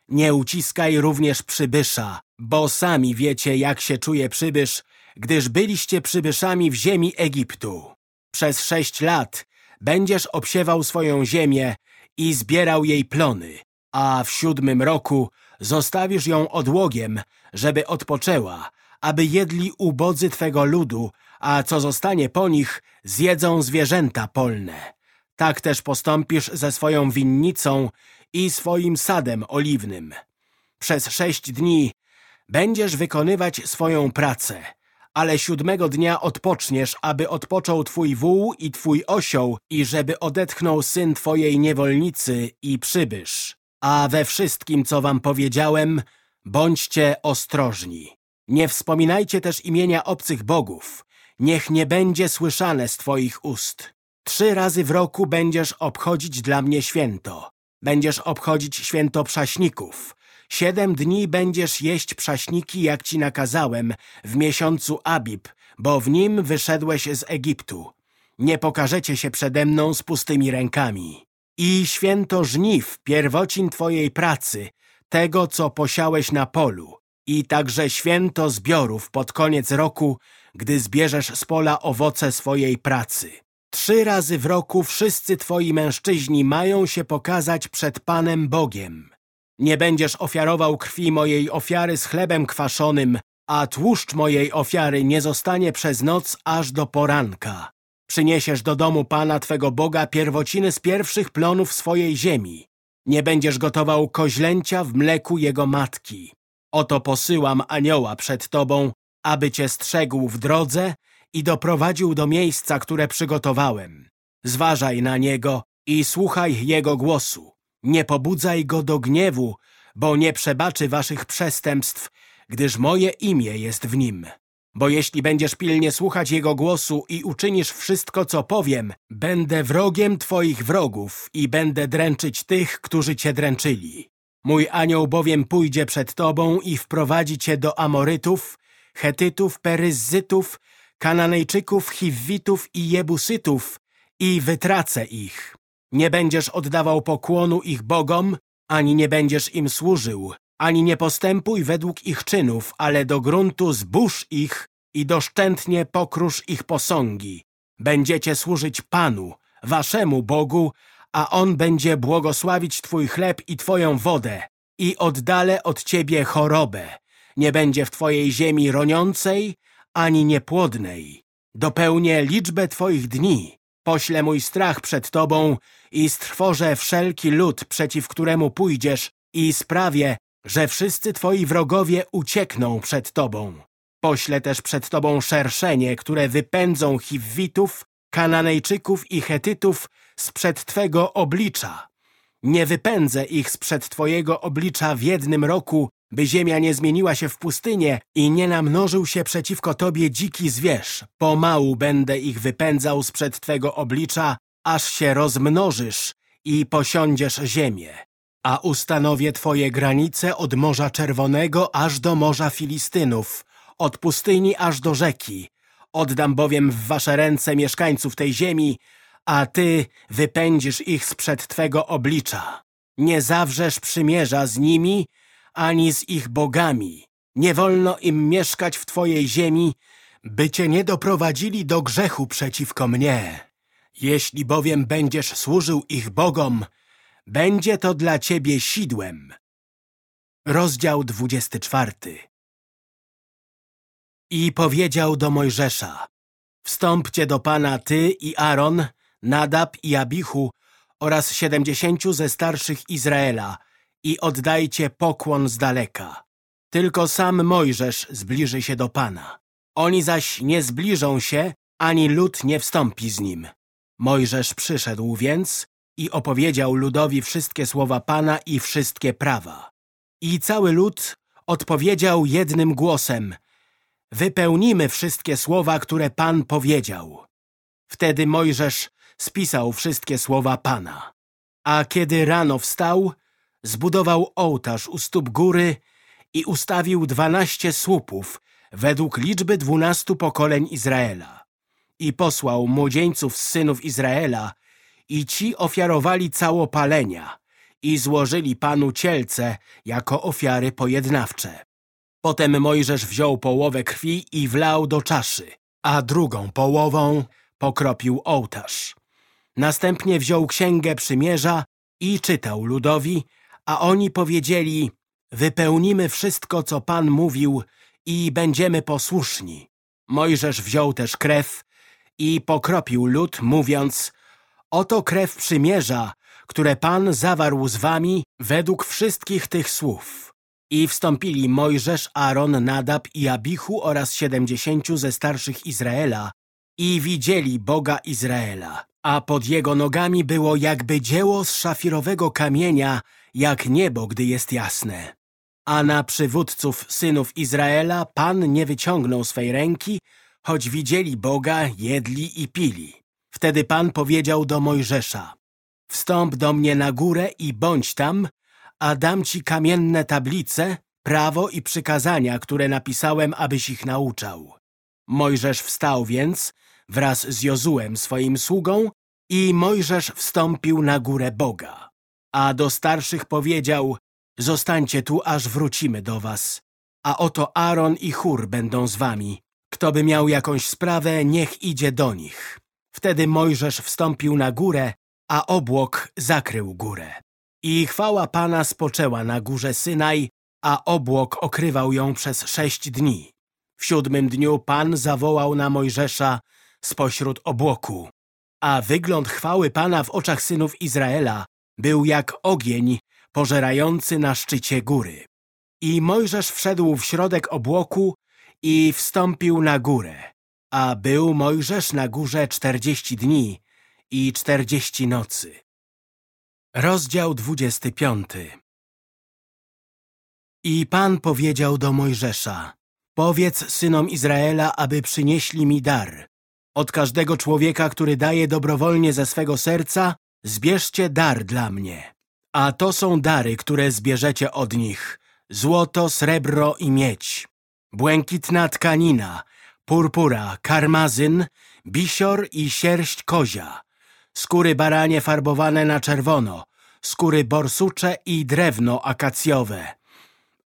Nie uciskaj również przybysza, bo sami wiecie, jak się czuje przybysz, gdyż byliście przybyszami w ziemi Egiptu. Przez sześć lat będziesz obsiewał swoją ziemię i zbierał jej plony, a w siódmym roku zostawisz ją odłogiem, żeby odpoczęła, aby jedli ubodzy Twego ludu, a co zostanie po nich, zjedzą zwierzęta polne. Tak też postąpisz ze swoją winnicą i swoim sadem oliwnym. Przez sześć dni będziesz wykonywać swoją pracę, ale siódmego dnia odpoczniesz, aby odpoczął twój wół i twój osioł i żeby odetchnął syn twojej niewolnicy i przybysz. A we wszystkim, co wam powiedziałem, bądźcie ostrożni. Nie wspominajcie też imienia obcych bogów. Niech nie będzie słyszane z twoich ust. Trzy razy w roku będziesz obchodzić dla mnie święto. Będziesz obchodzić święto przaśników. Siedem dni będziesz jeść przaśniki, jak ci nakazałem, w miesiącu Abib, bo w nim wyszedłeś z Egiptu. Nie pokażecie się przede mną z pustymi rękami. I święto żniw, pierwocin twojej pracy, tego, co posiałeś na polu. I także święto zbiorów pod koniec roku, gdy zbierzesz z pola owoce swojej pracy. Trzy razy w roku wszyscy twoi mężczyźni mają się pokazać przed Panem Bogiem. Nie będziesz ofiarował krwi mojej ofiary z chlebem kwaszonym, a tłuszcz mojej ofiary nie zostanie przez noc aż do poranka. Przyniesiesz do domu Pana Twego Boga pierwociny z pierwszych plonów swojej ziemi. Nie będziesz gotował koźlęcia w mleku jego matki. Oto posyłam anioła przed Tobą, aby Cię strzegł w drodze i doprowadził do miejsca, które przygotowałem. Zważaj na niego i słuchaj jego głosu. Nie pobudzaj go do gniewu, bo nie przebaczy waszych przestępstw, gdyż moje imię jest w nim. Bo jeśli będziesz pilnie słuchać jego głosu i uczynisz wszystko, co powiem, będę wrogiem twoich wrogów i będę dręczyć tych, którzy cię dręczyli. Mój anioł bowiem pójdzie przed tobą i wprowadzi cię do Amorytów, Chetytów, Peryzytów, Kananejczyków, Hiwitów i Jebusytów i wytracę ich. Nie będziesz oddawał pokłonu ich bogom, ani nie będziesz im służył, ani nie postępuj według ich czynów, ale do gruntu zbóż ich i doszczętnie pokrusz ich posągi. Będziecie służyć Panu, waszemu Bogu, a On będzie błogosławić twój chleb i twoją wodę i oddale od ciebie chorobę. Nie będzie w twojej ziemi roniącej, ani niepłodnej. Dopełnię liczbę twoich dni. Poślę mój strach przed tobą i strwożę wszelki lud, przeciw któremu pójdziesz i sprawię, że wszyscy twoi wrogowie uciekną przed tobą. Poślę też przed tobą szerszenie, które wypędzą Hiwitów, Kananejczyków i Chetytów sprzed twego oblicza. Nie wypędzę ich sprzed twojego oblicza w jednym roku, by ziemia nie zmieniła się w pustynię i nie namnożył się przeciwko tobie dziki zwierz. Pomału będę ich wypędzał sprzed twego oblicza, aż się rozmnożysz i posiądziesz ziemię. A ustanowię twoje granice od Morza Czerwonego aż do Morza Filistynów, od pustyni aż do rzeki. Oddam bowiem w wasze ręce mieszkańców tej ziemi, a ty wypędzisz ich sprzed twego oblicza. Nie zawrzesz przymierza z nimi, ani z ich bogami. Nie wolno im mieszkać w Twojej ziemi, by Cię nie doprowadzili do grzechu przeciwko mnie. Jeśli bowiem będziesz służył ich bogom, będzie to dla Ciebie sidłem. Rozdział 24 I powiedział do Mojżesza, Wstąpcie do Pana Ty i Aaron, Nadab i Abichu oraz siedemdziesięciu ze starszych Izraela, i oddajcie pokłon z daleka. Tylko sam Mojżesz zbliży się do Pana. Oni zaś nie zbliżą się, ani lud nie wstąpi z nim. Mojżesz przyszedł więc i opowiedział ludowi wszystkie słowa Pana i wszystkie prawa. I cały lud odpowiedział jednym głosem Wypełnimy wszystkie słowa, które Pan powiedział. Wtedy Mojżesz spisał wszystkie słowa Pana. A kiedy rano wstał, zbudował ołtarz u stóp góry i ustawił dwanaście słupów według liczby dwunastu pokoleń Izraela. i posłał młodzieńców z synów Izraela i ci ofiarowali całopalenia i złożyli Panu cielce jako ofiary pojednawcze. Potem Mojżesz wziął połowę krwi i wlał do czaszy, a drugą połową pokropił ołtarz. Następnie wziął księgę przymierza i czytał ludowi, a oni powiedzieli, wypełnimy wszystko, co Pan mówił i będziemy posłuszni. Mojżesz wziął też krew i pokropił lud, mówiąc, oto krew przymierza, które Pan zawarł z wami według wszystkich tych słów. I wstąpili Mojżesz, Aaron, Nadab i Abichu oraz siedemdziesięciu ze starszych Izraela i widzieli Boga Izraela, a pod jego nogami było jakby dzieło z szafirowego kamienia, jak niebo, gdy jest jasne. A na przywódców synów Izraela Pan nie wyciągnął swej ręki, choć widzieli Boga, jedli i pili. Wtedy Pan powiedział do Mojżesza, wstąp do mnie na górę i bądź tam, a dam ci kamienne tablice, prawo i przykazania, które napisałem, abyś ich nauczał. Mojżesz wstał więc wraz z Jozułem swoim sługą i Mojżesz wstąpił na górę Boga. A do starszych powiedział, zostańcie tu, aż wrócimy do was. A oto Aaron i Chur będą z wami. Kto by miał jakąś sprawę, niech idzie do nich. Wtedy Mojżesz wstąpił na górę, a obłok zakrył górę. I chwała Pana spoczęła na górze Synaj, a obłok okrywał ją przez sześć dni. W siódmym dniu Pan zawołał na Mojżesza spośród obłoku, a wygląd chwały Pana w oczach synów Izraela był jak ogień pożerający na szczycie góry. I Mojżesz wszedł w środek obłoku i wstąpił na górę, a był Mojżesz na górze czterdzieści dni i czterdzieści nocy. Rozdział dwudziesty piąty I Pan powiedział do Mojżesza, powiedz synom Izraela, aby przynieśli mi dar. Od każdego człowieka, który daje dobrowolnie ze swego serca, zbierzcie dar dla mnie. A to są dary, które zbierzecie od nich. Złoto, srebro i miedź. Błękitna tkanina, purpura, karmazyn, bisior i sierść kozia skóry baranie farbowane na czerwono, skóry borsucze i drewno akacjowe,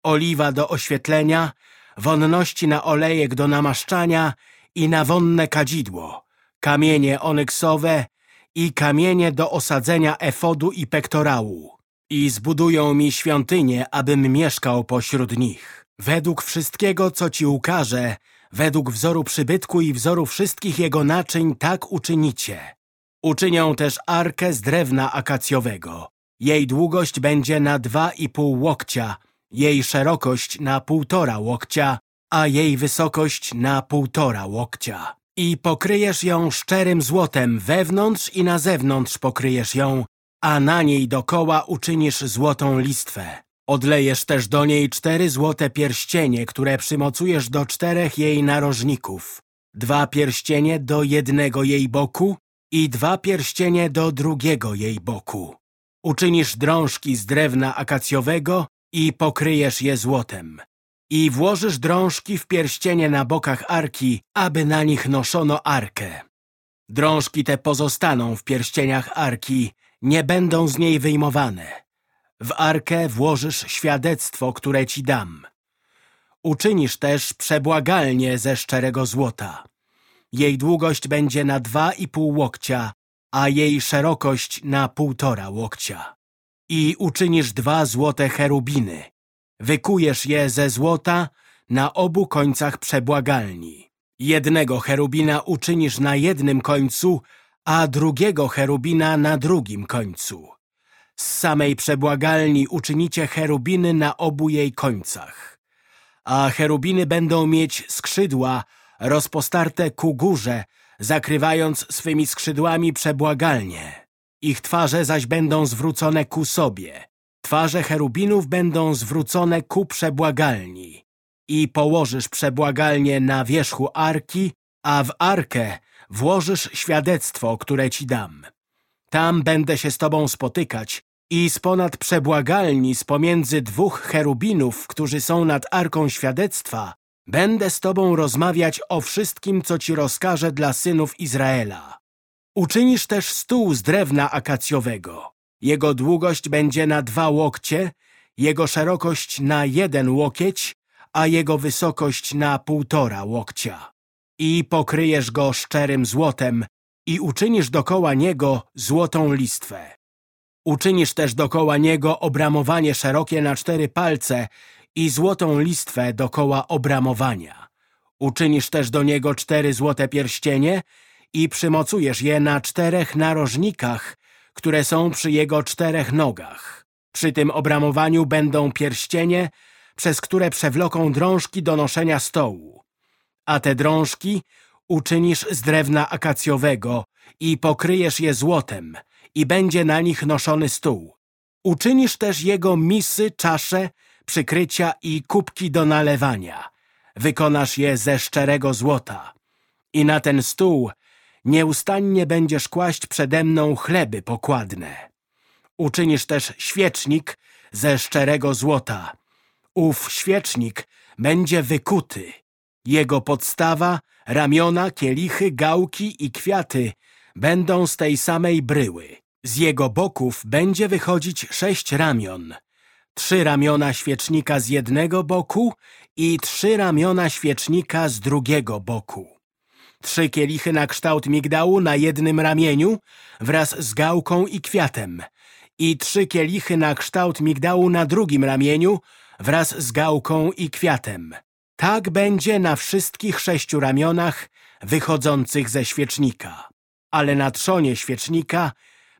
oliwa do oświetlenia, wonności na olejek do namaszczania i na wonne kadzidło, kamienie onyksowe i kamienie do osadzenia efodu i pektorału. I zbudują mi świątynię, abym mieszkał pośród nich. Według wszystkiego, co ci ukażę, według wzoru przybytku i wzoru wszystkich jego naczyń, tak uczynicie. Uczynią też arkę z drewna akacjowego. Jej długość będzie na dwa i pół łokcia, jej szerokość na półtora łokcia, a jej wysokość na półtora łokcia. I pokryjesz ją szczerym złotem wewnątrz i na zewnątrz pokryjesz ją, a na niej dokoła uczynisz złotą listwę. Odlejesz też do niej cztery złote pierścienie, które przymocujesz do czterech jej narożników. Dwa pierścienie do jednego jej boku i dwa pierścienie do drugiego jej boku. Uczynisz drążki z drewna akacjowego i pokryjesz je złotem. I włożysz drążki w pierścienie na bokach arki, aby na nich noszono arkę. Drążki te pozostaną w pierścieniach arki, nie będą z niej wyjmowane. W arkę włożysz świadectwo, które ci dam. Uczynisz też przebłagalnie ze szczerego złota. Jej długość będzie na dwa i pół łokcia, a jej szerokość na półtora łokcia. I uczynisz dwa złote cherubiny. Wykujesz je ze złota na obu końcach przebłagalni. Jednego cherubina uczynisz na jednym końcu, a drugiego cherubina na drugim końcu. Z samej przebłagalni uczynicie cherubiny na obu jej końcach. A cherubiny będą mieć skrzydła rozpostarte ku górze, zakrywając swymi skrzydłami przebłagalnie. Ich twarze zaś będą zwrócone ku sobie. Twarze cherubinów będą zwrócone ku przebłagalni. I położysz przebłagalnie na wierzchu arki, a w arkę włożysz świadectwo, które ci dam. Tam będę się z tobą spotykać i z ponad przebłagalni z pomiędzy dwóch cherubinów, którzy są nad arką świadectwa, Będę z tobą rozmawiać o wszystkim, co ci rozkażę dla synów Izraela. Uczynisz też stół z drewna akacjowego. Jego długość będzie na dwa łokcie, jego szerokość na jeden łokieć, a jego wysokość na półtora łokcia. I pokryjesz go szczerym złotem i uczynisz dokoła niego złotą listwę. Uczynisz też dokoła niego obramowanie szerokie na cztery palce i złotą listwę dokoła obramowania. Uczynisz też do niego cztery złote pierścienie i przymocujesz je na czterech narożnikach, które są przy jego czterech nogach. Przy tym obramowaniu będą pierścienie, przez które przewloką drążki do noszenia stołu. A te drążki uczynisz z drewna akacjowego i pokryjesz je złotem i będzie na nich noszony stół. Uczynisz też jego misy, czasze, przykrycia i kubki do nalewania. Wykonasz je ze szczerego złota. I na ten stół nieustannie będziesz kłaść przede mną chleby pokładne. Uczynisz też świecznik ze szczerego złota. Ów świecznik będzie wykuty. Jego podstawa, ramiona, kielichy, gałki i kwiaty będą z tej samej bryły. Z jego boków będzie wychodzić sześć ramion. Trzy ramiona świecznika z jednego boku i trzy ramiona świecznika z drugiego boku. Trzy kielichy na kształt migdału na jednym ramieniu wraz z gałką i kwiatem i trzy kielichy na kształt migdału na drugim ramieniu wraz z gałką i kwiatem. Tak będzie na wszystkich sześciu ramionach wychodzących ze świecznika. Ale na trzonie świecznika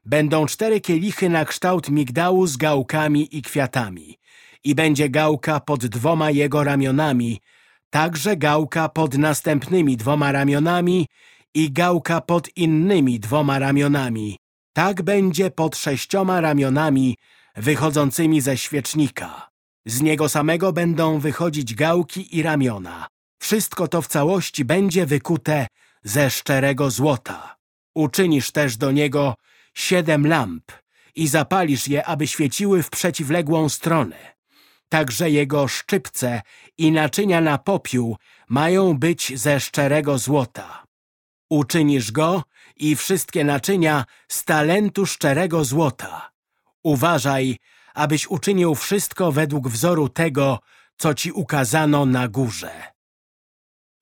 będą cztery kielichy na kształt migdału z gałkami i kwiatami i będzie gałka pod dwoma jego ramionami, także gałka pod następnymi dwoma ramionami i gałka pod innymi dwoma ramionami. Tak będzie pod sześcioma ramionami wychodzącymi ze świecznika. Z niego samego będą wychodzić gałki i ramiona. Wszystko to w całości będzie wykute ze szczerego złota. Uczynisz też do niego siedem lamp i zapalisz je, aby świeciły w przeciwległą stronę. Także jego szczypce i naczynia na popiół mają być ze szczerego złota. Uczynisz go i wszystkie naczynia z talentu szczerego złota. Uważaj, abyś uczynił wszystko według wzoru tego, co ci ukazano na górze.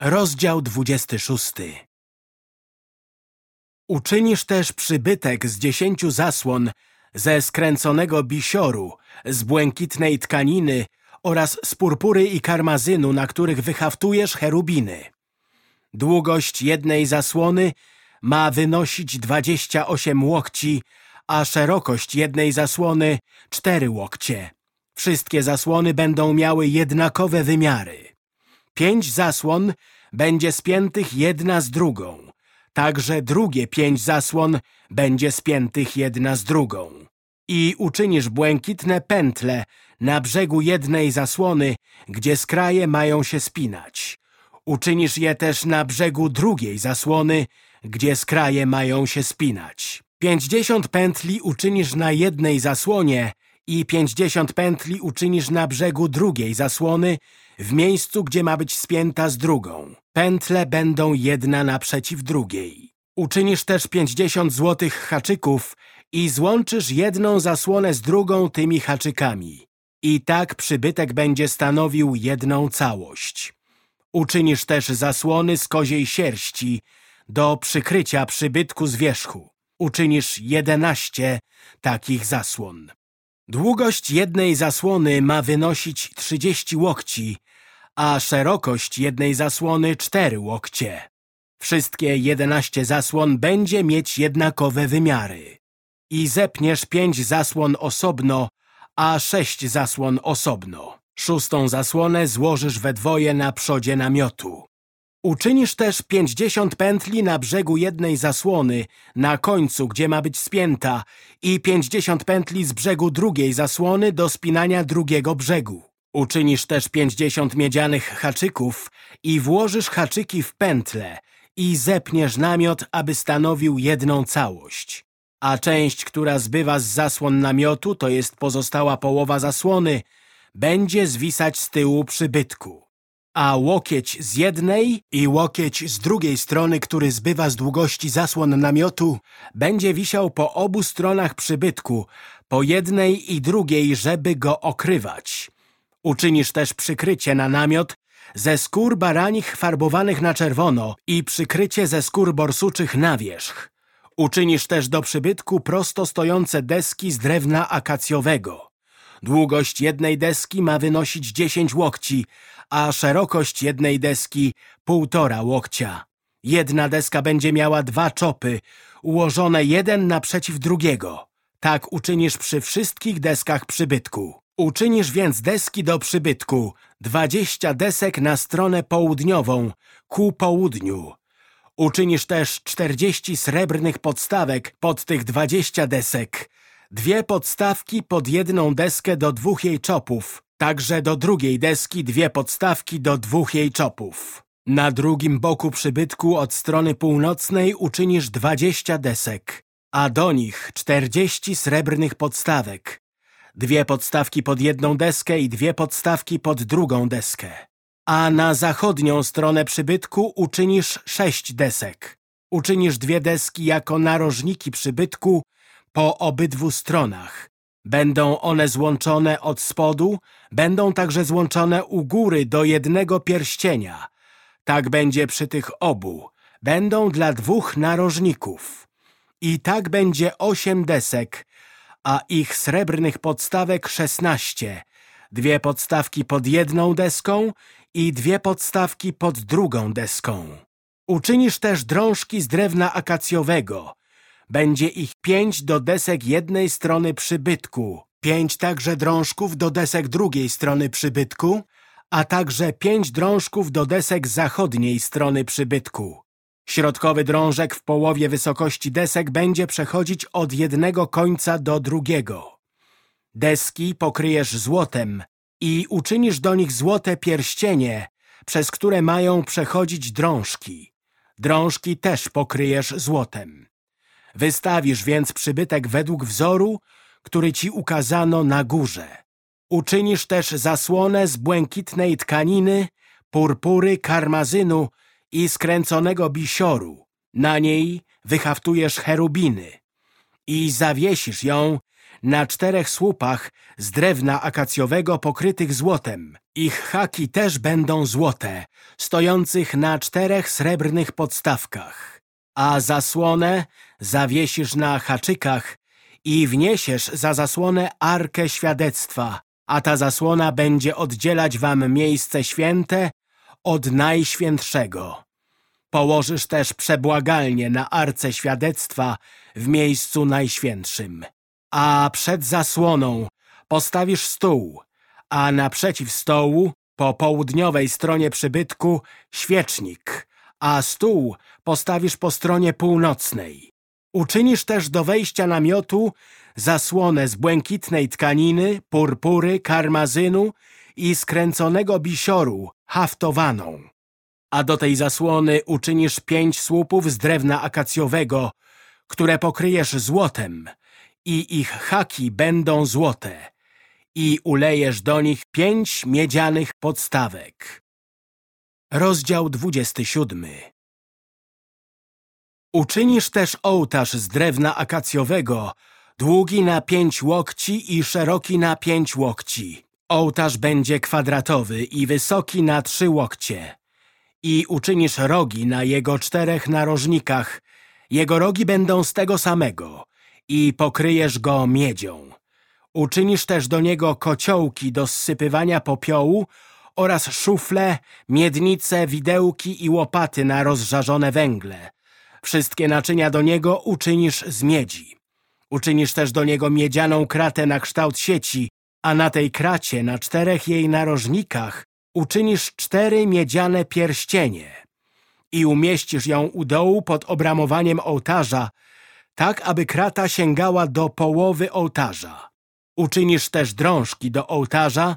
Rozdział 26 Uczynisz też przybytek z dziesięciu zasłon ze skręconego bisioru, z błękitnej tkaniny oraz z purpury i karmazynu, na których wyhaftujesz cherubiny. Długość jednej zasłony ma wynosić dwadzieścia osiem łokci, a szerokość jednej zasłony cztery łokcie. Wszystkie zasłony będą miały jednakowe wymiary. Pięć zasłon będzie spiętych jedna z drugą. Także drugie pięć zasłon będzie spiętych jedna z drugą. I uczynisz błękitne pętle na brzegu jednej zasłony, gdzie skraje mają się spinać. Uczynisz je też na brzegu drugiej zasłony, gdzie skraje mają się spinać. Pięćdziesiąt pętli uczynisz na jednej zasłonie i pięćdziesiąt pętli uczynisz na brzegu drugiej zasłony, w miejscu, gdzie ma być spięta z drugą. Pętle będą jedna naprzeciw drugiej. Uczynisz też pięćdziesiąt złotych haczyków i złączysz jedną zasłonę z drugą tymi haczykami. I tak przybytek będzie stanowił jedną całość. Uczynisz też zasłony z koziej sierści do przykrycia przybytku z wierzchu. Uczynisz jedenaście takich zasłon. Długość jednej zasłony ma wynosić trzydzieści łokci, a szerokość jednej zasłony cztery łokcie. Wszystkie jedenaście zasłon będzie mieć jednakowe wymiary. I zepniesz pięć zasłon osobno, a sześć zasłon osobno. Szóstą zasłonę złożysz we dwoje na przodzie namiotu. Uczynisz też pięćdziesiąt pętli na brzegu jednej zasłony, na końcu, gdzie ma być spięta, i pięćdziesiąt pętli z brzegu drugiej zasłony do spinania drugiego brzegu. Uczynisz też pięćdziesiąt miedzianych haczyków i włożysz haczyki w pętle i zepniesz namiot, aby stanowił jedną całość. A część, która zbywa z zasłon namiotu, to jest pozostała połowa zasłony, będzie zwisać z tyłu przybytku. a łokieć z jednej i łokieć z drugiej strony, który zbywa z długości zasłon namiotu, będzie wisiał po obu stronach przybytku, po jednej i drugiej, żeby go okrywać. Uczynisz też przykrycie na namiot ze skór baranich farbowanych na czerwono i przykrycie ze skór borsuczych na wierzch. Uczynisz też do przybytku prosto stojące deski z drewna akacjowego. Długość jednej deski ma wynosić dziesięć łokci, a szerokość jednej deski półtora łokcia. Jedna deska będzie miała dwa czopy, ułożone jeden naprzeciw drugiego. Tak uczynisz przy wszystkich deskach przybytku. Uczynisz więc deski do przybytku, dwadzieścia desek na stronę południową, ku południu. Uczynisz też czterdzieści srebrnych podstawek pod tych dwadzieścia desek, dwie podstawki pod jedną deskę do dwóch jej czopów, także do drugiej deski dwie podstawki do dwóch jej czopów. Na drugim boku przybytku od strony północnej uczynisz dwadzieścia desek, a do nich czterdzieści srebrnych podstawek, dwie podstawki pod jedną deskę i dwie podstawki pod drugą deskę. A na zachodnią stronę przybytku uczynisz sześć desek. Uczynisz dwie deski jako narożniki przybytku po obydwu stronach. Będą one złączone od spodu, będą także złączone u góry do jednego pierścienia. Tak będzie przy tych obu. Będą dla dwóch narożników. I tak będzie osiem desek, a ich srebrnych podstawek szesnaście. Dwie podstawki pod jedną deską i dwie podstawki pod drugą deską. Uczynisz też drążki z drewna akacjowego. Będzie ich pięć do desek jednej strony przybytku, pięć także drążków do desek drugiej strony przybytku, a także pięć drążków do desek zachodniej strony przybytku. Środkowy drążek w połowie wysokości desek będzie przechodzić od jednego końca do drugiego. Deski pokryjesz złotem i uczynisz do nich złote pierścienie, przez które mają przechodzić drążki. Drążki też pokryjesz złotem. Wystawisz więc przybytek według wzoru, który ci ukazano na górze. Uczynisz też zasłonę z błękitnej tkaniny, purpury, karmazynu i skręconego bisioru. Na niej wyhaftujesz cherubiny i zawiesisz ją na czterech słupach z drewna akacjowego pokrytych złotem. Ich haki też będą złote, stojących na czterech srebrnych podstawkach. A zasłonę zawiesisz na haczykach i wniesiesz za zasłonę Arkę Świadectwa, a ta zasłona będzie oddzielać wam miejsce święte od Najświętszego. Położysz też przebłagalnie na Arce Świadectwa w miejscu Najświętszym. A przed zasłoną postawisz stół, a naprzeciw stołu, po południowej stronie przybytku, świecznik, a stół postawisz po stronie północnej. Uczynisz też do wejścia namiotu zasłonę z błękitnej tkaniny, purpury, karmazynu i skręconego bisioru, haftowaną. A do tej zasłony uczynisz pięć słupów z drewna akacjowego, które pokryjesz złotem i ich haki będą złote i ulejesz do nich pięć miedzianych podstawek. Rozdział 27 Uczynisz też ołtarz z drewna akacjowego, długi na pięć łokci i szeroki na pięć łokci. Ołtarz będzie kwadratowy i wysoki na trzy łokcie. I uczynisz rogi na jego czterech narożnikach. Jego rogi będą z tego samego i pokryjesz go miedzią. Uczynisz też do niego kociołki do zsypywania popiołu oraz szufle, miednice, widełki i łopaty na rozżarzone węgle. Wszystkie naczynia do niego uczynisz z miedzi. Uczynisz też do niego miedzianą kratę na kształt sieci, a na tej kracie, na czterech jej narożnikach, uczynisz cztery miedziane pierścienie i umieścisz ją u dołu pod obramowaniem ołtarza, tak aby krata sięgała do połowy ołtarza. Uczynisz też drążki do ołtarza,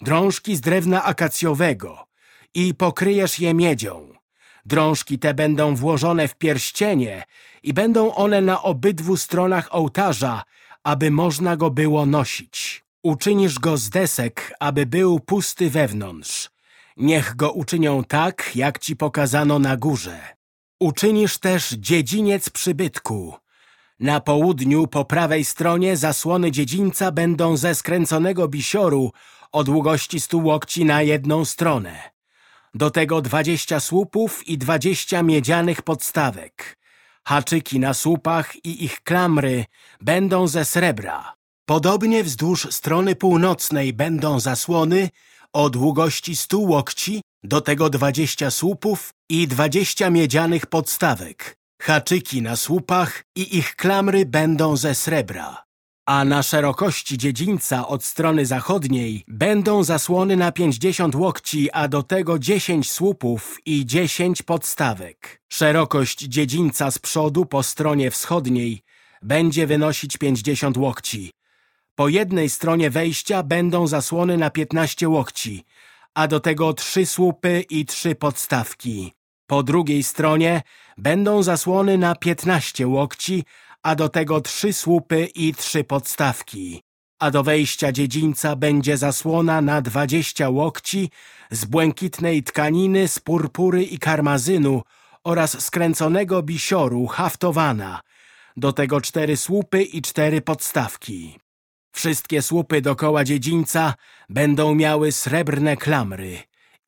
drążki z drewna akacjowego i pokryjesz je miedzią. Drążki te będą włożone w pierścienie i będą one na obydwu stronach ołtarza, aby można go było nosić. Uczynisz go z desek, aby był pusty wewnątrz. Niech go uczynią tak, jak ci pokazano na górze. Uczynisz też dziedziniec przybytku. Na południu po prawej stronie zasłony dziedzińca będą ze skręconego bisioru o długości stu łokci na jedną stronę. Do tego dwadzieścia słupów i dwadzieścia miedzianych podstawek. Haczyki na słupach i ich klamry będą ze srebra. Podobnie wzdłuż strony północnej będą zasłony o długości stu łokci, do tego dwadzieścia słupów i dwadzieścia miedzianych podstawek. Haczyki na słupach i ich klamry będą ze srebra. A na szerokości dziedzińca od strony zachodniej będą zasłony na pięćdziesiąt łokci, a do tego dziesięć słupów i dziesięć podstawek. Szerokość dziedzińca z przodu po stronie wschodniej będzie wynosić pięćdziesiąt łokci. Po jednej stronie wejścia będą zasłony na piętnaście łokci, a do tego trzy słupy i trzy podstawki. Po drugiej stronie będą zasłony na piętnaście łokci, a do tego trzy słupy i trzy podstawki. A do wejścia dziedzińca będzie zasłona na dwadzieścia łokci z błękitnej tkaniny, z purpury i karmazynu oraz skręconego bisioru haftowana, do tego cztery słupy i cztery podstawki. Wszystkie słupy dokoła dziedzińca będą miały srebrne klamry.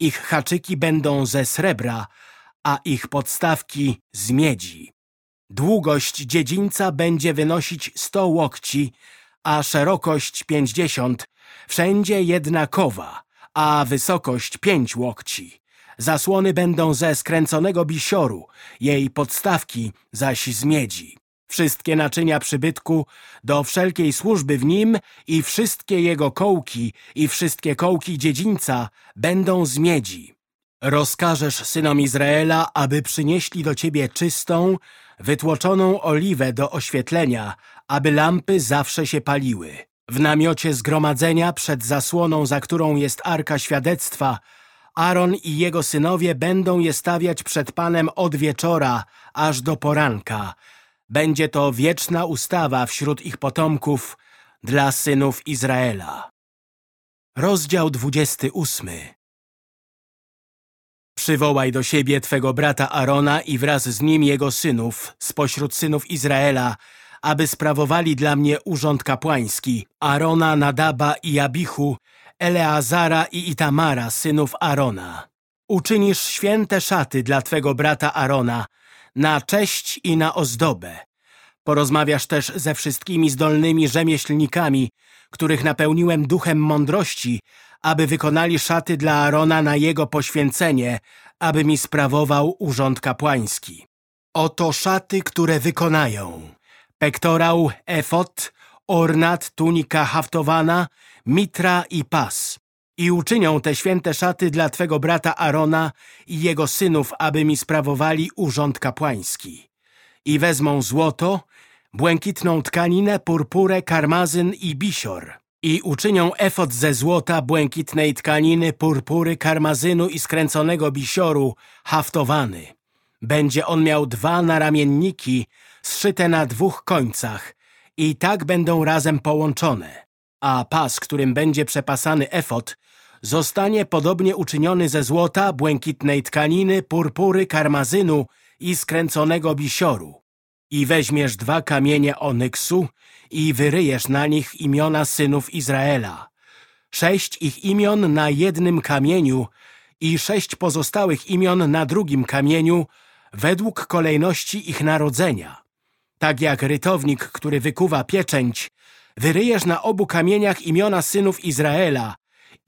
Ich haczyki będą ze srebra, a ich podstawki z miedzi. Długość dziedzińca będzie wynosić sto łokci, a szerokość pięćdziesiąt, wszędzie jednakowa, a wysokość pięć łokci. Zasłony będą ze skręconego bisioru, jej podstawki zaś z miedzi. Wszystkie naczynia przybytku do wszelkiej służby w nim i wszystkie jego kołki i wszystkie kołki dziedzińca będą z miedzi. Rozkażesz synom Izraela, aby przynieśli do ciebie czystą, wytłoczoną oliwę do oświetlenia, aby lampy zawsze się paliły. W namiocie zgromadzenia przed zasłoną, za którą jest Arka Świadectwa, Aaron i jego synowie będą je stawiać przed Panem od wieczora aż do poranka. Będzie to wieczna ustawa wśród ich potomków dla synów Izraela. Rozdział 28 Przywołaj do siebie Twego brata Arona i wraz z nim jego synów, spośród synów Izraela, aby sprawowali dla mnie urząd kapłański, Arona, Nadaba i Abichu, Eleazara i Itamara, synów Arona. Uczynisz święte szaty dla Twego brata Arona, na cześć i na ozdobę. Porozmawiasz też ze wszystkimi zdolnymi rzemieślnikami, których napełniłem duchem mądrości, aby wykonali szaty dla Arona na jego poświęcenie, aby mi sprawował urząd kapłański. Oto szaty, które wykonają. Pektorał, efot, ornat, tunika haftowana, mitra i pas. I uczynią te święte szaty dla Twego brata Arona i jego synów, aby mi sprawowali urząd kapłański. I wezmą złoto, błękitną tkaninę, purpurę, karmazyn i bisior i uczynią efot ze złota, błękitnej tkaniny, purpury, karmazynu i skręconego bisioru, haftowany. Będzie on miał dwa naramienniki, zszyte na dwóch końcach i tak będą razem połączone. A pas, którym będzie przepasany efot, zostanie podobnie uczyniony ze złota, błękitnej tkaniny, purpury, karmazynu i skręconego bisioru. I weźmiesz dwa kamienie onyksu i wyryjesz na nich imiona synów Izraela. Sześć ich imion na jednym kamieniu i sześć pozostałych imion na drugim kamieniu według kolejności ich narodzenia. Tak jak rytownik, który wykuwa pieczęć, wyryjesz na obu kamieniach imiona synów Izraela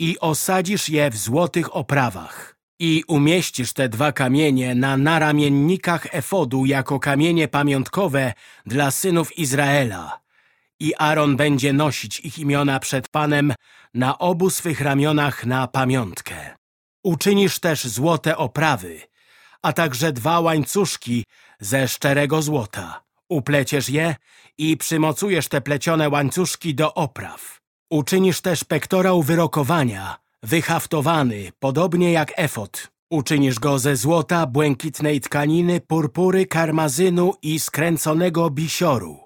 i osadzisz je w złotych oprawach. I umieścisz te dwa kamienie na naramiennikach efodu jako kamienie pamiątkowe dla synów Izraela. I Aaron będzie nosić ich imiona przed Panem na obu swych ramionach na pamiątkę. Uczynisz też złote oprawy, a także dwa łańcuszki ze szczerego złota. Upleciesz je i przymocujesz te plecione łańcuszki do opraw. Uczynisz też pektorał wyrokowania, wyhaftowany, podobnie jak efot. Uczynisz go ze złota, błękitnej tkaniny, purpury, karmazynu i skręconego bisioru.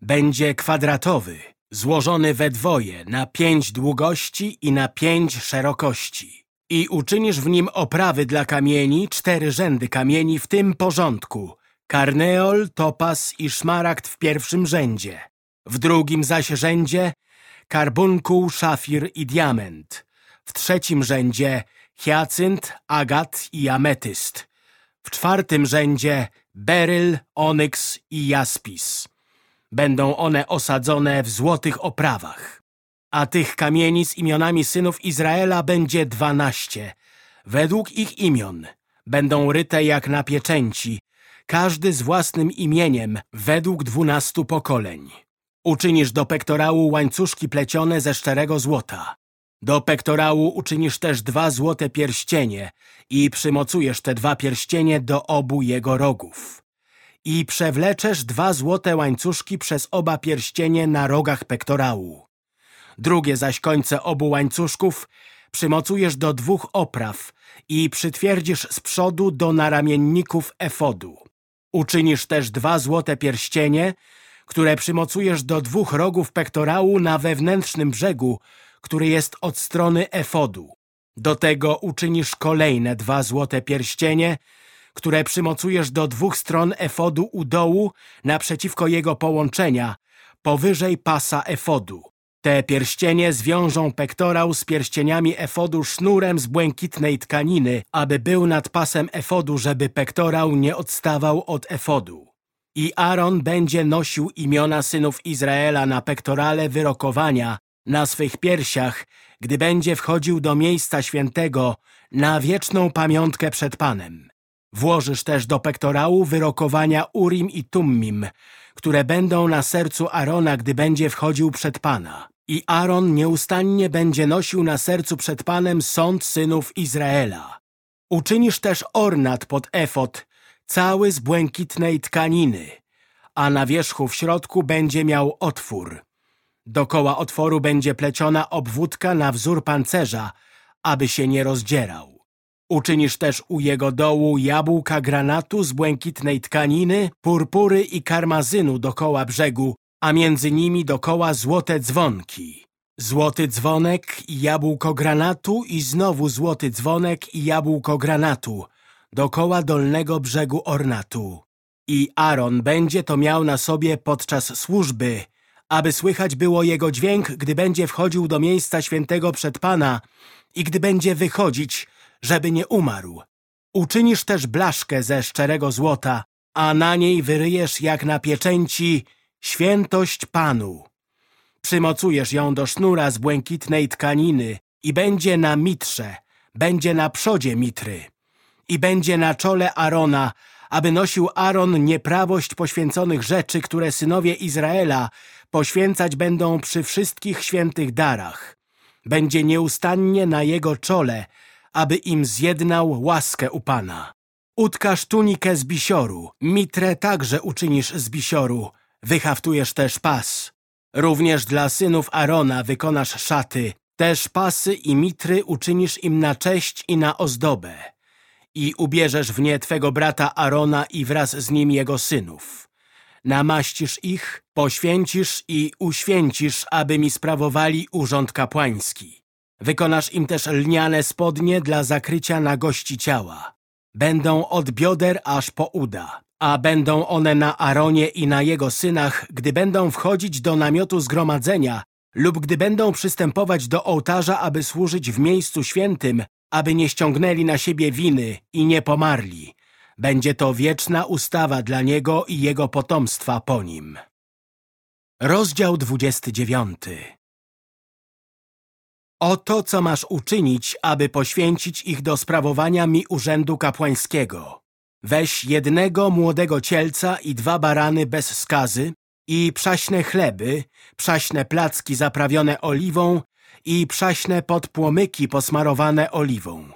Będzie kwadratowy, złożony we dwoje na pięć długości i na pięć szerokości. I uczynisz w nim oprawy dla kamieni, cztery rzędy kamieni w tym porządku. Karneol, topas i szmaragd w pierwszym rzędzie. W drugim zaś rzędzie karbunkuł, szafir i diament. W trzecim rzędzie hiacynt, agat i ametyst. W czwartym rzędzie beryl, onyks i jaspis. Będą one osadzone w złotych oprawach. A tych kamieni z imionami synów Izraela będzie dwanaście. Według ich imion będą ryte jak na pieczęci, każdy z własnym imieniem, według dwunastu pokoleń. Uczynisz do pektorału łańcuszki plecione ze szczerego złota. Do pektorału uczynisz też dwa złote pierścienie i przymocujesz te dwa pierścienie do obu jego rogów. I przewleczesz dwa złote łańcuszki przez oba pierścienie na rogach pektorału. Drugie zaś końce obu łańcuszków przymocujesz do dwóch opraw i przytwierdzisz z przodu do naramienników efodu. Uczynisz też dwa złote pierścienie, które przymocujesz do dwóch rogów pektorału na wewnętrznym brzegu, który jest od strony efodu. Do tego uczynisz kolejne dwa złote pierścienie, które przymocujesz do dwóch stron efodu u dołu naprzeciwko jego połączenia, powyżej pasa efodu. Te pierścienie zwiążą pektorał z pierścieniami efodu sznurem z błękitnej tkaniny, aby był nad pasem efodu, żeby pektorał nie odstawał od efodu. I Aaron będzie nosił imiona synów Izraela na pektorale wyrokowania na swych piersiach, gdy będzie wchodził do miejsca świętego na wieczną pamiątkę przed Panem. Włożysz też do pektorału wyrokowania Urim i Tummim, które będą na sercu Arona, gdy będzie wchodził przed Pana. I Aaron nieustannie będzie nosił na sercu przed Panem sąd synów Izraela. Uczynisz też ornat pod efot, cały z błękitnej tkaniny, a na wierzchu w środku będzie miał otwór. Dokoła otworu będzie pleciona obwódka na wzór pancerza, aby się nie rozdzierał. Uczynisz też u jego dołu jabłka granatu z błękitnej tkaniny, purpury i karmazynu dokoła brzegu, a między nimi dokoła złote dzwonki. Złoty dzwonek i jabłko granatu i znowu złoty dzwonek i jabłko granatu, dokoła dolnego brzegu ornatu. I Aaron będzie to miał na sobie podczas służby, aby słychać było jego dźwięk, gdy będzie wchodził do miejsca świętego przed Pana i gdy będzie wychodzić, żeby nie umarł. Uczynisz też blaszkę ze szczerego złota, a na niej wyryjesz jak na pieczęci świętość Panu. Przymocujesz ją do sznura z błękitnej tkaniny i będzie na mitrze, będzie na przodzie mitry i będzie na czole Arona, aby nosił Aaron nieprawość poświęconych rzeczy, które synowie Izraela poświęcać będą przy wszystkich świętych darach. Będzie nieustannie na jego czole, aby im zjednał łaskę u Pana. Utkasz tunikę z bisioru, mitrę także uczynisz z bisioru, wyhaftujesz też pas. Również dla synów Arona wykonasz szaty, też pasy i mitry uczynisz im na cześć i na ozdobę. I ubierzesz w nie twego brata Arona i wraz z nim jego synów. Namaścisz ich, poświęcisz i uświęcisz, aby mi sprawowali urząd kapłański. Wykonasz im też lniane spodnie dla zakrycia nagości ciała. Będą od bioder aż po uda, a będą one na Aronie i na jego synach, gdy będą wchodzić do namiotu zgromadzenia lub gdy będą przystępować do ołtarza, aby służyć w miejscu świętym, aby nie ściągnęli na siebie winy i nie pomarli. Będzie to wieczna ustawa dla niego i jego potomstwa po nim. Rozdział 29 Oto, co masz uczynić, aby poświęcić ich do sprawowania mi urzędu kapłańskiego. Weź jednego młodego cielca i dwa barany bez skazy i przaśne chleby, przaśne placki zaprawione oliwą i przaśne podpłomyki posmarowane oliwą.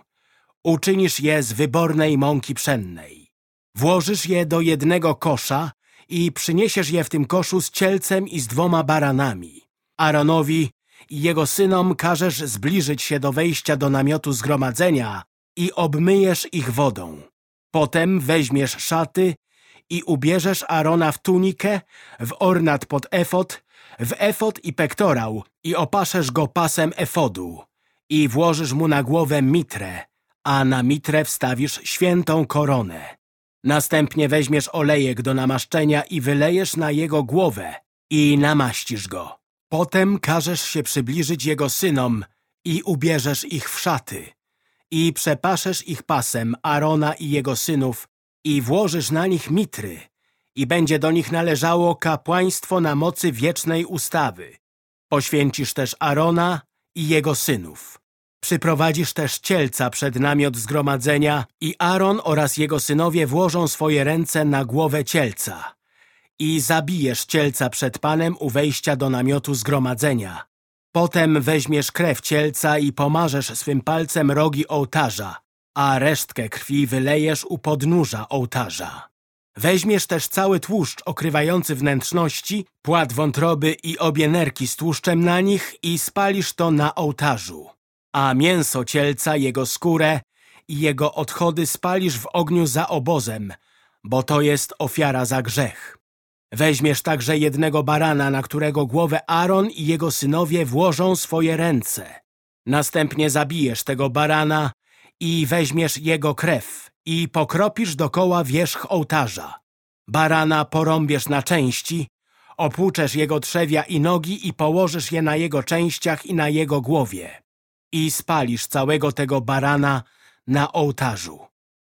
Uczynisz je z wybornej mąki pszennej. Włożysz je do jednego kosza i przyniesiesz je w tym koszu z cielcem i z dwoma baranami. Aaronowi i jego synom każesz zbliżyć się do wejścia do namiotu zgromadzenia i obmyjesz ich wodą. Potem weźmiesz szaty i ubierzesz Arona w tunikę, w ornat pod efot, w efot i pektorał i opaszesz go pasem efodu i włożysz mu na głowę mitrę, a na mitrę wstawisz świętą koronę. Następnie weźmiesz olejek do namaszczenia i wylejesz na jego głowę i namaścisz go. Potem każesz się przybliżyć jego synom i ubierzesz ich w szaty i przepaszesz ich pasem Arona i jego synów i włożysz na nich mitry i będzie do nich należało kapłaństwo na mocy wiecznej ustawy. Poświęcisz też Arona i jego synów. Przyprowadzisz też cielca przed namiot zgromadzenia i Aaron oraz jego synowie włożą swoje ręce na głowę cielca. I zabijesz cielca przed Panem u wejścia do namiotu zgromadzenia. Potem weźmiesz krew cielca i pomarzesz swym palcem rogi ołtarza, a resztkę krwi wylejesz u podnóża ołtarza. Weźmiesz też cały tłuszcz okrywający wnętrzności, płat wątroby i obie nerki z tłuszczem na nich i spalisz to na ołtarzu. A mięso cielca, jego skórę i jego odchody spalisz w ogniu za obozem, bo to jest ofiara za grzech. Weźmiesz także jednego barana, na którego głowę Aaron i jego synowie włożą swoje ręce. Następnie zabijesz tego barana i weźmiesz jego krew i pokropisz dokoła wierzch ołtarza. Barana porąbiesz na części, opłuczesz jego trzewia i nogi i położysz je na jego częściach i na jego głowie. I spalisz całego tego barana na ołtarzu.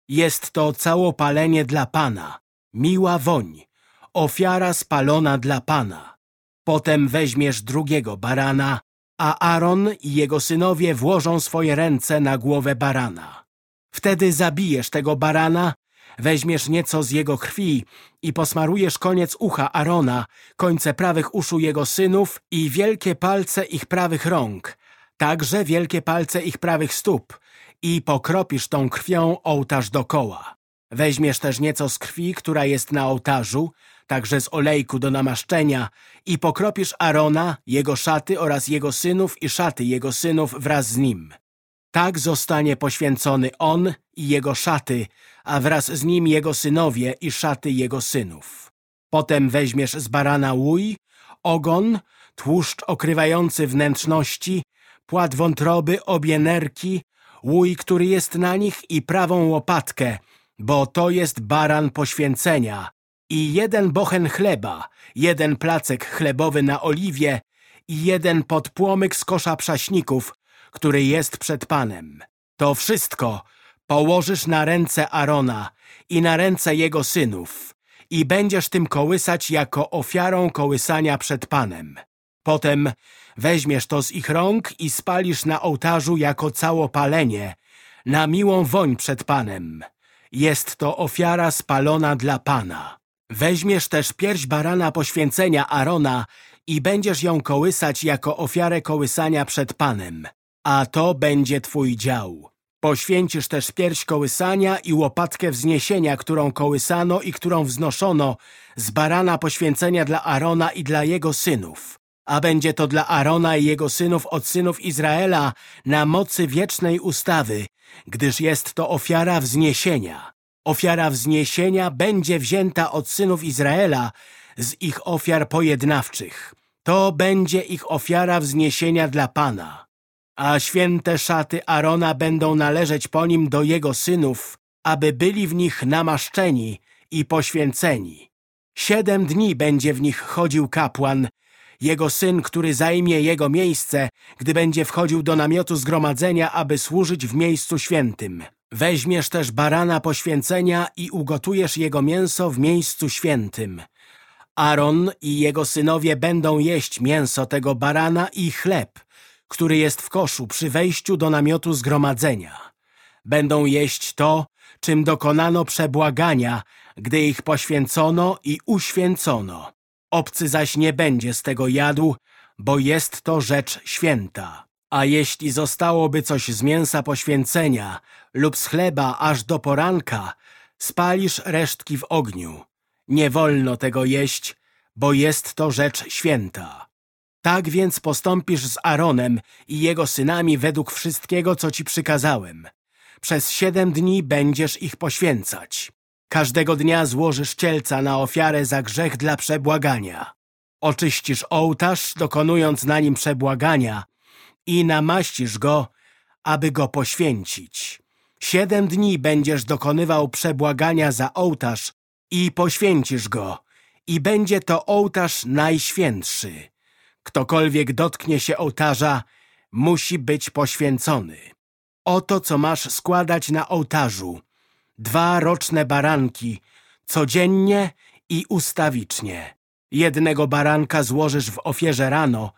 Jest to całopalenie dla Pana, miła woń, ofiara spalona dla Pana. Potem weźmiesz drugiego barana, a Aaron i jego synowie włożą swoje ręce na głowę barana. Wtedy zabijesz tego barana, weźmiesz nieco z jego krwi i posmarujesz koniec ucha Arona, końce prawych uszu jego synów i wielkie palce ich prawych rąk, także wielkie palce ich prawych stóp i pokropisz tą krwią ołtarz dokoła. Weźmiesz też nieco z krwi, która jest na ołtarzu, także z olejku do namaszczenia i pokropisz Arona, jego szaty oraz jego synów i szaty jego synów wraz z nim. Tak zostanie poświęcony on i jego szaty, a wraz z nim jego synowie i szaty jego synów. Potem weźmiesz z barana łój, ogon, tłuszcz okrywający wnętrzności, płat wątroby, obie nerki, łój, który jest na nich i prawą łopatkę, bo to jest baran poświęcenia, i jeden bochen chleba, jeden placek chlebowy na oliwie i jeden podpłomyk z kosza przaśników, który jest przed Panem. To wszystko położysz na ręce Arona i na ręce jego synów i będziesz tym kołysać jako ofiarą kołysania przed Panem. Potem weźmiesz to z ich rąk i spalisz na ołtarzu jako całopalenie, na miłą woń przed Panem. Jest to ofiara spalona dla Pana. Weźmiesz też pierś barana poświęcenia Arona i będziesz ją kołysać jako ofiarę kołysania przed Panem. A to będzie twój dział. Poświęcisz też pierś kołysania i łopatkę wzniesienia, którą kołysano i którą wznoszono z barana poświęcenia dla Arona i dla jego synów. A będzie to dla Arona i jego synów od synów Izraela na mocy wiecznej ustawy, gdyż jest to ofiara wzniesienia. Ofiara wzniesienia będzie wzięta od synów Izraela z ich ofiar pojednawczych. To będzie ich ofiara wzniesienia dla Pana. A święte szaty Arona będą należeć po nim do jego synów, aby byli w nich namaszczeni i poświęceni. Siedem dni będzie w nich chodził kapłan, jego syn, który zajmie jego miejsce, gdy będzie wchodził do namiotu zgromadzenia, aby służyć w miejscu świętym. Weźmiesz też barana poświęcenia i ugotujesz jego mięso w miejscu świętym. Aaron i jego synowie będą jeść mięso tego barana i chleb, który jest w koszu przy wejściu do namiotu zgromadzenia. Będą jeść to, czym dokonano przebłagania, gdy ich poświęcono i uświęcono. Obcy zaś nie będzie z tego jadł, bo jest to rzecz święta. A jeśli zostałoby coś z mięsa poświęcenia lub z chleba aż do poranka, spalisz resztki w ogniu. Nie wolno tego jeść, bo jest to rzecz święta. Tak więc postąpisz z Aaronem i jego synami według wszystkiego, co ci przykazałem. Przez siedem dni będziesz ich poświęcać. Każdego dnia złożysz cielca na ofiarę za grzech dla przebłagania. Oczyścisz ołtarz, dokonując na nim przebłagania i namaścisz go aby go poświęcić. Siedem dni będziesz dokonywał przebłagania za ołtarz i poświęcisz go, i będzie to ołtarz najświętszy. Ktokolwiek dotknie się ołtarza, musi być poświęcony. Oto, co masz składać na ołtarzu. Dwa roczne baranki, codziennie i ustawicznie. Jednego baranka złożysz w ofierze rano,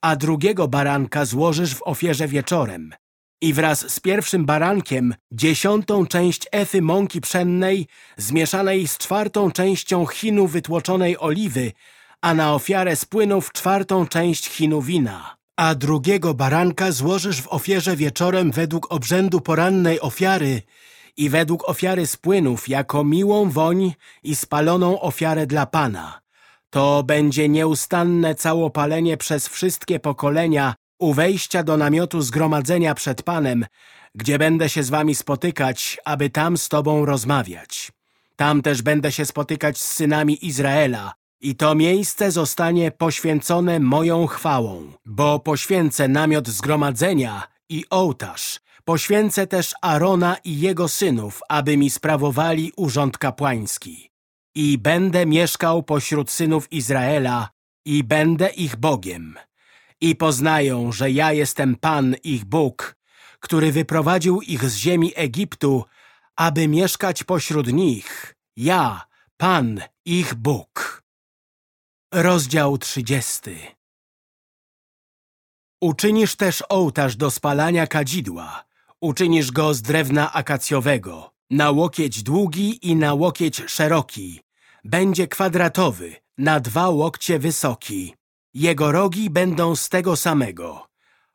a drugiego baranka złożysz w ofierze wieczorem. I wraz z pierwszym barankiem dziesiątą część efy mąki pszennej zmieszanej z czwartą częścią chinu wytłoczonej oliwy, a na ofiarę spłynów czwartą część chinu wina. A drugiego baranka złożysz w ofierze wieczorem według obrzędu porannej ofiary i według ofiary spłynów jako miłą woń i spaloną ofiarę dla Pana. To będzie nieustanne całopalenie przez wszystkie pokolenia u wejścia do namiotu zgromadzenia przed Panem, gdzie będę się z wami spotykać, aby tam z tobą rozmawiać. Tam też będę się spotykać z synami Izraela i to miejsce zostanie poświęcone moją chwałą, bo poświęcę namiot zgromadzenia i ołtarz. Poświęcę też Arona i jego synów, aby mi sprawowali urząd kapłański. I będę mieszkał pośród synów Izraela i będę ich Bogiem i poznają, że ja jestem Pan, ich Bóg, który wyprowadził ich z ziemi Egiptu, aby mieszkać pośród nich. Ja, Pan, ich Bóg. Rozdział trzydziesty Uczynisz też ołtarz do spalania kadzidła. Uczynisz go z drewna akacjowego, na łokieć długi i na łokieć szeroki. Będzie kwadratowy, na dwa łokcie wysoki. Jego rogi będą z tego samego.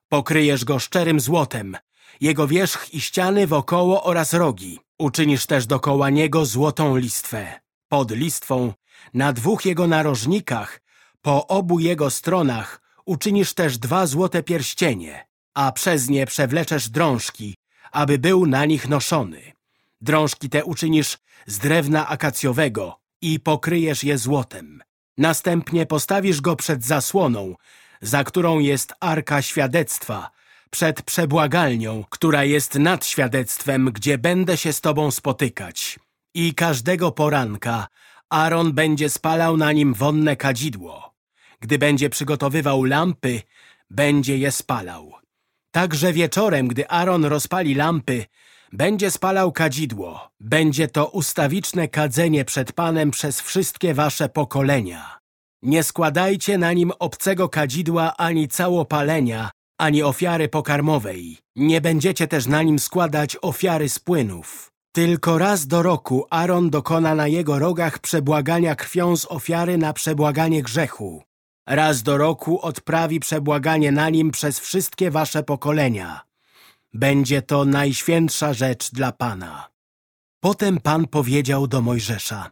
Pokryjesz go szczerym złotem, jego wierzch i ściany wokoło oraz rogi. Uczynisz też dokoła niego złotą listwę. Pod listwą, na dwóch jego narożnikach, po obu jego stronach, uczynisz też dwa złote pierścienie, a przez nie przewleczesz drążki, aby był na nich noszony. Drążki te uczynisz z drewna akacjowego i pokryjesz je złotem. Następnie postawisz go przed zasłoną, za którą jest Arka Świadectwa, przed przebłagalnią, która jest nad świadectwem, gdzie będę się z Tobą spotykać. I każdego poranka Aaron będzie spalał na nim wonne kadzidło. Gdy będzie przygotowywał lampy, będzie je spalał. Także wieczorem, gdy Aaron rozpali lampy, będzie spalał kadzidło. Będzie to ustawiczne kadzenie przed Panem przez wszystkie wasze pokolenia. Nie składajcie na nim obcego kadzidła ani całopalenia, ani ofiary pokarmowej. Nie będziecie też na nim składać ofiary z płynów. Tylko raz do roku Aaron dokona na jego rogach przebłagania krwią z ofiary na przebłaganie grzechu. Raz do roku odprawi przebłaganie na nim przez wszystkie wasze pokolenia. Będzie to najświętsza rzecz dla Pana. Potem Pan powiedział do Mojżesza,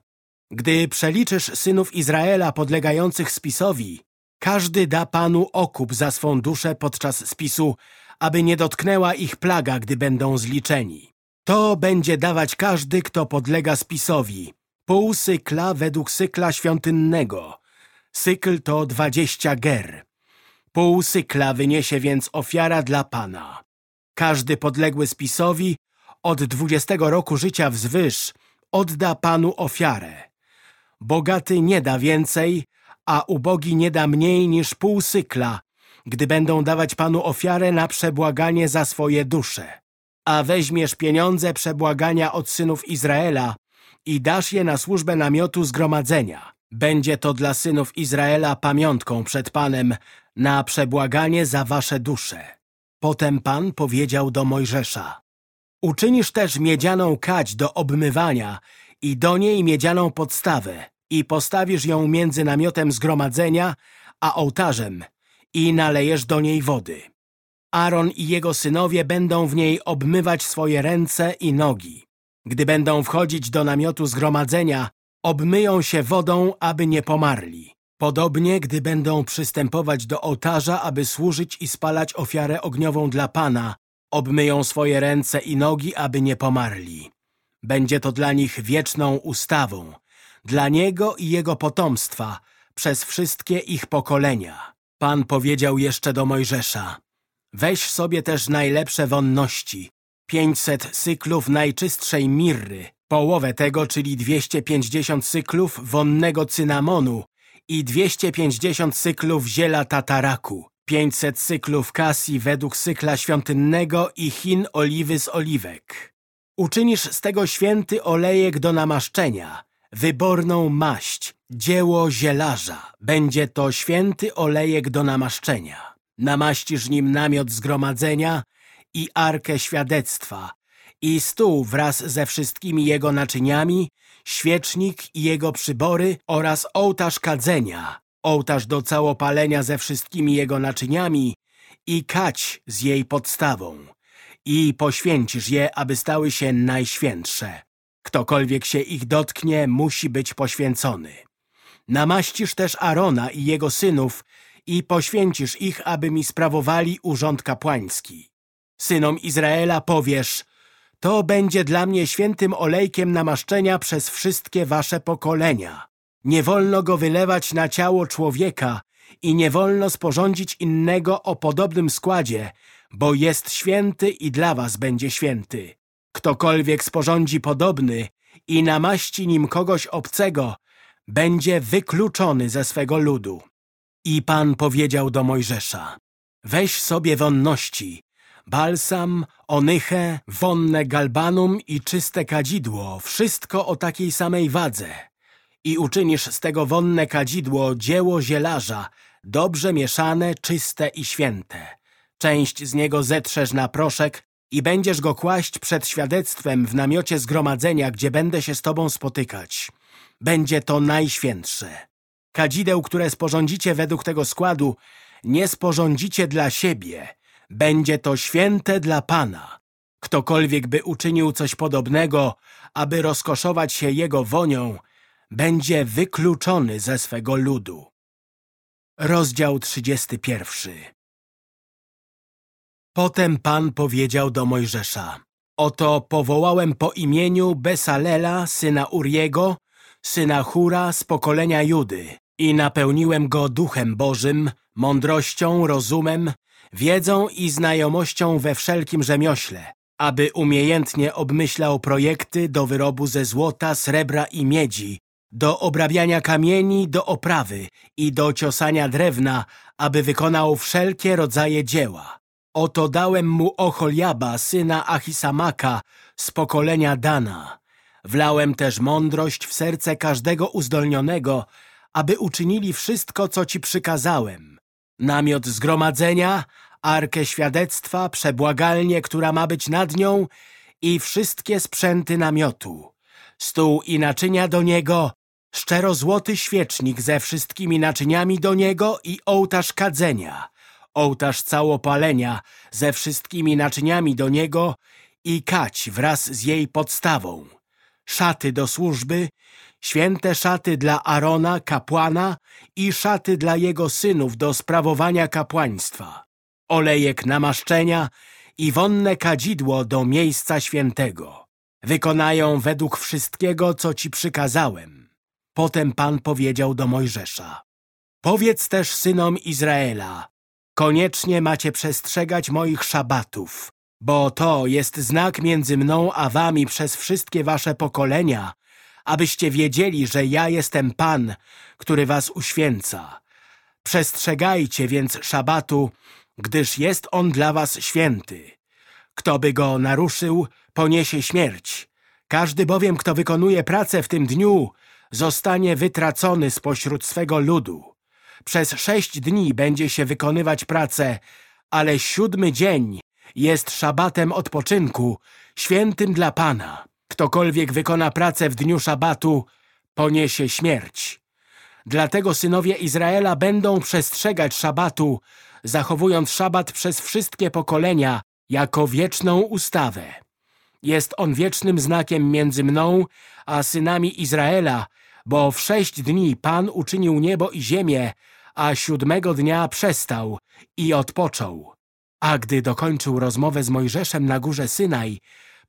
gdy przeliczysz synów Izraela podlegających spisowi, każdy da Panu okup za swą duszę podczas spisu, aby nie dotknęła ich plaga, gdy będą zliczeni. To będzie dawać każdy, kto podlega spisowi, pół sykla według sykla świątynnego. Sykl to dwadzieścia ger. Pół sykla wyniesie więc ofiara dla Pana. Każdy podległy spisowi od dwudziestego roku życia wzwyż odda Panu ofiarę. Bogaty nie da więcej, a ubogi nie da mniej niż pół sykla, gdy będą dawać Panu ofiarę na przebłaganie za swoje dusze. A weźmiesz pieniądze przebłagania od synów Izraela i dasz je na służbę namiotu zgromadzenia. Będzie to dla synów Izraela pamiątką przed Panem na przebłaganie za wasze dusze. Potem Pan powiedział do Mojżesza, uczynisz też miedzianą kać do obmywania i do niej miedzianą podstawę i postawisz ją między namiotem zgromadzenia a ołtarzem i nalejesz do niej wody. Aaron i jego synowie będą w niej obmywać swoje ręce i nogi. Gdy będą wchodzić do namiotu zgromadzenia, obmyją się wodą, aby nie pomarli. Podobnie, gdy będą przystępować do ołtarza, aby służyć i spalać ofiarę ogniową dla Pana, obmyją swoje ręce i nogi, aby nie pomarli. Będzie to dla nich wieczną ustawą, dla Niego i Jego potomstwa, przez wszystkie ich pokolenia. Pan powiedział jeszcze do Mojżesza, Weź sobie też najlepsze wonności, 500 cyklów najczystszej mirry, połowę tego, czyli 250 cyklów wonnego cynamonu i 250 cyklów ziela tataraku, 500 cyklów kasji według cykla świątynnego i chin oliwy z oliwek. Uczynisz z tego święty olejek do namaszczenia, wyborną maść, dzieło zielarza. Będzie to święty olejek do namaszczenia. Namaścisz nim namiot zgromadzenia i arkę świadectwa i stół wraz ze wszystkimi jego naczyniami, świecznik i jego przybory oraz ołtarz kadzenia, ołtarz do całopalenia ze wszystkimi jego naczyniami i kać z jej podstawą i poświęcisz je, aby stały się najświętsze. Ktokolwiek się ich dotknie, musi być poświęcony. Namaścisz też Arona i jego synów i poświęcisz ich, aby mi sprawowali urząd kapłański. Synom Izraela powiesz, to będzie dla mnie świętym olejkiem namaszczenia przez wszystkie wasze pokolenia. Nie wolno go wylewać na ciało człowieka i nie wolno sporządzić innego o podobnym składzie, bo jest święty i dla was będzie święty. Ktokolwiek sporządzi podobny i namaści nim kogoś obcego, będzie wykluczony ze swego ludu. I Pan powiedział do Mojżesza, weź sobie wonności, balsam, onychę, wonne galbanum i czyste kadzidło, wszystko o takiej samej wadze. I uczynisz z tego wonne kadzidło dzieło zielarza, dobrze mieszane, czyste i święte. Część z niego zetrzesz na proszek i będziesz go kłaść przed świadectwem w namiocie zgromadzenia, gdzie będę się z tobą spotykać. Będzie to najświętsze. Kadzideł, które sporządzicie według tego składu, nie sporządzicie dla siebie. Będzie to święte dla Pana. Ktokolwiek by uczynił coś podobnego, aby rozkoszować się jego wonią, będzie wykluczony ze swego ludu. Rozdział 31 Potem Pan powiedział do Mojżesza Oto powołałem po imieniu Besalela, syna Uriego, syna Hura z pokolenia Judy i napełniłem go duchem Bożym, mądrością, rozumem, wiedzą i znajomością we wszelkim rzemiośle, aby umiejętnie obmyślał projekty do wyrobu ze złota, srebra i miedzi, do obrabiania kamieni, do oprawy i do ciosania drewna, aby wykonał wszelkie rodzaje dzieła. Oto dałem mu Ocholiaba, syna Achisamaka, z pokolenia Dana. Wlałem też mądrość w serce każdego uzdolnionego, aby uczynili wszystko, co ci przykazałem. Namiot zgromadzenia, arkę świadectwa, przebłagalnię, która ma być nad nią i wszystkie sprzęty namiotu. Stół i naczynia do niego, szczerozłoty świecznik ze wszystkimi naczyniami do niego i ołtarz kadzenia, ołtarz całopalenia ze wszystkimi naczyniami do niego i kać wraz z jej podstawą szaty do służby, święte szaty dla Arona, kapłana i szaty dla jego synów do sprawowania kapłaństwa, olejek namaszczenia i wonne kadzidło do miejsca świętego. Wykonają według wszystkiego, co ci przykazałem. Potem Pan powiedział do Mojżesza. Powiedz też synom Izraela, koniecznie macie przestrzegać moich szabatów, bo to jest znak między mną a wami przez wszystkie wasze pokolenia, abyście wiedzieli, że ja jestem Pan, który was uświęca. Przestrzegajcie więc szabatu, gdyż jest on dla was święty. Kto by go naruszył, poniesie śmierć. Każdy bowiem, kto wykonuje pracę w tym dniu, zostanie wytracony spośród swego ludu. Przez sześć dni będzie się wykonywać pracę, ale siódmy dzień jest szabatem odpoczynku, świętym dla Pana. Ktokolwiek wykona pracę w dniu szabatu, poniesie śmierć. Dlatego synowie Izraela będą przestrzegać szabatu, zachowując szabat przez wszystkie pokolenia jako wieczną ustawę. Jest on wiecznym znakiem między mną a synami Izraela, bo w sześć dni Pan uczynił niebo i ziemię, a siódmego dnia przestał i odpoczął. A gdy dokończył rozmowę z Mojżeszem na górze Synaj,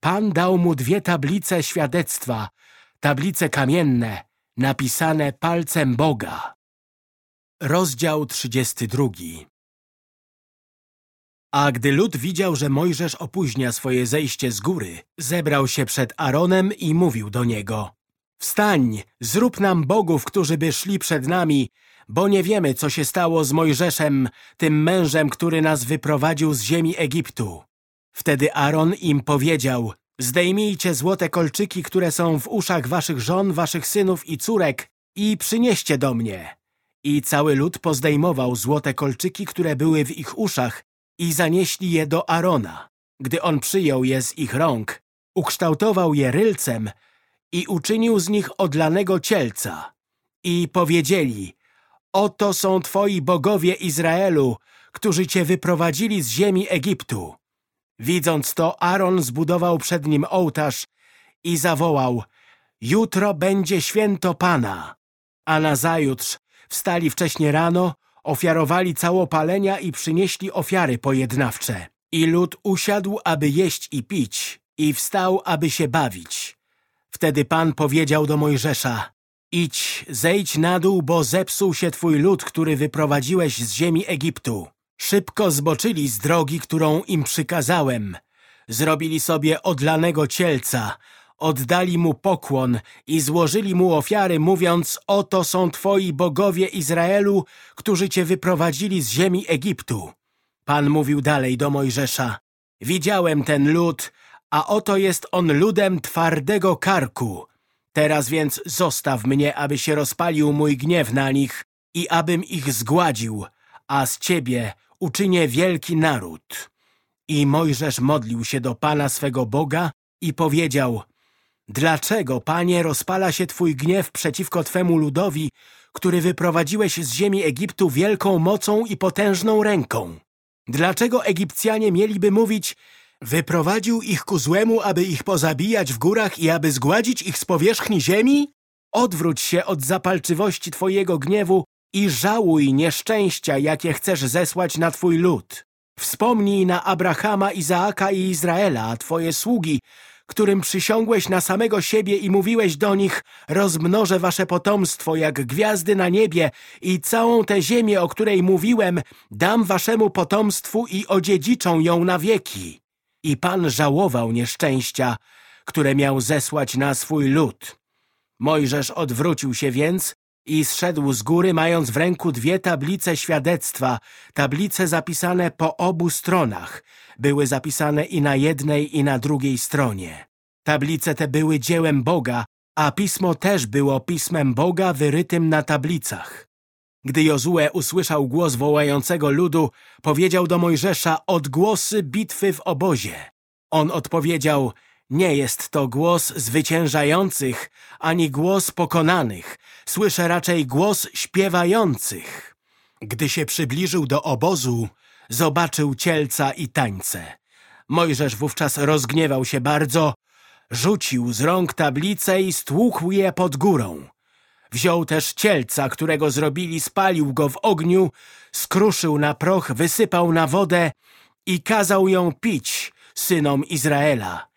Pan dał mu dwie tablice świadectwa, tablice kamienne, napisane palcem Boga. Rozdział 32 A gdy lud widział, że Mojżesz opóźnia swoje zejście z góry, zebrał się przed Aaronem i mówił do niego Wstań, zrób nam bogów, którzy by szli przed nami, bo nie wiemy, co się stało z Mojżeszem, tym mężem, który nas wyprowadził z ziemi Egiptu. Wtedy Aaron im powiedział Zdejmijcie złote kolczyki, które są w uszach waszych żon, waszych synów i córek i przynieście do mnie. I cały lud pozdejmował złote kolczyki, które były w ich uszach i zanieśli je do Arona. Gdy on przyjął je z ich rąk, ukształtował je rylcem i uczynił z nich odlanego cielca. I powiedzieli, oto są twoi bogowie Izraelu, którzy cię wyprowadzili z ziemi Egiptu. Widząc to, Aaron zbudował przed nim ołtarz i zawołał, jutro będzie święto Pana. A nazajutrz wstali wcześnie rano, ofiarowali całopalenia i przynieśli ofiary pojednawcze. I lud usiadł, aby jeść i pić, i wstał, aby się bawić. Wtedy Pan powiedział do Mojżesza, idź, zejdź na dół, bo zepsuł się twój lud, który wyprowadziłeś z ziemi Egiptu. Szybko zboczyli z drogi, którą im przykazałem. Zrobili sobie odlanego cielca, oddali mu pokłon i złożyli mu ofiary, mówiąc, oto są twoi bogowie Izraelu, którzy cię wyprowadzili z ziemi Egiptu. Pan mówił dalej do Mojżesza, widziałem ten lud, a oto jest on ludem twardego karku. Teraz więc zostaw mnie, aby się rozpalił mój gniew na nich i abym ich zgładził, a z ciebie uczynię wielki naród. I Mojżesz modlił się do Pana swego Boga i powiedział Dlaczego, Panie, rozpala się Twój gniew przeciwko Twemu ludowi, który wyprowadziłeś z ziemi Egiptu wielką mocą i potężną ręką? Dlaczego Egipcjanie mieliby mówić Wyprowadził ich ku złemu, aby ich pozabijać w górach i aby zgładzić ich z powierzchni ziemi? Odwróć się od zapalczywości Twojego gniewu i żałuj nieszczęścia, jakie chcesz zesłać na Twój lud. Wspomnij na Abrahama, Izaaka i Izraela, Twoje sługi, którym przysiągłeś na samego siebie i mówiłeś do nich rozmnożę wasze potomstwo jak gwiazdy na niebie i całą tę ziemię, o której mówiłem, dam waszemu potomstwu i odziedziczą ją na wieki. I Pan żałował nieszczęścia, które miał zesłać na swój lud. Mojżesz odwrócił się więc i zszedł z góry, mając w ręku dwie tablice świadectwa, tablice zapisane po obu stronach. Były zapisane i na jednej, i na drugiej stronie. Tablice te były dziełem Boga, a pismo też było pismem Boga wyrytym na tablicach. Gdy Jozue usłyszał głos wołającego ludu, powiedział do Mojżesza odgłosy bitwy w obozie. On odpowiedział, nie jest to głos zwyciężających, ani głos pokonanych. Słyszę raczej głos śpiewających. Gdy się przybliżył do obozu, zobaczył cielca i tańce. Mojżesz wówczas rozgniewał się bardzo, rzucił z rąk tablicę i stłukł je pod górą. Wziął też cielca, którego zrobili, spalił go w ogniu, skruszył na proch, wysypał na wodę i kazał ją pić synom Izraela.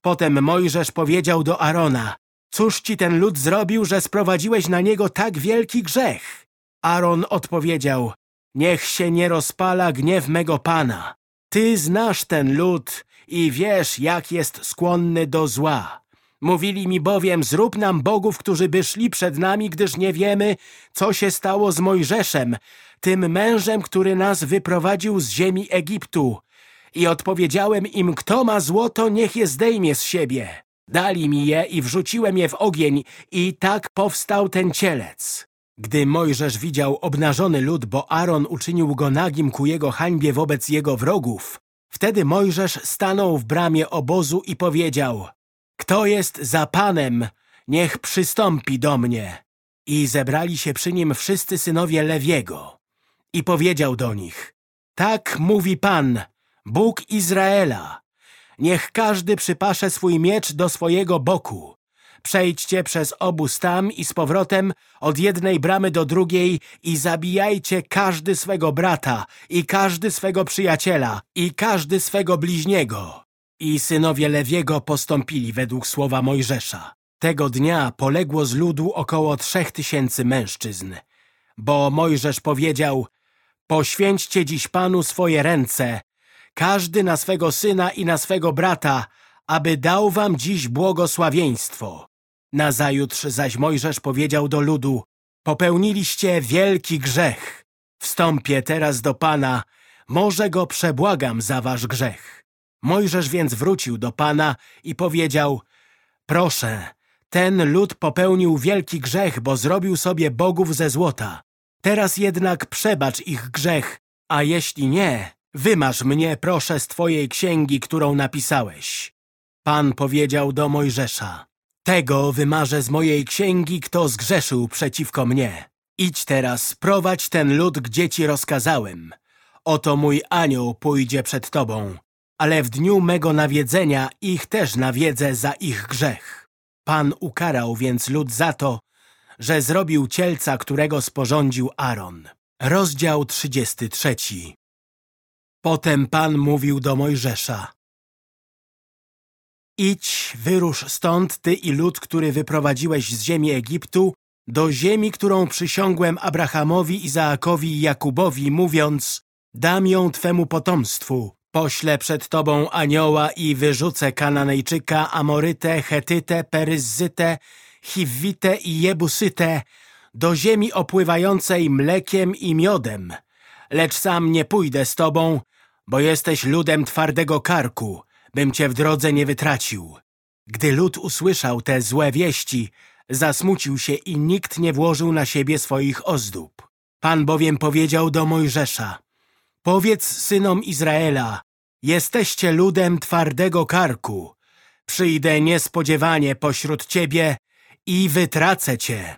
Potem Mojżesz powiedział do Arona, cóż ci ten lud zrobił, że sprowadziłeś na niego tak wielki grzech? Aaron odpowiedział, niech się nie rozpala gniew mego Pana. Ty znasz ten lud i wiesz, jak jest skłonny do zła. Mówili mi bowiem, zrób nam bogów, którzy by szli przed nami, gdyż nie wiemy, co się stało z Mojżeszem, tym mężem, który nas wyprowadził z ziemi Egiptu. I odpowiedziałem im, kto ma złoto, niech je zdejmie z siebie. Dali mi je i wrzuciłem je w ogień i tak powstał ten cielec. Gdy Mojżesz widział obnażony lud, bo Aaron uczynił go nagim ku jego hańbie wobec jego wrogów, wtedy Mojżesz stanął w bramie obozu i powiedział kto jest za Panem, niech przystąpi do mnie. I zebrali się przy nim wszyscy synowie Lewiego. I powiedział do nich, tak mówi Pan, Bóg Izraela. Niech każdy przypasze swój miecz do swojego boku. Przejdźcie przez obóz tam i z powrotem od jednej bramy do drugiej i zabijajcie każdy swego brata i każdy swego przyjaciela i każdy swego bliźniego. I synowie Lewiego postąpili według słowa Mojżesza. Tego dnia poległo z ludu około trzech tysięcy mężczyzn. Bo Mojżesz powiedział, poświęćcie dziś Panu swoje ręce, każdy na swego syna i na swego brata, aby dał wam dziś błogosławieństwo. Nazajutrz zaś Mojżesz powiedział do ludu, popełniliście wielki grzech. Wstąpię teraz do Pana, może go przebłagam za wasz grzech. Mojżesz więc wrócił do Pana i powiedział, proszę, ten lud popełnił wielki grzech, bo zrobił sobie bogów ze złota. Teraz jednak przebacz ich grzech, a jeśli nie, wymasz mnie proszę z twojej księgi, którą napisałeś. Pan powiedział do Mojżesza, tego wymarzę z mojej księgi, kto zgrzeszył przeciwko mnie. Idź teraz, prowadź ten lud, gdzie ci rozkazałem. Oto mój anioł pójdzie przed tobą, ale w dniu mego nawiedzenia ich też nawiedzę za ich grzech. Pan ukarał więc lud za to, że zrobił cielca, którego sporządził Aaron. Rozdział 33 Potem Pan mówił do Mojżesza Idź, wyrusz stąd, ty i lud, który wyprowadziłeś z ziemi Egiptu, do ziemi, którą przysiągłem Abrahamowi, Izaakowi i Jakubowi, mówiąc Dam ją twemu potomstwu. Poślę przed tobą anioła i wyrzucę Kananejczyka, Amorytę, Chetytę, Peryzzytę, Chiwwitę i Jebusytę do ziemi opływającej mlekiem i miodem. Lecz sam nie pójdę z tobą, bo jesteś ludem twardego karku, bym cię w drodze nie wytracił. Gdy lud usłyszał te złe wieści, zasmucił się i nikt nie włożył na siebie swoich ozdób. Pan bowiem powiedział do Mojżesza, powiedz synom Izraela, jesteście ludem twardego karku. Przyjdę niespodziewanie pośród ciebie i wytracę cię.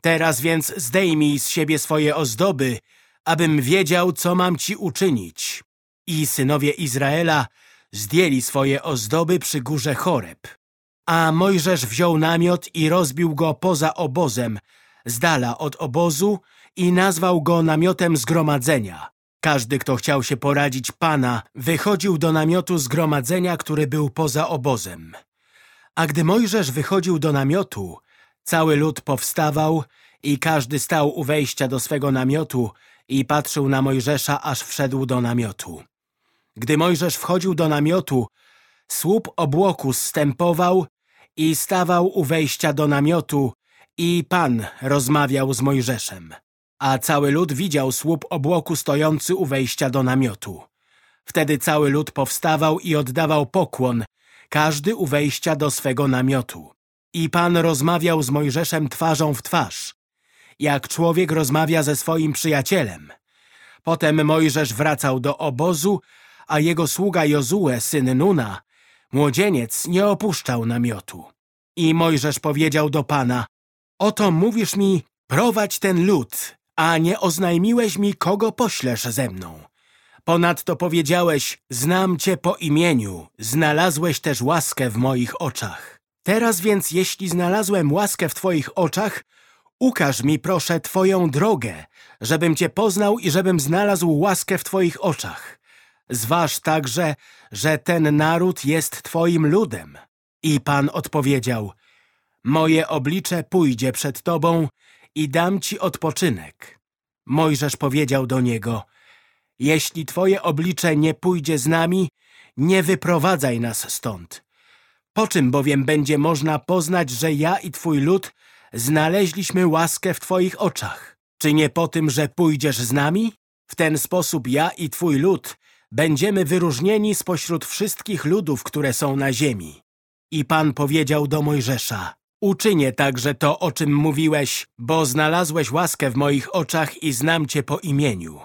Teraz więc zdejmij z siebie swoje ozdoby, abym wiedział, co mam ci uczynić. I synowie Izraela zdjęli swoje ozdoby przy górze Choreb. A Mojżesz wziął namiot i rozbił go poza obozem, z dala od obozu i nazwał go namiotem zgromadzenia. Każdy, kto chciał się poradzić Pana, wychodził do namiotu zgromadzenia, który był poza obozem. A gdy Mojżesz wychodził do namiotu, cały lud powstawał i każdy stał u wejścia do swego namiotu i patrzył na Mojżesza, aż wszedł do namiotu. Gdy Mojżesz wchodził do namiotu, słup obłoku stępował i stawał u wejścia do namiotu i Pan rozmawiał z Mojżeszem. A cały lud widział słup obłoku stojący u wejścia do namiotu. Wtedy cały lud powstawał i oddawał pokłon, każdy u wejścia do swego namiotu. I Pan rozmawiał z Mojżeszem twarzą w twarz, jak człowiek rozmawia ze swoim przyjacielem. Potem Mojżesz wracał do obozu, a jego sługa Jozue, syn Nuna, młodzieniec, nie opuszczał namiotu. I Mojżesz powiedział do Pana, oto mówisz mi, prowadź ten lud, a nie oznajmiłeś mi, kogo poślesz ze mną. Ponadto powiedziałeś, znam Cię po imieniu, znalazłeś też łaskę w moich oczach. Teraz więc, jeśli znalazłem łaskę w Twoich oczach, ukaż mi proszę Twoją drogę, żebym Cię poznał i żebym znalazł łaskę w Twoich oczach. Zważ także, że ten naród jest Twoim ludem. I Pan odpowiedział, moje oblicze pójdzie przed Tobą i dam Ci odpoczynek. Mojżesz powiedział do niego, jeśli Twoje oblicze nie pójdzie z nami, nie wyprowadzaj nas stąd. Po czym bowiem będzie można poznać, że ja i Twój lud znaleźliśmy łaskę w Twoich oczach? Czy nie po tym, że pójdziesz z nami? W ten sposób ja i Twój lud będziemy wyróżnieni spośród wszystkich ludów, które są na ziemi. I Pan powiedział do Mojżesza, uczynię także to, o czym mówiłeś, bo znalazłeś łaskę w moich oczach i znam Cię po imieniu.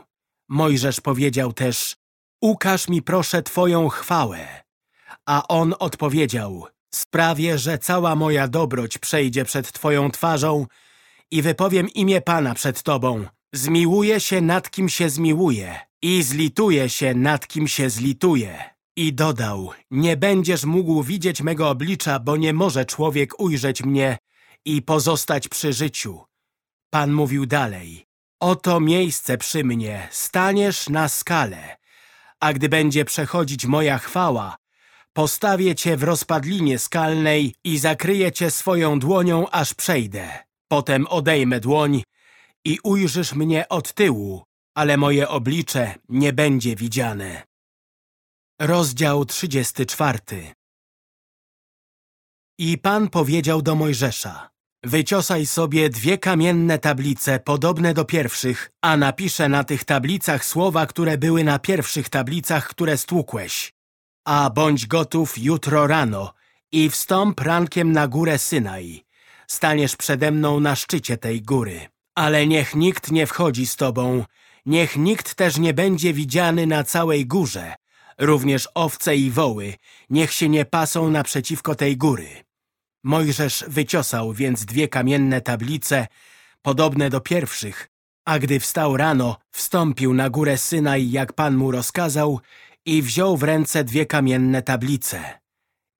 Mojżesz powiedział też, ukaż mi proszę Twoją chwałę. A on odpowiedział, sprawię, że cała moja dobroć przejdzie przed Twoją twarzą i wypowiem imię Pana przed Tobą. Zmiłuję się nad kim się zmiłuję i zlituję się nad kim się zlituję. I dodał, nie będziesz mógł widzieć mego oblicza, bo nie może człowiek ujrzeć mnie i pozostać przy życiu. Pan mówił dalej, oto miejsce przy mnie, staniesz na skale, a gdy będzie przechodzić moja chwała, postawię cię w rozpadlinie skalnej i zakryję cię swoją dłonią, aż przejdę. Potem odejmę dłoń i ujrzysz mnie od tyłu, ale moje oblicze nie będzie widziane. Rozdział 34 I Pan powiedział do Mojżesza Wyciosaj sobie dwie kamienne tablice podobne do pierwszych, a napiszę na tych tablicach słowa, które były na pierwszych tablicach, które stłukłeś. A bądź gotów jutro rano i wstąp rankiem na górę Synaj. Staniesz przede mną na szczycie tej góry. Ale niech nikt nie wchodzi z tobą, niech nikt też nie będzie widziany na całej górze, Również owce i woły niech się nie pasą naprzeciwko tej góry. Mojżesz wyciosał więc dwie kamienne tablice, podobne do pierwszych, a gdy wstał rano, wstąpił na górę Synaj, jak Pan mu rozkazał, i wziął w ręce dwie kamienne tablice.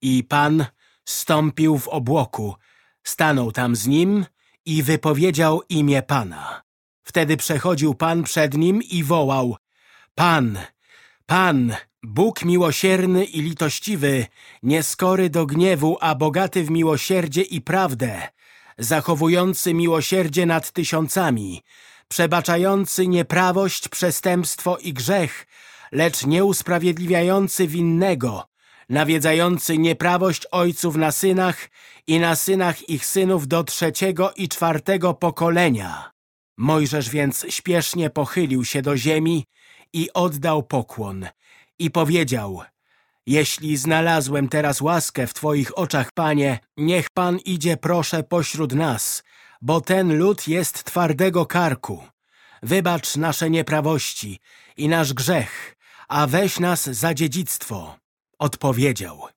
I Pan stąpił w obłoku, stanął tam z nim i wypowiedział imię Pana. Wtedy przechodził Pan przed nim i wołał, Pan, Pan, Bóg miłosierny i litościwy, nieskory do gniewu, a bogaty w miłosierdzie i prawdę, zachowujący miłosierdzie nad tysiącami, przebaczający nieprawość, przestępstwo i grzech, lecz nieusprawiedliwiający winnego, nawiedzający nieprawość ojców na synach i na synach ich synów do trzeciego i czwartego pokolenia. Mojżesz więc śpiesznie pochylił się do ziemi i oddał pokłon i powiedział Jeśli znalazłem teraz łaskę w Twoich oczach, Panie, niech Pan idzie proszę pośród nas, bo ten lud jest twardego karku. Wybacz nasze nieprawości i nasz grzech, a weź nas za dziedzictwo. Odpowiedział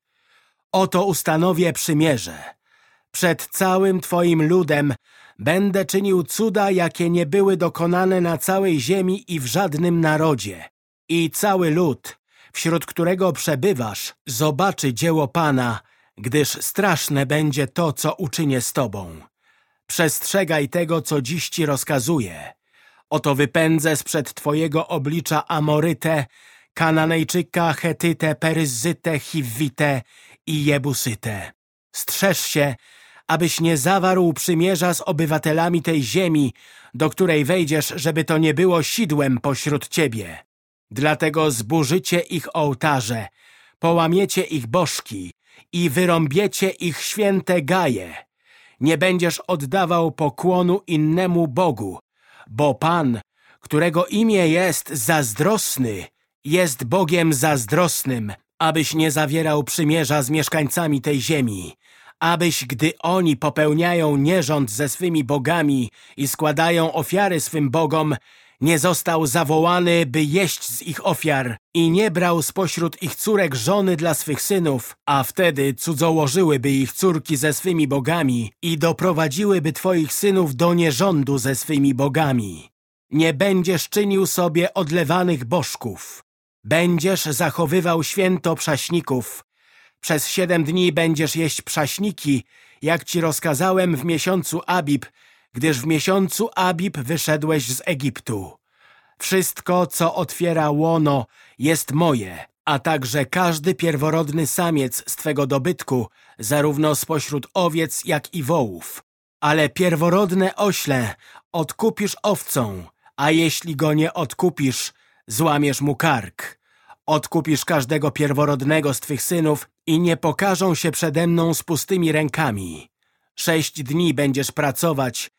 Oto ustanowię przymierze. Przed całym Twoim ludem będę czynił cuda, jakie nie były dokonane na całej ziemi i w żadnym narodzie. I cały lud wśród którego przebywasz, zobaczy dzieło Pana, gdyż straszne będzie to, co uczynię z Tobą. Przestrzegaj tego, co dziś Ci rozkazuję. Oto wypędzę sprzed Twojego oblicza Amorytę, Kananejczyka, Chetytę, Peryzytę, Chiwitę i Jebusytę. Strzeż się, abyś nie zawarł przymierza z obywatelami tej ziemi, do której wejdziesz, żeby to nie było sidłem pośród Ciebie. Dlatego zburzycie ich ołtarze, połamiecie ich bożki i wyrąbiecie ich święte gaje. Nie będziesz oddawał pokłonu innemu Bogu, bo Pan, którego imię jest zazdrosny, jest Bogiem zazdrosnym, abyś nie zawierał przymierza z mieszkańcami tej ziemi, abyś, gdy oni popełniają nierząd ze swymi bogami i składają ofiary swym bogom, nie został zawołany, by jeść z ich ofiar i nie brał spośród ich córek żony dla swych synów, a wtedy cudzołożyłyby ich córki ze swymi bogami i doprowadziłyby twoich synów do nierządu ze swymi bogami. Nie będziesz czynił sobie odlewanych bożków. Będziesz zachowywał święto przaśników. Przez siedem dni będziesz jeść przaśniki, jak ci rozkazałem w miesiącu Abib, gdyż w miesiącu Abib wyszedłeś z Egiptu. Wszystko, co otwiera łono, jest moje, a także każdy pierworodny samiec z Twego dobytku, zarówno spośród owiec, jak i wołów. Ale pierworodne ośle odkupisz owcą, a jeśli go nie odkupisz, złamiesz mu kark. Odkupisz każdego pierworodnego z Twych synów i nie pokażą się przede mną z pustymi rękami. Sześć dni będziesz pracować,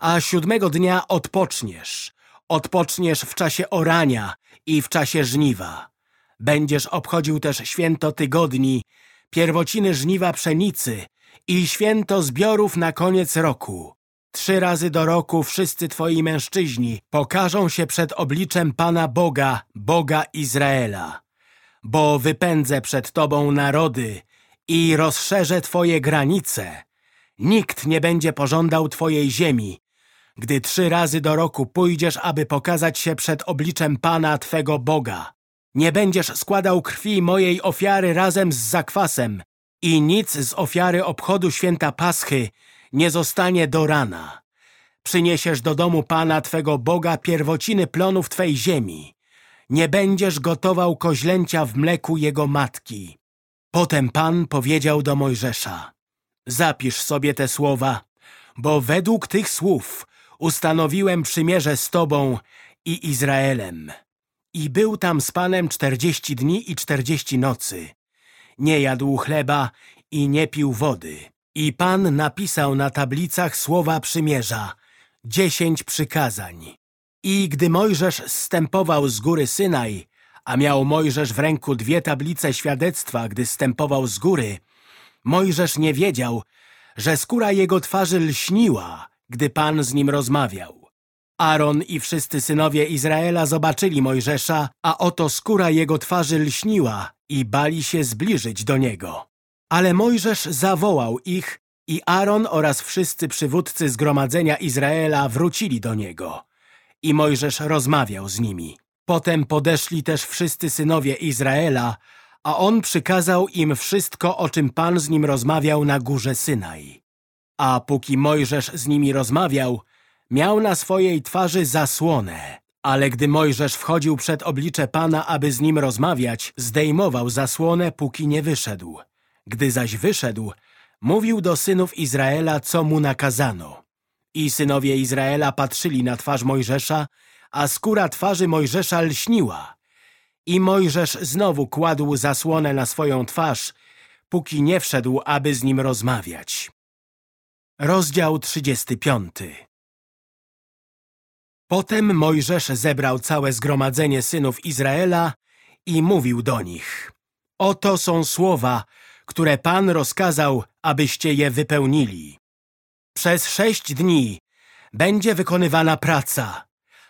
a siódmego dnia odpoczniesz. Odpoczniesz w czasie orania i w czasie żniwa. Będziesz obchodził też święto tygodni, pierwociny żniwa pszenicy i święto zbiorów na koniec roku. Trzy razy do roku wszyscy twoi mężczyźni pokażą się przed obliczem Pana Boga, Boga Izraela. Bo wypędzę przed Tobą narody i rozszerzę Twoje granice. Nikt nie będzie pożądał Twojej ziemi, gdy trzy razy do roku pójdziesz, aby pokazać się przed obliczem Pana Twego Boga. Nie będziesz składał krwi mojej ofiary razem z zakwasem i nic z ofiary obchodu święta Paschy nie zostanie do rana. Przyniesiesz do domu Pana Twego Boga pierwociny plonów Twej ziemi. Nie będziesz gotował koźlęcia w mleku jego matki. Potem Pan powiedział do Mojżesza, zapisz sobie te słowa, bo według tych słów ustanowiłem przymierze z Tobą i Izraelem. I był tam z Panem czterdzieści dni i czterdzieści nocy. Nie jadł chleba i nie pił wody. I Pan napisał na tablicach słowa przymierza, dziesięć przykazań. I gdy Mojżesz zstępował z góry Synaj, a miał Mojżesz w ręku dwie tablice świadectwa, gdy stępował z góry, Mojżesz nie wiedział, że skóra jego twarzy lśniła, gdy Pan z nim rozmawiał. Aaron i wszyscy synowie Izraela zobaczyli Mojżesza, a oto skóra jego twarzy lśniła i bali się zbliżyć do niego. Ale Mojżesz zawołał ich i Aaron oraz wszyscy przywódcy zgromadzenia Izraela wrócili do niego. I Mojżesz rozmawiał z nimi. Potem podeszli też wszyscy synowie Izraela, a on przykazał im wszystko, o czym Pan z nim rozmawiał na górze Synaj. A póki Mojżesz z nimi rozmawiał, miał na swojej twarzy zasłonę. Ale gdy Mojżesz wchodził przed oblicze Pana, aby z nim rozmawiać, zdejmował zasłonę, póki nie wyszedł. Gdy zaś wyszedł, mówił do synów Izraela, co mu nakazano. I synowie Izraela patrzyli na twarz Mojżesza, a skóra twarzy Mojżesza lśniła. I Mojżesz znowu kładł zasłonę na swoją twarz, póki nie wszedł, aby z nim rozmawiać. Rozdział 35 Potem Mojżesz zebrał całe zgromadzenie synów Izraela i mówił do nich. Oto są słowa, które Pan rozkazał, abyście je wypełnili. Przez sześć dni będzie wykonywana praca,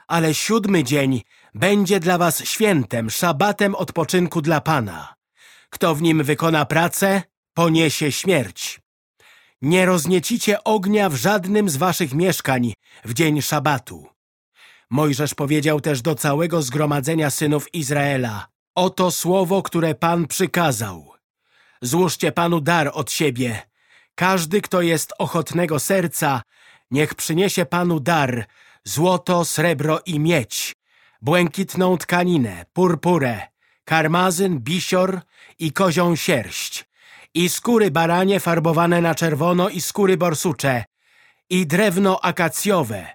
ale siódmy dzień będzie dla was świętem, szabatem odpoczynku dla Pana. Kto w nim wykona pracę, poniesie śmierć. Nie rozniecicie ognia w żadnym z waszych mieszkań w dzień szabatu. Mojżesz powiedział też do całego zgromadzenia synów Izraela. Oto słowo, które Pan przykazał. Złóżcie Panu dar od siebie. Każdy, kto jest ochotnego serca, niech przyniesie Panu dar, złoto, srebro i miedź, błękitną tkaninę, purpurę, karmazyn, bisior i kozią sierść, i skóry baranie farbowane na czerwono i skóry borsucze, i drewno akacjowe,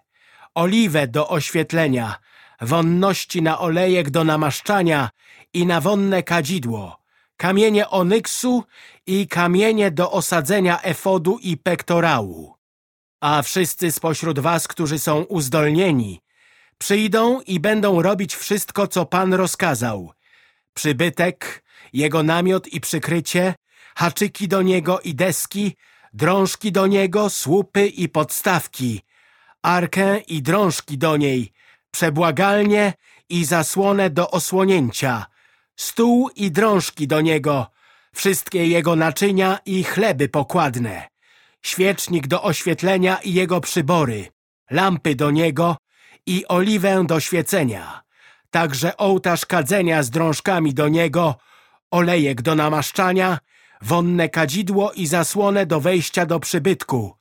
oliwę do oświetlenia, wonności na olejek do namaszczania. I na wonne kadzidło, kamienie onyksu i kamienie do osadzenia efodu i pektorału. A wszyscy spośród was, którzy są uzdolnieni, przyjdą i będą robić wszystko, co Pan rozkazał. Przybytek, jego namiot i przykrycie, haczyki do niego i deski, drążki do niego, słupy i podstawki, arkę i drążki do niej, przebłagalnie i zasłonę do osłonięcia, stół i drążki do niego, wszystkie jego naczynia i chleby pokładne, świecznik do oświetlenia i jego przybory, lampy do niego i oliwę do świecenia, także ołtarz kadzenia z drążkami do niego, olejek do namaszczania, wonne kadzidło i zasłonę do wejścia do przybytku,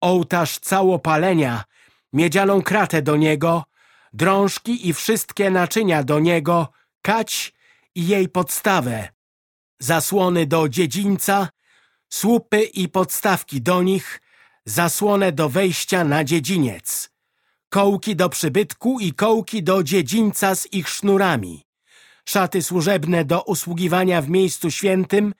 ołtarz całopalenia, miedzianą kratę do niego, drążki i wszystkie naczynia do niego, kać i jej podstawę, zasłony do dziedzińca, słupy i podstawki do nich, zasłonę do wejścia na dziedziniec, kołki do przybytku i kołki do dziedzińca z ich sznurami, szaty służebne do usługiwania w miejscu świętym,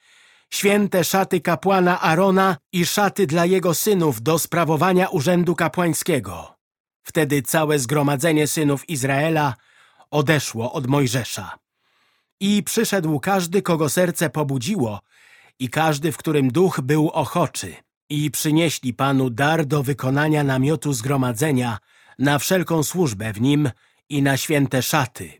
święte szaty kapłana Arona i szaty dla jego synów do sprawowania urzędu kapłańskiego. Wtedy całe zgromadzenie synów Izraela odeszło od Mojżesza. I przyszedł każdy, kogo serce pobudziło i każdy, w którym duch był ochoczy. I przynieśli Panu dar do wykonania namiotu zgromadzenia na wszelką służbę w nim i na święte szaty.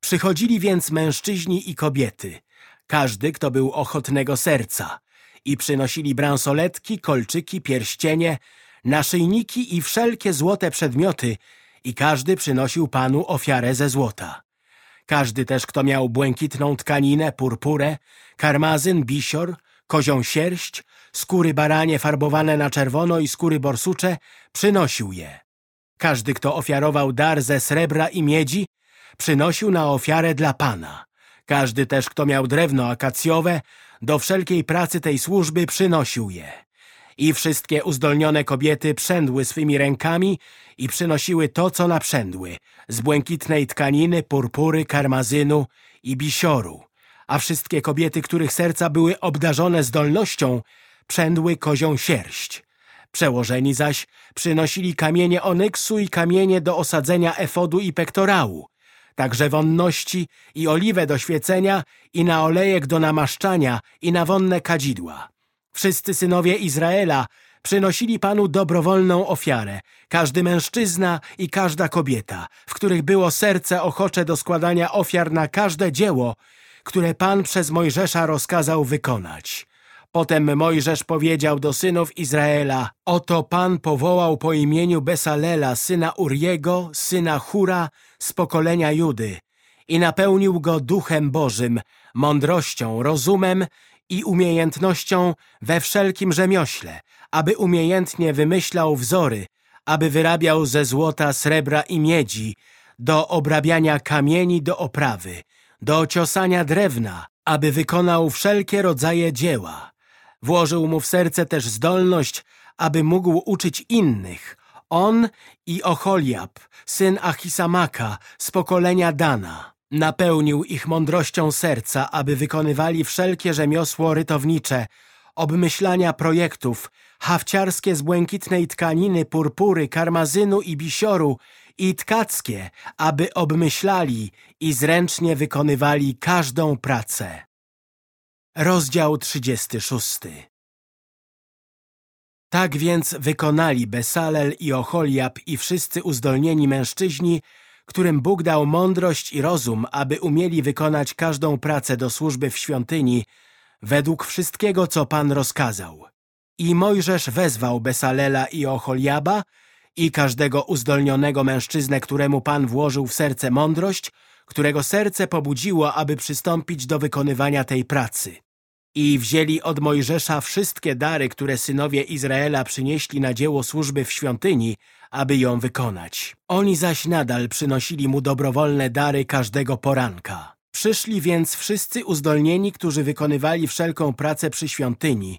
Przychodzili więc mężczyźni i kobiety, każdy, kto był ochotnego serca, i przynosili bransoletki, kolczyki, pierścienie, naszyjniki i wszelkie złote przedmioty i każdy przynosił Panu ofiarę ze złota. Każdy też, kto miał błękitną tkaninę, purpurę, karmazyn, bisior, kozią sierść, skóry baranie farbowane na czerwono i skóry borsucze, przynosił je. Każdy, kto ofiarował dar ze srebra i miedzi, przynosił na ofiarę dla Pana. Każdy też, kto miał drewno akacjowe, do wszelkiej pracy tej służby przynosił je. I wszystkie uzdolnione kobiety przędły swymi rękami i przynosiły to, co naprzędły, z błękitnej tkaniny, purpury, karmazynu i bisioru. A wszystkie kobiety, których serca były obdarzone zdolnością, przędły kozią sierść. Przełożeni zaś przynosili kamienie onyksu i kamienie do osadzenia efodu i pektorału, także wonności i oliwę do świecenia i na olejek do namaszczania i na wonne kadzidła. Wszyscy synowie Izraela przynosili Panu dobrowolną ofiarę, każdy mężczyzna i każda kobieta, w których było serce ochocze do składania ofiar na każde dzieło, które Pan przez Mojżesza rozkazał wykonać. Potem Mojżesz powiedział do synów Izraela, oto Pan powołał po imieniu Besalela, syna Uriego, syna Hura, z pokolenia Judy i napełnił go duchem Bożym, mądrością, rozumem i umiejętnością we wszelkim rzemiośle, aby umiejętnie wymyślał wzory, aby wyrabiał ze złota, srebra i miedzi, do obrabiania kamieni do oprawy, do ciosania drewna, aby wykonał wszelkie rodzaje dzieła. Włożył mu w serce też zdolność, aby mógł uczyć innych. On i Ocholiab, syn Achisamaka z pokolenia Dana. Napełnił ich mądrością serca, aby wykonywali wszelkie rzemiosło rytownicze, obmyślania projektów, hawciarskie z błękitnej tkaniny, purpury, karmazynu i bisioru i tkackie, aby obmyślali i zręcznie wykonywali każdą pracę. Rozdział 36 Tak więc wykonali Besalel i Ocholiab i wszyscy uzdolnieni mężczyźni, którym Bóg dał mądrość i rozum, aby umieli wykonać każdą pracę do służby w świątyni, według wszystkiego, co Pan rozkazał. I Mojżesz wezwał Besalela i Ocholiaba i każdego uzdolnionego mężczyznę, któremu Pan włożył w serce mądrość, którego serce pobudziło, aby przystąpić do wykonywania tej pracy. I wzięli od Mojżesza wszystkie dary, które synowie Izraela przynieśli na dzieło służby w świątyni, aby ją wykonać. Oni zaś nadal przynosili mu dobrowolne dary każdego poranka. Przyszli więc wszyscy uzdolnieni, którzy wykonywali wszelką pracę przy świątyni,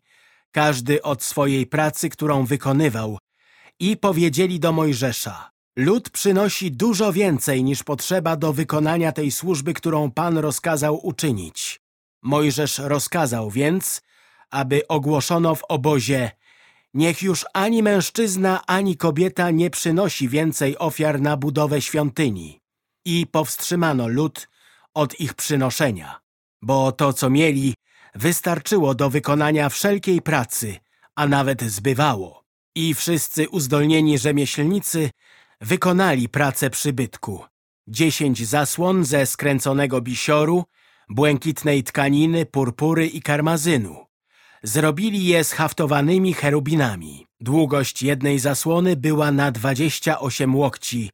każdy od swojej pracy, którą wykonywał, i powiedzieli do Mojżesza, lud przynosi dużo więcej niż potrzeba do wykonania tej służby, którą Pan rozkazał uczynić. Mojżesz rozkazał więc, aby ogłoszono w obozie Niech już ani mężczyzna, ani kobieta nie przynosi więcej ofiar na budowę świątyni. I powstrzymano lud od ich przynoszenia, bo to, co mieli, wystarczyło do wykonania wszelkiej pracy, a nawet zbywało. I wszyscy uzdolnieni rzemieślnicy wykonali pracę przybytku. Dziesięć zasłon ze skręconego bisioru, błękitnej tkaniny, purpury i karmazynu. Zrobili je z haftowanymi cherubinami. Długość jednej zasłony była na dwadzieścia osiem łokci,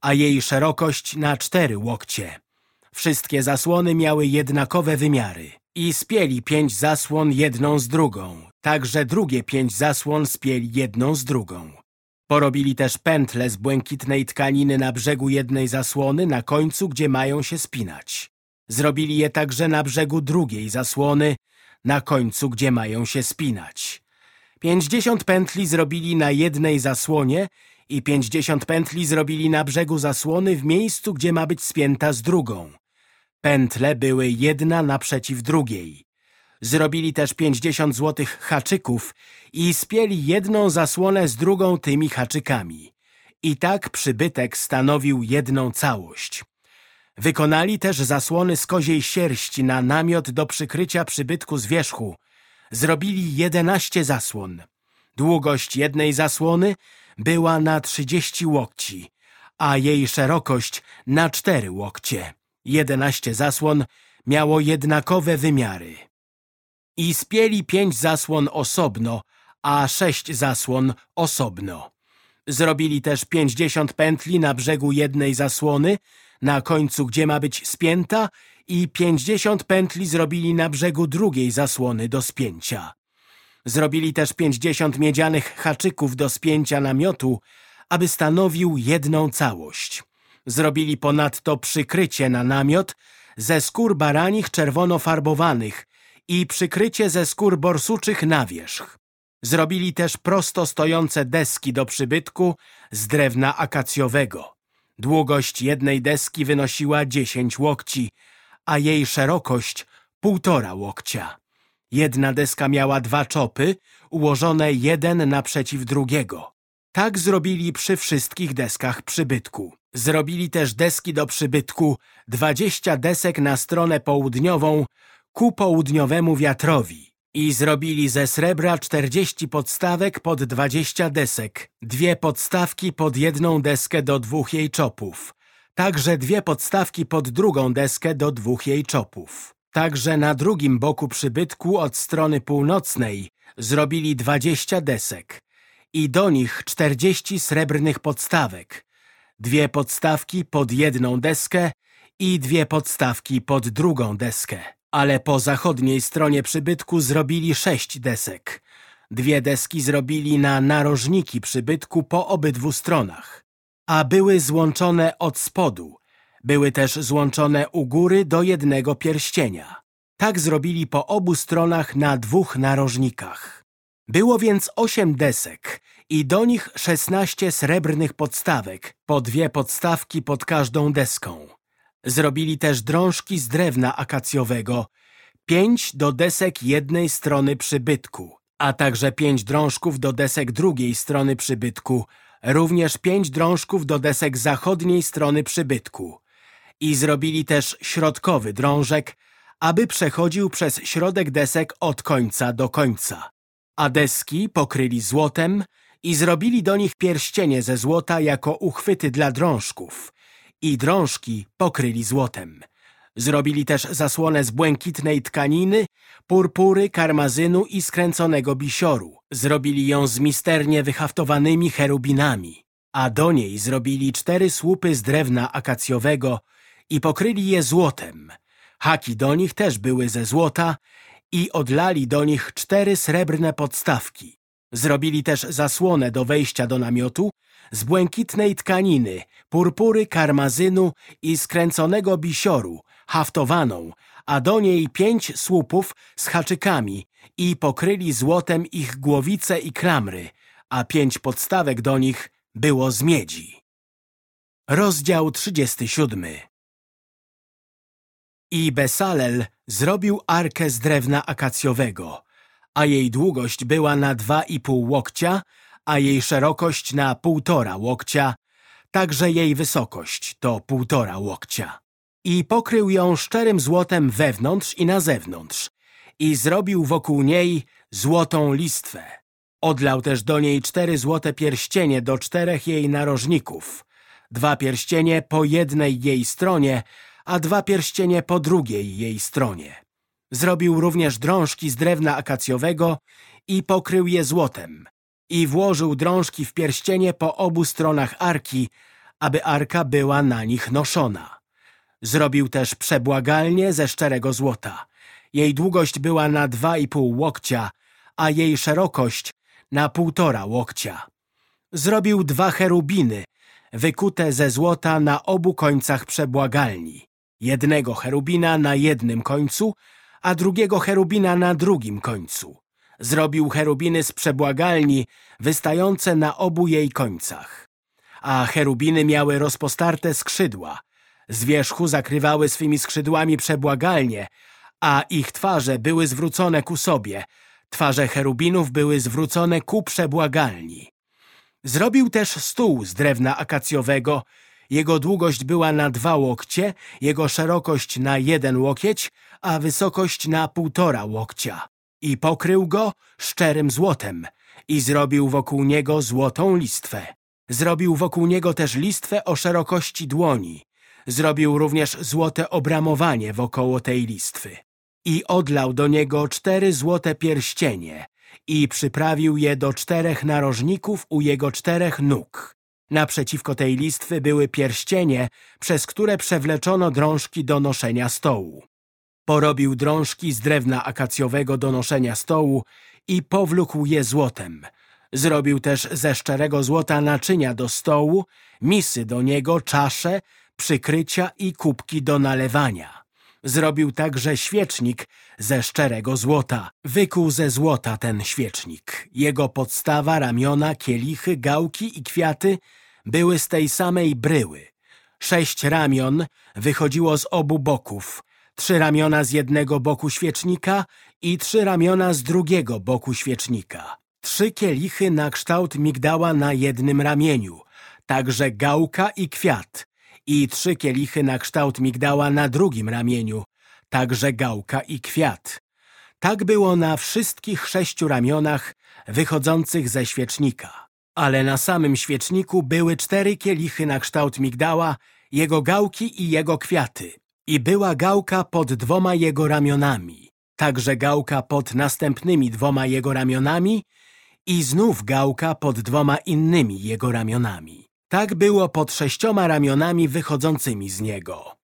a jej szerokość na cztery łokcie. Wszystkie zasłony miały jednakowe wymiary. I spieli pięć zasłon jedną z drugą. Także drugie pięć zasłon spieli jedną z drugą. Porobili też pętle z błękitnej tkaniny na brzegu jednej zasłony, na końcu, gdzie mają się spinać. Zrobili je także na brzegu drugiej zasłony, na końcu, gdzie mają się spinać. Pięćdziesiąt pętli zrobili na jednej zasłonie i pięćdziesiąt pętli zrobili na brzegu zasłony w miejscu, gdzie ma być spięta z drugą. Pętle były jedna naprzeciw drugiej. Zrobili też pięćdziesiąt złotych haczyków i spieli jedną zasłonę z drugą tymi haczykami. I tak przybytek stanowił jedną całość. Wykonali też zasłony z koziej sierści na namiot do przykrycia przybytku z wierzchu. Zrobili jedenaście zasłon. Długość jednej zasłony była na trzydzieści łokci, a jej szerokość na cztery łokcie. Jedenaście zasłon miało jednakowe wymiary. I spieli pięć zasłon osobno, a sześć zasłon osobno. Zrobili też pięćdziesiąt pętli na brzegu jednej zasłony, na końcu, gdzie ma być spięta i pięćdziesiąt pętli zrobili na brzegu drugiej zasłony do spięcia. Zrobili też pięćdziesiąt miedzianych haczyków do spięcia namiotu, aby stanowił jedną całość. Zrobili ponadto przykrycie na namiot ze skór baranich czerwono farbowanych i przykrycie ze skór borsuczych na wierzch. Zrobili też prosto stojące deski do przybytku z drewna akacjowego. Długość jednej deski wynosiła dziesięć łokci, a jej szerokość półtora łokcia. Jedna deska miała dwa czopy, ułożone jeden naprzeciw drugiego. Tak zrobili przy wszystkich deskach przybytku. Zrobili też deski do przybytku, dwadzieścia desek na stronę południową ku południowemu wiatrowi. I zrobili ze srebra czterdzieści podstawek pod dwadzieścia desek, dwie podstawki pod jedną deskę do dwóch jej czopów, także dwie podstawki pod drugą deskę do dwóch jej czopów. Także na drugim boku przybytku od strony północnej zrobili dwadzieścia desek i do nich czterdzieści srebrnych podstawek, dwie podstawki pod jedną deskę i dwie podstawki pod drugą deskę. Ale po zachodniej stronie przybytku zrobili sześć desek. Dwie deski zrobili na narożniki przybytku po obydwu stronach, a były złączone od spodu. Były też złączone u góry do jednego pierścienia. Tak zrobili po obu stronach na dwóch narożnikach. Było więc osiem desek i do nich szesnaście srebrnych podstawek, po dwie podstawki pod każdą deską. Zrobili też drążki z drewna akacjowego, pięć do desek jednej strony przybytku, a także pięć drążków do desek drugiej strony przybytku, również pięć drążków do desek zachodniej strony przybytku. I zrobili też środkowy drążek, aby przechodził przez środek desek od końca do końca. A deski pokryli złotem i zrobili do nich pierścienie ze złota jako uchwyty dla drążków i drążki pokryli złotem. Zrobili też zasłonę z błękitnej tkaniny, purpury, karmazynu i skręconego bisioru. Zrobili ją z misternie wyhaftowanymi cherubinami, a do niej zrobili cztery słupy z drewna akacjowego i pokryli je złotem. Haki do nich też były ze złota i odlali do nich cztery srebrne podstawki. Zrobili też zasłonę do wejścia do namiotu z błękitnej tkaniny, purpury, karmazynu i skręconego bisioru, haftowaną, a do niej pięć słupów z haczykami i pokryli złotem ich głowice i klamry, a pięć podstawek do nich było z miedzi. Rozdział 37 I Besalel zrobił arkę z drewna akacjowego, a jej długość była na dwa i pół łokcia, a jej szerokość na półtora łokcia, także jej wysokość to półtora łokcia. I pokrył ją szczerym złotem wewnątrz i na zewnątrz i zrobił wokół niej złotą listwę. Odlał też do niej cztery złote pierścienie do czterech jej narożników, dwa pierścienie po jednej jej stronie, a dwa pierścienie po drugiej jej stronie. Zrobił również drążki z drewna akacjowego i pokrył je złotem i włożył drążki w pierścienie po obu stronach arki, aby arka była na nich noszona. Zrobił też przebłagalnię ze szczerego złota. Jej długość była na dwa i pół łokcia, a jej szerokość na półtora łokcia. Zrobił dwa cherubiny, wykute ze złota na obu końcach przebłagalni. Jednego cherubina na jednym końcu, a drugiego cherubina na drugim końcu. Zrobił cherubiny z przebłagalni, wystające na obu jej końcach. A cherubiny miały rozpostarte skrzydła. Z wierzchu zakrywały swymi skrzydłami przebłagalnie, a ich twarze były zwrócone ku sobie. Twarze cherubinów były zwrócone ku przebłagalni. Zrobił też stół z drewna akacjowego. Jego długość była na dwa łokcie, jego szerokość na jeden łokieć, a wysokość na półtora łokcia. I pokrył go szczerym złotem i zrobił wokół niego złotą listwę. Zrobił wokół niego też listwę o szerokości dłoni. Zrobił również złote obramowanie wokoło tej listwy. I odlał do niego cztery złote pierścienie i przyprawił je do czterech narożników u jego czterech nóg. Naprzeciwko tej listwy były pierścienie, przez które przewleczono drążki do noszenia stołu. Porobił drążki z drewna akacjowego do noszenia stołu i powlókł je złotem. Zrobił też ze szczerego złota naczynia do stołu, misy do niego, czasze, przykrycia i kubki do nalewania. Zrobił także świecznik ze szczerego złota. Wykuł ze złota ten świecznik. Jego podstawa, ramiona, kielichy, gałki i kwiaty były z tej samej bryły. Sześć ramion wychodziło z obu boków, trzy ramiona z jednego boku świecznika i trzy ramiona z drugiego boku świecznika. Trzy kielichy na kształt migdała na jednym ramieniu, także gałka i kwiat i trzy kielichy na kształt migdała na drugim ramieniu, także gałka i kwiat. Tak było na wszystkich sześciu ramionach wychodzących ze świecznika. Ale na samym świeczniku były cztery kielichy na kształt migdała, jego gałki i jego kwiaty. I była gałka pod dwoma jego ramionami, także gałka pod następnymi dwoma jego ramionami i znów gałka pod dwoma innymi jego ramionami. Tak było pod sześcioma ramionami wychodzącymi z niego.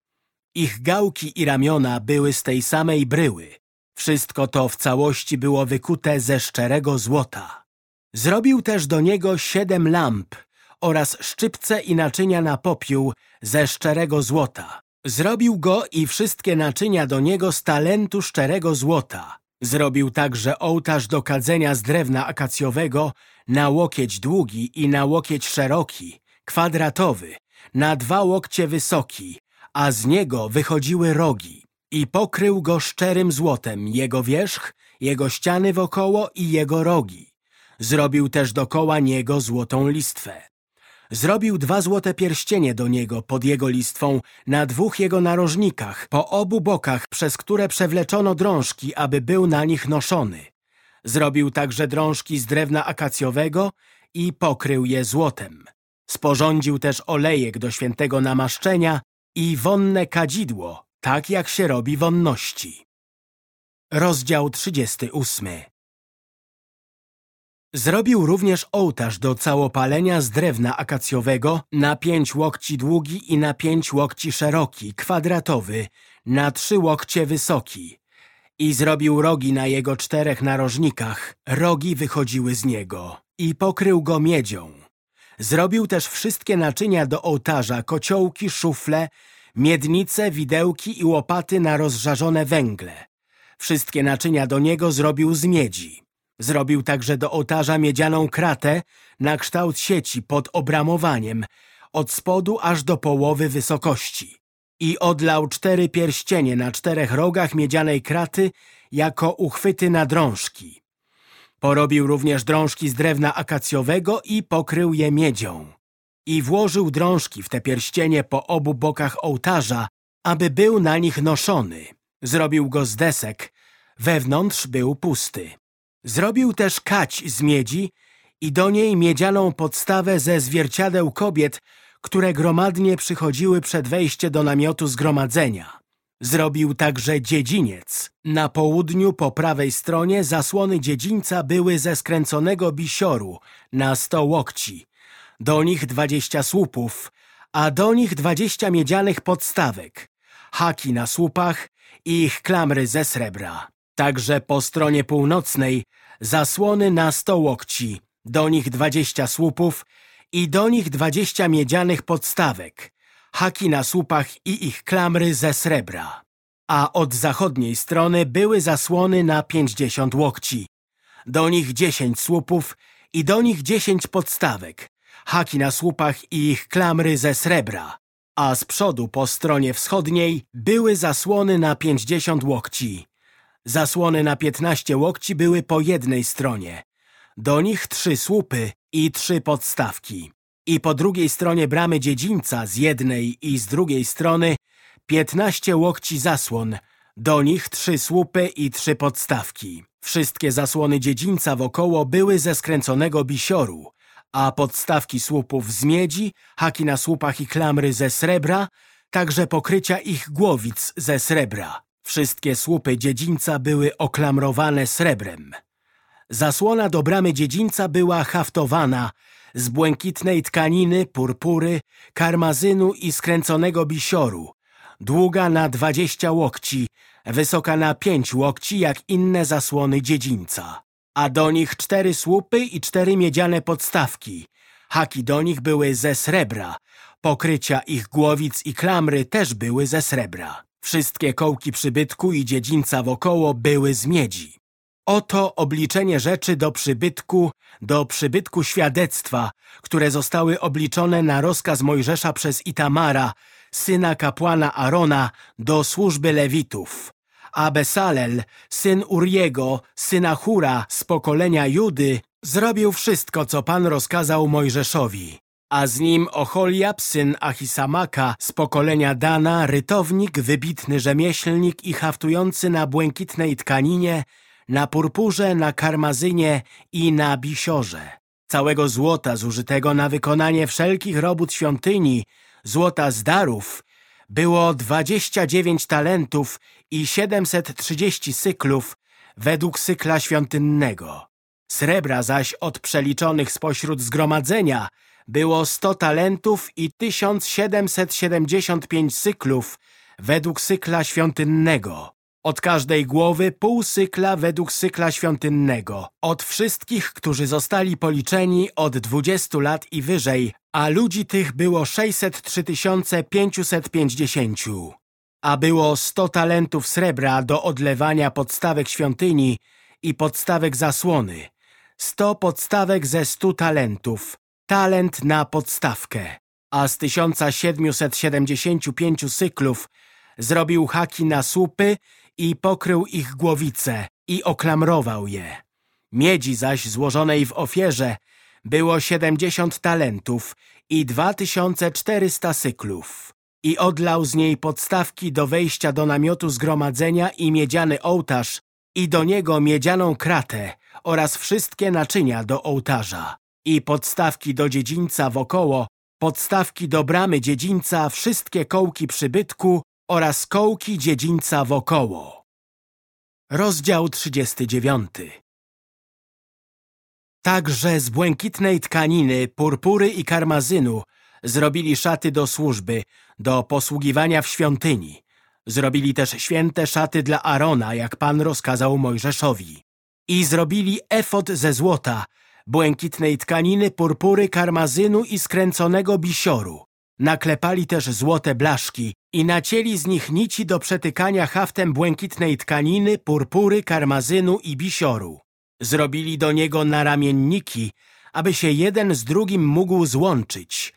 Ich gałki i ramiona były z tej samej bryły. Wszystko to w całości było wykute ze szczerego złota. Zrobił też do niego siedem lamp oraz szczypce i naczynia na popiół ze szczerego złota. Zrobił go i wszystkie naczynia do niego z talentu szczerego złota. Zrobił także ołtarz do kadzenia z drewna akacjowego na łokieć długi i na łokieć szeroki, kwadratowy, na dwa łokcie wysoki, a z niego wychodziły rogi. I pokrył go szczerym złotem, jego wierzch, jego ściany wokoło i jego rogi. Zrobił też dokoła niego złotą listwę. Zrobił dwa złote pierścienie do niego pod jego listwą na dwóch jego narożnikach, po obu bokach, przez które przewleczono drążki, aby był na nich noszony. Zrobił także drążki z drewna akacjowego i pokrył je złotem. Sporządził też olejek do świętego namaszczenia i wonne kadzidło, tak jak się robi wonności. Rozdział 38 Zrobił również ołtarz do całopalenia z drewna akacjowego na pięć łokci długi i na pięć łokci szeroki, kwadratowy, na trzy łokcie wysoki. I zrobił rogi na jego czterech narożnikach, rogi wychodziły z niego. I pokrył go miedzią. Zrobił też wszystkie naczynia do ołtarza, kociołki, szufle, miednice, widełki i łopaty na rozżarzone węgle. Wszystkie naczynia do niego zrobił z miedzi. Zrobił także do ołtarza miedzianą kratę na kształt sieci pod obramowaniem, od spodu aż do połowy wysokości. I odlał cztery pierścienie na czterech rogach miedzianej kraty jako uchwyty na drążki. Porobił również drążki z drewna akacjowego i pokrył je miedzią. I włożył drążki w te pierścienie po obu bokach ołtarza, aby był na nich noszony. Zrobił go z desek, wewnątrz był pusty. Zrobił też kać z miedzi i do niej miedzianą podstawę ze zwierciadeł kobiet, które gromadnie przychodziły przed wejście do namiotu zgromadzenia. Zrobił także dziedziniec. Na południu po prawej stronie zasłony dziedzińca były ze skręconego bisioru na sto łokci. Do nich dwadzieścia słupów, a do nich dwadzieścia miedzianych podstawek, haki na słupach i ich klamry ze srebra. Także po stronie północnej zasłony na sto łokci, do nich dwadzieścia słupów i do nich dwadzieścia miedzianych podstawek, haki na słupach i ich klamry ze srebra. A od zachodniej strony były zasłony na pięćdziesiąt łokci, do nich dziesięć słupów i do nich dziesięć podstawek, haki na słupach i ich klamry ze srebra. A z przodu po stronie wschodniej były zasłony na pięćdziesiąt łokci, Zasłony na piętnaście łokci były po jednej stronie. Do nich trzy słupy i trzy podstawki. I po drugiej stronie bramy dziedzińca z jednej i z drugiej strony piętnaście łokci zasłon. Do nich trzy słupy i trzy podstawki. Wszystkie zasłony dziedzińca wokoło były ze skręconego bisioru, a podstawki słupów z miedzi, haki na słupach i klamry ze srebra, także pokrycia ich głowic ze srebra. Wszystkie słupy dziedzińca były oklamrowane srebrem. Zasłona do bramy dziedzińca była haftowana z błękitnej tkaniny, purpury, karmazynu i skręconego bisioru, długa na dwadzieścia łokci, wysoka na pięć łokci jak inne zasłony dziedzińca. A do nich cztery słupy i cztery miedziane podstawki. Haki do nich były ze srebra, pokrycia ich głowic i klamry też były ze srebra. Wszystkie kołki przybytku i dziedzińca wokoło były z miedzi. Oto obliczenie rzeczy do przybytku, do przybytku świadectwa, które zostały obliczone na rozkaz Mojżesza przez Itamara, syna kapłana Arona, do służby Lewitów. A Besalel, syn Uriego, syna Hura z pokolenia Judy, zrobił wszystko, co Pan rozkazał Mojżeszowi. A z nim Ocholiab, syn Achisamaka z pokolenia Dana, rytownik, wybitny rzemieślnik i haftujący na błękitnej tkaninie, na purpurze, na karmazynie i na bisiorze. Całego złota zużytego na wykonanie wszelkich robót świątyni, złota z darów, było 29 talentów i 730 syklów według sykla świątynnego. Srebra zaś od przeliczonych spośród zgromadzenia było 100 talentów i 1775 syklów według sykla świątynnego. Od każdej głowy pół sykla według sykla świątynnego. Od wszystkich, którzy zostali policzeni od 20 lat i wyżej, a ludzi tych było 603 550. A było 100 talentów srebra do odlewania podstawek świątyni i podstawek zasłony. 100 podstawek ze 100 talentów. Talent na podstawkę. A z 1775 syklów zrobił haki na słupy i pokrył ich głowice i oklamrował je. Miedzi zaś złożonej w ofierze było siedemdziesiąt talentów i dwa tysiące czterysta syklów. I odlał z niej podstawki do wejścia do namiotu zgromadzenia i miedziany ołtarz i do niego miedzianą kratę oraz wszystkie naczynia do ołtarza i podstawki do dziedzińca wokoło, podstawki do bramy dziedzińca, wszystkie kołki przybytku oraz kołki dziedzińca wokoło. Rozdział 39 Także z błękitnej tkaniny, purpury i karmazynu zrobili szaty do służby, do posługiwania w świątyni. Zrobili też święte szaty dla Arona, jak Pan rozkazał Mojżeszowi. I zrobili efod ze złota, błękitnej tkaniny, purpury, karmazynu i skręconego bisioru. Naklepali też złote blaszki i nacięli z nich nici do przetykania haftem błękitnej tkaniny, purpury, karmazynu i bisioru. Zrobili do niego naramienniki, aby się jeden z drugim mógł złączyć.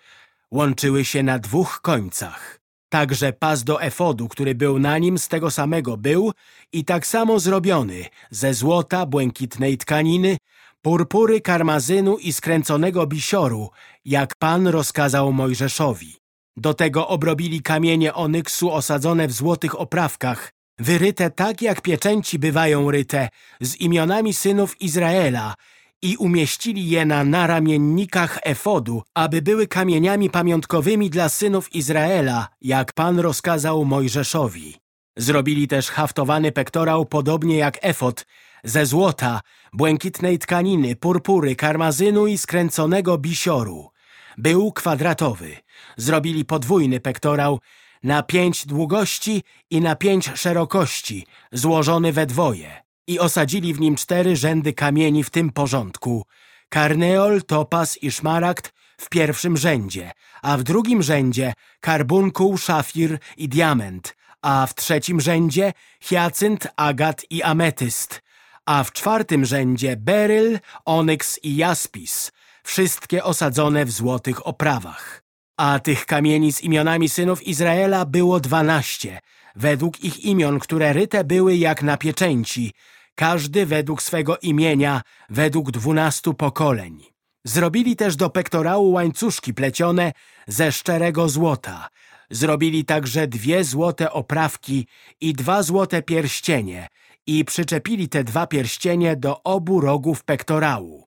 Łączyły się na dwóch końcach. Także pas do efodu, który był na nim, z tego samego był i tak samo zrobiony, ze złota, błękitnej tkaniny, purpury, karmazynu i skręconego bisioru, jak Pan rozkazał Mojżeszowi. Do tego obrobili kamienie onyksu osadzone w złotych oprawkach, wyryte tak jak pieczęci bywają ryte, z imionami synów Izraela i umieścili je na naramiennikach efodu, aby były kamieniami pamiątkowymi dla synów Izraela, jak Pan rozkazał Mojżeszowi. Zrobili też haftowany pektorał podobnie jak efod, ze złota, błękitnej tkaniny, purpury, karmazynu i skręconego bisioru. Był kwadratowy. Zrobili podwójny pektorał na pięć długości i na pięć szerokości, złożony we dwoje. I osadzili w nim cztery rzędy kamieni w tym porządku. Karneol, topas i szmaragd w pierwszym rzędzie, a w drugim rzędzie karbunkuł, szafir i diament, a w trzecim rzędzie hiacynt, agat i ametyst, a w czwartym rzędzie beryl, onyks i jaspis, wszystkie osadzone w złotych oprawach. A tych kamieni z imionami synów Izraela było dwanaście, według ich imion, które ryte były jak na pieczęci, każdy według swego imienia, według dwunastu pokoleń. Zrobili też do pektorału łańcuszki plecione ze szczerego złota. Zrobili także dwie złote oprawki i dwa złote pierścienie i przyczepili te dwa pierścienie do obu rogów pektorału.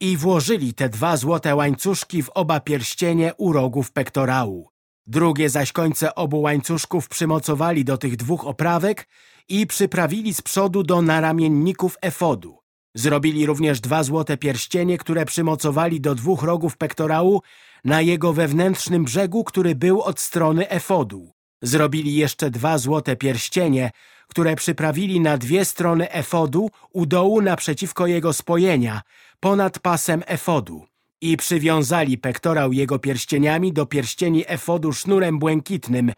I włożyli te dwa złote łańcuszki w oba pierścienie u rogów pektorału. Drugie zaś końce obu łańcuszków przymocowali do tych dwóch oprawek i przyprawili z przodu do naramienników efodu. Zrobili również dwa złote pierścienie, które przymocowali do dwóch rogów pektorału na jego wewnętrznym brzegu, który był od strony efodu. Zrobili jeszcze dwa złote pierścienie, które przyprawili na dwie strony efodu u dołu naprzeciwko jego spojenia, ponad pasem efodu i przywiązali pektorał jego pierścieniami do pierścieni efodu sznurem błękitnym,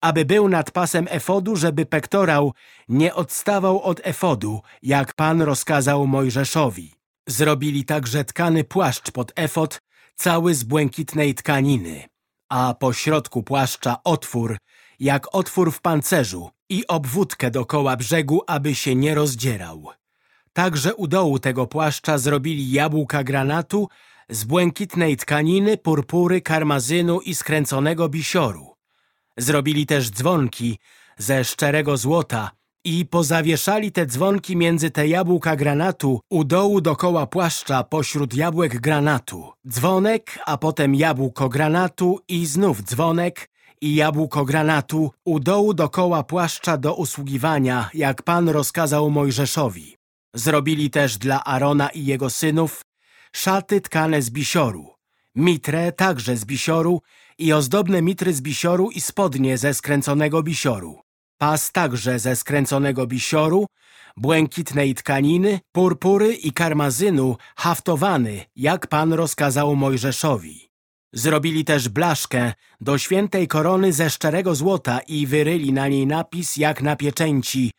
aby był nad pasem efodu, żeby pektorał nie odstawał od efodu, jak Pan rozkazał Mojżeszowi. Zrobili także tkany płaszcz pod efod, cały z błękitnej tkaniny, a po środku płaszcza otwór, jak otwór w pancerzu i obwódkę dokoła brzegu, aby się nie rozdzierał. Także u dołu tego płaszcza zrobili jabłka granatu z błękitnej tkaniny, purpury, karmazynu i skręconego bisioru. Zrobili też dzwonki ze szczerego złota i pozawieszali te dzwonki między te jabłka granatu u dołu dokoła płaszcza pośród jabłek granatu. Dzwonek, a potem jabłko granatu i znów dzwonek i jabłko granatu u dołu dokoła płaszcza do usługiwania, jak Pan rozkazał Mojżeszowi. Zrobili też dla Arona i jego synów szaty tkane z bisioru, mitrę także z bisioru i ozdobne mitry z bisioru i spodnie ze skręconego bisioru. Pas także ze skręconego bisioru, błękitnej tkaniny, purpury i karmazynu haftowany, jak Pan rozkazał Mojżeszowi. Zrobili też blaszkę do świętej korony ze szczerego złota i wyryli na niej napis jak na pieczęci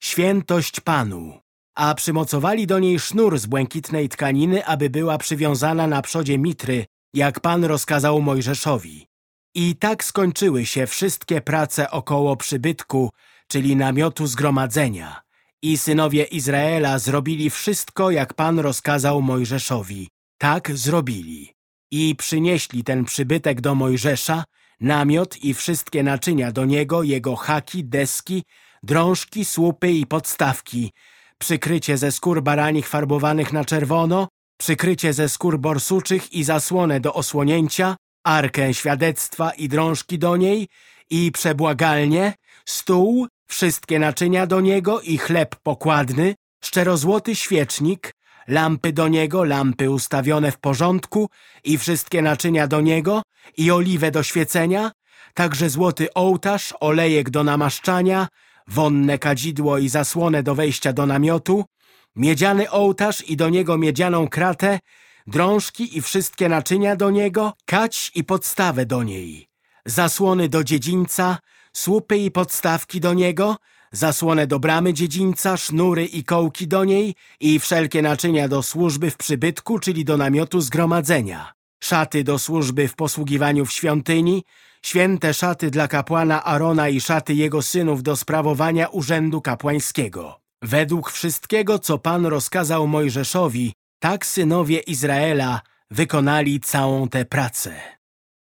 Świętość Panu a przymocowali do niej sznur z błękitnej tkaniny, aby była przywiązana na przodzie mitry, jak Pan rozkazał Mojżeszowi. I tak skończyły się wszystkie prace około przybytku, czyli namiotu zgromadzenia. I synowie Izraela zrobili wszystko, jak Pan rozkazał Mojżeszowi. Tak zrobili. I przynieśli ten przybytek do Mojżesza, namiot i wszystkie naczynia do niego, jego haki, deski, drążki, słupy i podstawki, przykrycie ze skór baranich farbowanych na czerwono, przykrycie ze skór borsuczych i zasłonę do osłonięcia, arkę świadectwa i drążki do niej i przebłagalnie, stół, wszystkie naczynia do niego i chleb pokładny, szczerozłoty świecznik, lampy do niego, lampy ustawione w porządku i wszystkie naczynia do niego i oliwę do świecenia, także złoty ołtarz, olejek do namaszczania, wonne kadzidło i zasłonę do wejścia do namiotu, miedziany ołtarz i do niego miedzianą kratę, drążki i wszystkie naczynia do niego, kać i podstawę do niej, zasłony do dziedzińca, słupy i podstawki do niego, zasłonę do bramy dziedzińca, sznury i kołki do niej i wszelkie naczynia do służby w przybytku, czyli do namiotu zgromadzenia, szaty do służby w posługiwaniu w świątyni, święte szaty dla kapłana Arona i szaty jego synów do sprawowania urzędu kapłańskiego. Według wszystkiego, co Pan rozkazał Mojżeszowi, tak synowie Izraela wykonali całą tę pracę.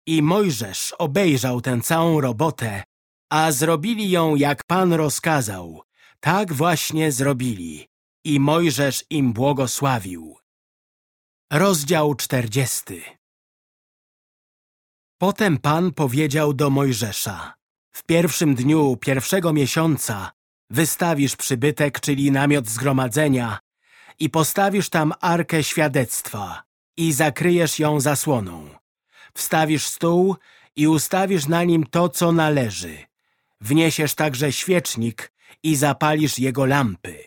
I Mojżesz obejrzał tę całą robotę, a zrobili ją, jak Pan rozkazał. Tak właśnie zrobili. I Mojżesz im błogosławił. Rozdział czterdziesty Potem Pan powiedział do Mojżesza, w pierwszym dniu pierwszego miesiąca wystawisz przybytek, czyli namiot zgromadzenia i postawisz tam arkę świadectwa i zakryjesz ją zasłoną. Wstawisz stół i ustawisz na nim to, co należy. Wniesiesz także świecznik i zapalisz jego lampy.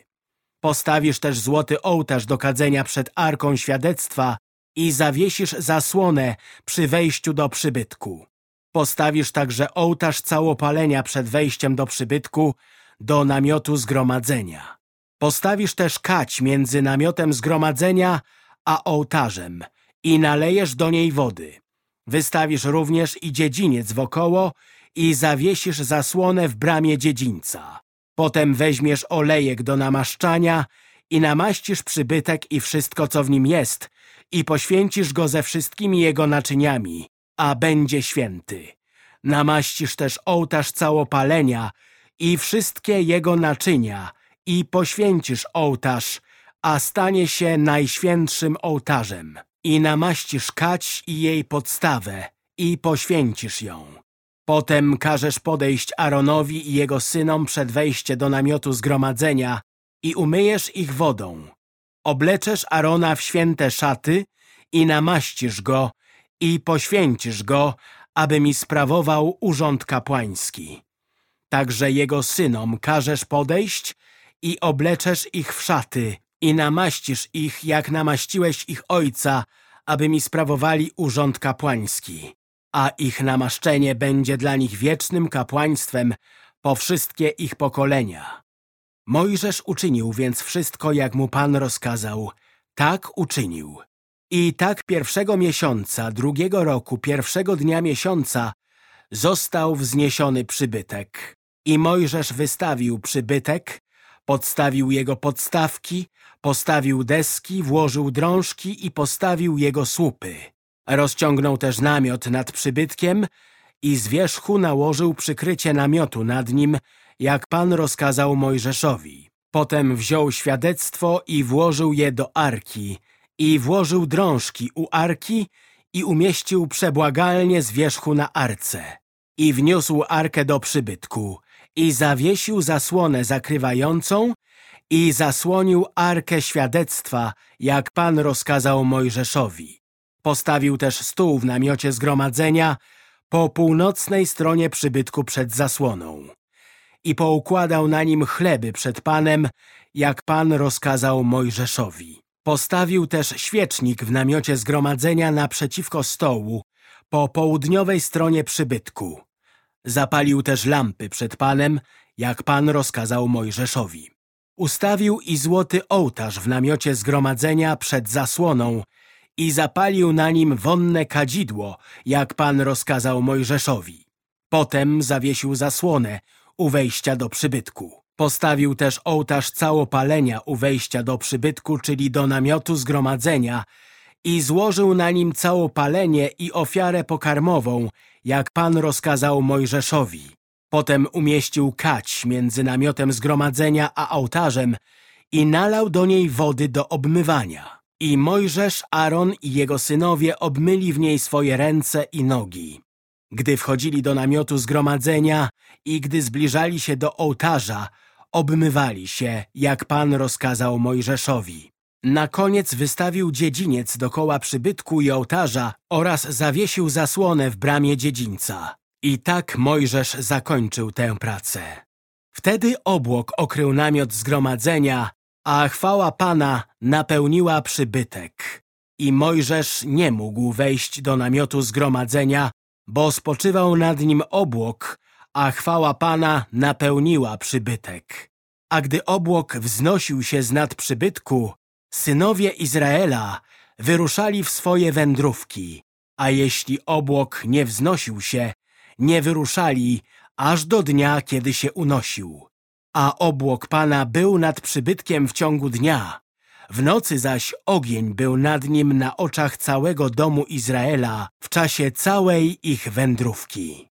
Postawisz też złoty ołtarz do kadzenia przed arką świadectwa i zawiesisz zasłonę przy wejściu do przybytku. Postawisz także ołtarz całopalenia przed wejściem do przybytku, do namiotu zgromadzenia. Postawisz też kać między namiotem zgromadzenia a ołtarzem i nalejesz do niej wody. Wystawisz również i dziedziniec wokoło i zawiesisz zasłonę w bramie dziedzińca. Potem weźmiesz olejek do namaszczania i namaścisz przybytek i wszystko, co w nim jest i poświęcisz go ze wszystkimi jego naczyniami, a będzie święty. Namaścisz też ołtarz całopalenia i wszystkie jego naczynia i poświęcisz ołtarz, a stanie się najświętszym ołtarzem. I namaścisz kać i jej podstawę i poświęcisz ją. Potem każesz podejść Aaronowi i jego synom przed wejście do namiotu zgromadzenia i umyjesz ich wodą. Obleczesz Arona w święte szaty i namaścisz go i poświęcisz go, aby mi sprawował urząd kapłański. Także jego synom każesz podejść i obleczesz ich w szaty i namaścisz ich, jak namaściłeś ich ojca, aby mi sprawowali urząd kapłański. A ich namaszczenie będzie dla nich wiecznym kapłaństwem po wszystkie ich pokolenia. Mojżesz uczynił więc wszystko, jak mu Pan rozkazał. Tak uczynił. I tak pierwszego miesiąca, drugiego roku, pierwszego dnia miesiąca został wzniesiony przybytek. I Mojżesz wystawił przybytek, podstawił jego podstawki, postawił deski, włożył drążki i postawił jego słupy. Rozciągnął też namiot nad przybytkiem i z wierzchu nałożył przykrycie namiotu nad nim, jak Pan rozkazał Mojżeszowi. Potem wziął świadectwo i włożył je do arki i włożył drążki u arki i umieścił przebłagalnie z wierzchu na arce. I wniósł arkę do przybytku i zawiesił zasłonę zakrywającą i zasłonił arkę świadectwa, jak Pan rozkazał Mojżeszowi. Postawił też stół w namiocie zgromadzenia po północnej stronie przybytku przed zasłoną i poukładał na nim chleby przed Panem, jak Pan rozkazał Mojżeszowi. Postawił też świecznik w namiocie zgromadzenia naprzeciwko stołu, po południowej stronie przybytku. Zapalił też lampy przed Panem, jak Pan rozkazał Mojżeszowi. Ustawił i złoty ołtarz w namiocie zgromadzenia przed zasłoną i zapalił na nim wonne kadzidło, jak Pan rozkazał Mojżeszowi. Potem zawiesił zasłonę u wejścia do przybytku. Postawił też ołtarz całopalenia u wejścia do przybytku, czyli do namiotu zgromadzenia i złożył na nim całopalenie i ofiarę pokarmową, jak Pan rozkazał Mojżeszowi. Potem umieścił kać między namiotem zgromadzenia a ołtarzem i nalał do niej wody do obmywania. I Mojżesz, Aaron i jego synowie obmyli w niej swoje ręce i nogi. Gdy wchodzili do namiotu zgromadzenia i gdy zbliżali się do ołtarza, obmywali się, jak Pan rozkazał Mojżeszowi. Na koniec wystawił dziedziniec dokoła przybytku i ołtarza oraz zawiesił zasłonę w bramie dziedzińca. I tak Mojżesz zakończył tę pracę. Wtedy obłok okrył namiot zgromadzenia, a chwała Pana napełniła przybytek. I Mojżesz nie mógł wejść do namiotu zgromadzenia, bo spoczywał nad nim obłok, a chwała Pana napełniła przybytek. A gdy obłok wznosił się z nad przybytku, synowie Izraela wyruszali w swoje wędrówki, a jeśli obłok nie wznosił się, nie wyruszali aż do dnia, kiedy się unosił. A obłok Pana był nad przybytkiem w ciągu dnia, w nocy zaś ogień był nad nim na oczach całego domu Izraela w czasie całej ich wędrówki.